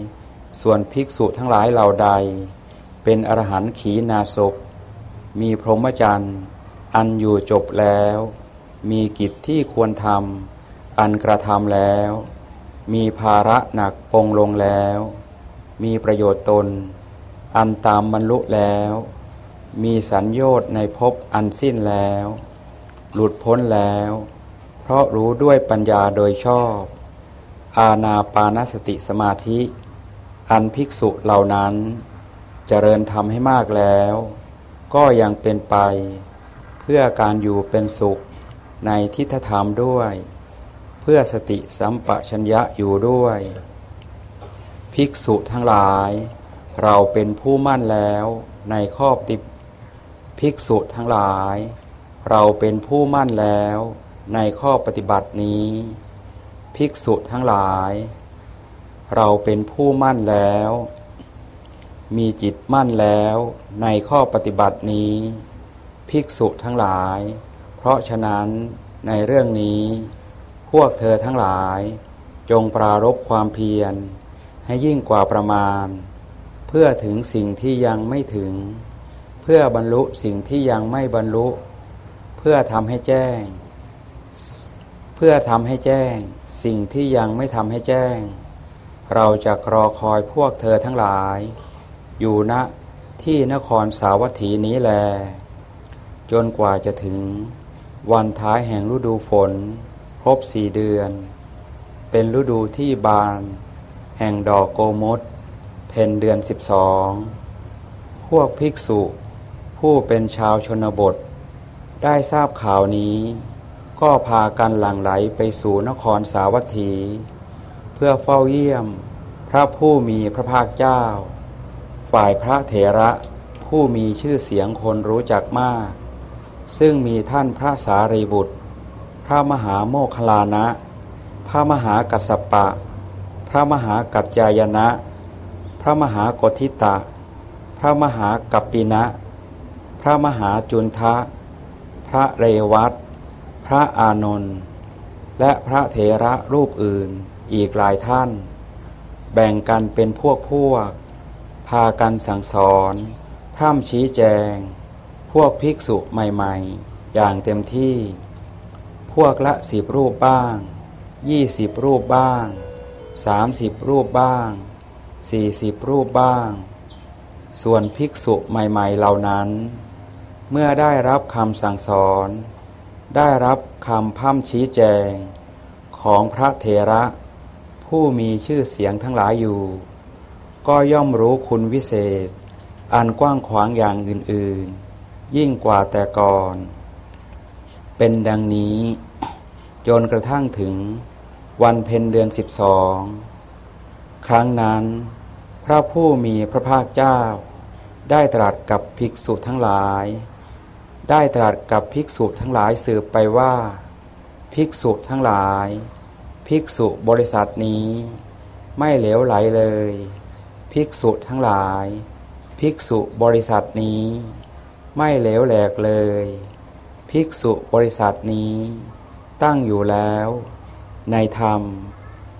ส่วนภิกษุทั้งหลายเหล่าใด เป็นอรหันต์ขีนาศก มีพรหมจรรย์ อันอยู่จบแล้ว มีกิจที่ควรทำอันกระทำแล้ว มีภาระหนักปงลงแล้ว มีประโยชน์ตน อันตามบรรลุแล้ว มีสัญญชน์ในภพอันสิ้นแล้ว หลุดพ้นแล้ว เพราะรู้ด้วยปัญญาโดยชอบ อาณาปานสติสมาธิ อันภิกษุเหล่านั้นเจริญทำให้มากแล้ว ก็ยังเป็นไป เพื่อการอยู่เป็นสุขในทิฏฐธรรมด้วย เพื่อสติสัมปชัญญะอยู่ด้วย ภิกษุทั้งหลาย เราเป็นผู้มั่นแล้วในข้อปฏิภิกษุทั้งหลาย เราเป็นผู้มั่นแล้วในข้อปฏิบัตินี้ ภิกษุทั้งหลาย เราเป็นผู้มั่นแล้ว มีจิตมั่นแล้วในข้อปฏิบัตินี้ ภิกษุทั้งหลาย เพราะฉะนั้นในเรื่องนี้ พวกเธอทั้งหลาย จงปรารบความเพียร ให้ยิ่งกว่าประมาณ เพื่อถึงสิ่งที่ยังไม่ถึง เพื่อบรรลุสิ่งที่ยังไม่บรรลุ เพื่อทำให้แจ้ง เพื่อทำให้แจ้ง สิ่งที่ยังไม่ทำให้แจ้ง เราจะรอคอยพวกเธอทั้งหลาย อยู่ณที่นครสาวัตถีนี้แล จนกว่าจะถึงวันท้ายแห่งฤดูฝน ครบสี่เดือน เป็นฤดูที่บาน แห่งดอกโกมดเพนเดือนสิบสองพวกภิกษุ ผู้เป็นชาวชนบท ได้ทราบข่าวนี้ ก็พากันหลั่งไหลไปสู่นครสาวัตถี เพื่อเฝ้าเยี่ยม พระผู้มีพระภาคเจ้า ฝ่ายพระเถระผู้มีชื่อเสียงคนรู้จักมาก ซึ่งมีท่านพระสารีบุตร พระมหาโมคคลานะ พระมหากัสสปะ พระมหากัจจายนะ พระมหากทิตะ พระมหากัปปินะ พระมหาจุนทะ พระเรวัตพระอานนท์และพระเถระรูปอื่นอีกหลายท่าน แบ่งกันเป็นพวกพวก พากันสั่งสอน พร่ำชี้แจง พวกภิกษุใหม่ๆ อย่างเต็มที่ พวกละสิบรูปบ้างยี่สิบรูปบ้างสามสิบรูปบ้างสี่สิบรูปบ้าง ส่วนภิกษุใหม่ๆเหล่านั้น เมื่อได้รับคำสั่งสอน ได้รับคำพั่มชี้แจง ของพระเถระ ผู้มีชื่อเสียงทั้งหลายอยู่ ก็ย่อมรู้คุณวิเศษ อันกว้างขวางอย่างอื่นๆ ยิ่งกว่าแต่ก่อน เป็นดังนี้ จนกระทั่งถึงวันเพ็ญเดือนสิบสอง ครั้งนั้น พระผู้มีพระภาคเจ้า ได้ตรัสกับภิกษุทั้งหลาย ได้ตรัสกับภิกษุทั้งหลายสืบไปว่า ภิกษุทั้งหลาย ภิกษุบริษัทนี้ ไม่เหลวไหลเลย ภิกษุทั้งหลาย ภิกษุบริษัทนี้ ไม่เหลวแหลกเลย ภิกษุบริษัทนี้ ตั้งอยู่แล้ว ในธรรม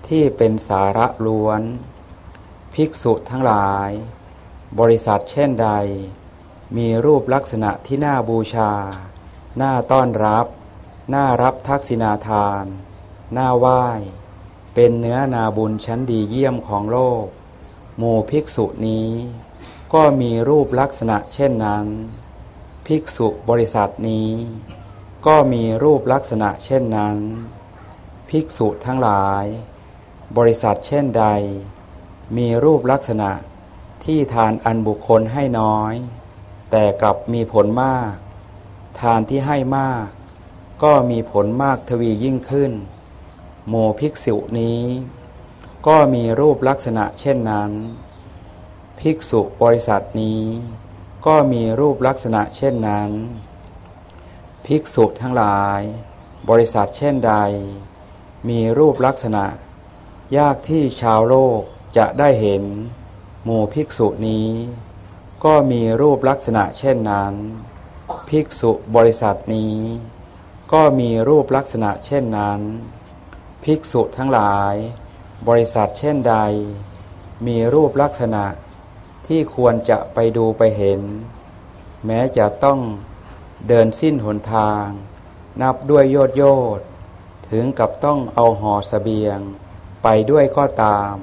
ที่เป็นสาระล้วน ภิกษุทั้งหลาย บริษัทเช่นใด มีรูปลักษณะที่น่าบูชา น่าต้อนรับ น่ารับทักษิณาทาน น่าไหว้ เป็นเนื้อนาบุญชั้นดีเยี่ยมของโลก หมู่ภิกษุนี้ ก็มีรูปลักษณะเช่นนั้น ภิกษุบริษัทนี้ ก็มีรูปลักษณะเช่นนั้น ภิกษุทั้งหลาย บริษัทเช่นใด มีรูปลักษณะที่ทานอันบุคคลให้น้อย แต่กลับมีผลมาก ทานที่ให้มาก ก็มีผลมากทวียิ่งขึ้น โมภิกษุนี้ ก็มีรูปลักษณะเช่นนั้น ภิกษุบริษัทนี้ ก็มีรูปลักษณะเช่นนั้น ภิกษุทั้งหลาย บริษัทเช่นใด มีรูปลักษณะ ยากที่ชาวโลกจะได้เห็น หมู่ภิกษุนี้ ก็มีรูปลักษณะเช่นนั้น ภิกษุบริษัทนี้ ก็มีรูปลักษณะเช่นนั้น ภิกษุทั้งหลาย บริษัทเช่นใด มีรูปลักษณะที่ควรจะไปดูไปเห็น แม้จะต้องเดินสิ้นหนทาง นับด้วยโยดโยดถึงกับต้องเอาห่อสเสบียง ไปด้วยก็ตาม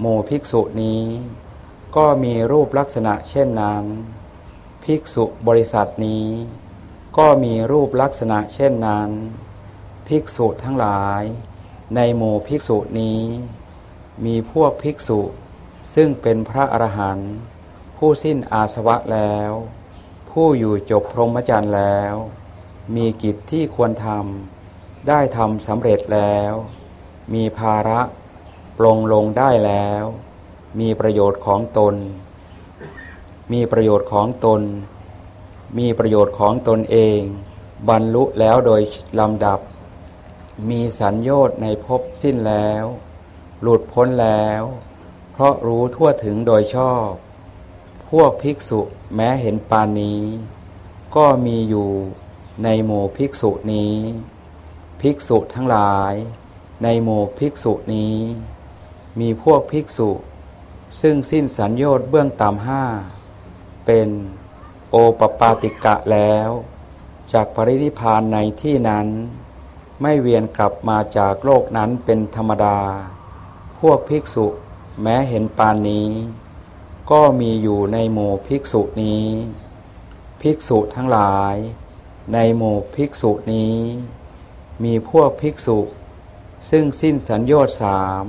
หมู่ภิกษุนี้ ก็มีรูปลักษณะเช่นนั้น ภิกษุบริษัทนี้ ก็มีรูปลักษณะเช่นนั้น ภิกษุทั้งหลาย ในหมู่ภิกษุนี้ มีพวกภิกษุ ซึ่งเป็นพระอรหันต์ผู้สิ้นอาสวะแล้ว ผู้อยู่จบพรหมจรรย์แล้ว มีกิจที่ควรทำได้ทำสำเร็จแล้ว มีภาระปลงลงได้แล้ว มีประโยชน์ของตน มีประโยชน์ของตน มีประโยชน์ของตนเอง บรรลุแล้วโดยลำดับ มีสัญญชน์ในภพสิ้นแล้ว หลุดพ้นแล้ว เพราะรู้ทั่วถึงโดยชอบ พวกภิกษุแม้เห็นปานนี้ ก็มีอยู่ในหมู่ภิกษุนี้ ภิกษุทั้งหลาย ในหมู่ภิกษุนี้ มีพวกภิกษุ ซึ่งสิ้นสัญญชน์เบื้องต่ำห้า เป็นโอปปาติกะแล้ว จากปรินิพานในที่นั้น ไม่เวียนกลับมาจากโลกนั้นเป็นธรรมดา พวกภิกษุแม้เห็นปานนี้ ก็มีอยู่ในหมู่ภิกษุนี้ ภิกษุทั้งหลาย ในหมู่ภิกษุนี้ มีพวกภิกษุ ซึ่งสิ้นสัญญชน์สาม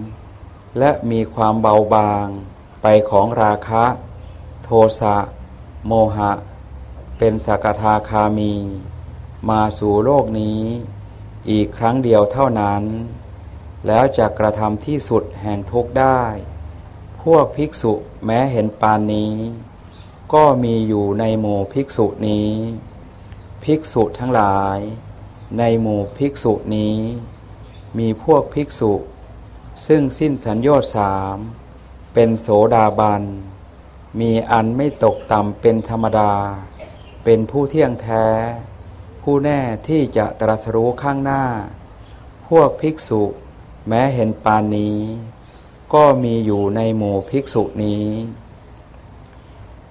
และมีความเบาบางไปของราคะ โทสะ โมหะ เป็นสกทาคามี มาสู่โลกนี้ อีกครั้งเดียวเท่านั้น แล้วจะกระทำที่สุดแห่งทุกได้ พวกภิกษุแม้เห็นปานนี้ ก็มีอยู่ในหมู่ภิกษุนี้ ภิกษุทั้งหลาย ในหมู่ภิกษุนี้ มีพวกภิกษุ ซึ่งสิ้นสัญญชน์สาม เป็นโสดาบัน มีอันไม่ตกต่ำเป็นธรรมดา เป็นผู้เที่ยงแท้ ผู้แน่ที่จะตรัสรู้ข้างหน้า พวกภิกษุแม้เห็นปานนี้ ก็มีอยู่ในหมู่ภิกษุนี้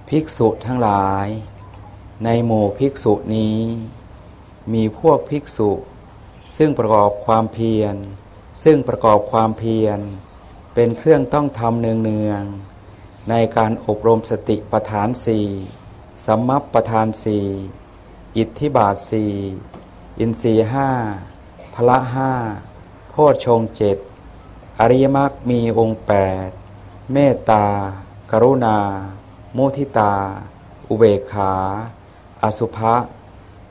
ภิกษุทั้งหลาย ในหมู่ภิกษุนี้ มีพวกภิกษุ ซึ่งประกอบความเพียร ซึ่งประกอบความเพียร เป็นเครื่องต้องทำเนืองๆในการอบรมสติปัฏฐานสี่สัมมัปปทานสี่ อิทธิบาทสี่อินทรีห้าพละห้าโพชฌงเจ็ดอริยมรรคมีองค์แปดเมตตา กรุณา มุทิตา อุเบกขา อสุภะ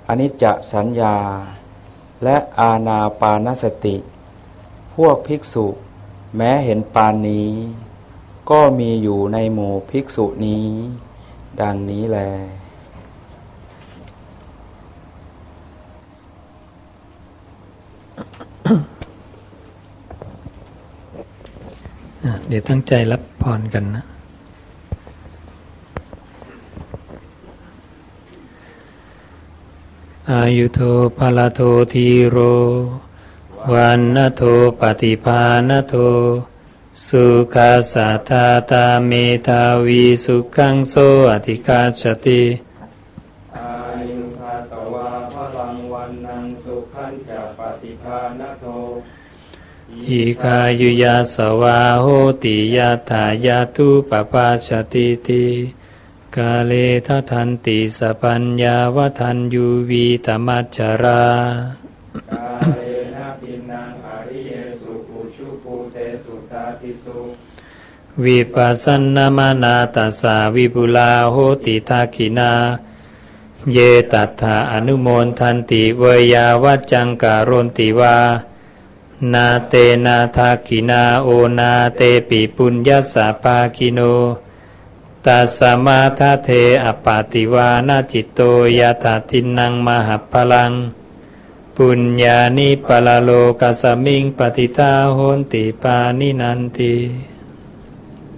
อนิจจสัญญา และอาณาปานสติ พวกภิกษุ แม้เห็นปานนี้ ก็มีอยู่ในหมู่ภิกษุนี้ ดังนี้แล เดี๋ยวตั้งใจรับพรกันนะ อายุโทภาลโททีโร วันนโทปฏิภาณโท สุขาสัทธาตาเมตาวีสุขังโสอธิกาชติ อายุคาตวาพลังวันนังสุขันจะปฏิภาณโท ทีกายุยาสวาโหติยาถายาตุปปาชติติกาเลทัทันติสปัญญาวทันยูวีตมัจจรากาเลนะทินนัง อะริเยสุ อุชุภูเตสุตาทิสุวิปปะสันนะมะนาตัสสะ วิปุลาโหติทักขิณาเยตัตถะ อะนุโมทันติเวยยาวัจจังกะโรนติวา นะ เตนะ ทักขิณาโอนาเตปิปุญญัสสะ ภาคิโนตัสมาทะเท อัปปะฏิวานะจิตโตยาถาทินังมหัพลัง ปุญญานิปะลาโลกาสสมิงปฏิทาโหนติปานินันติ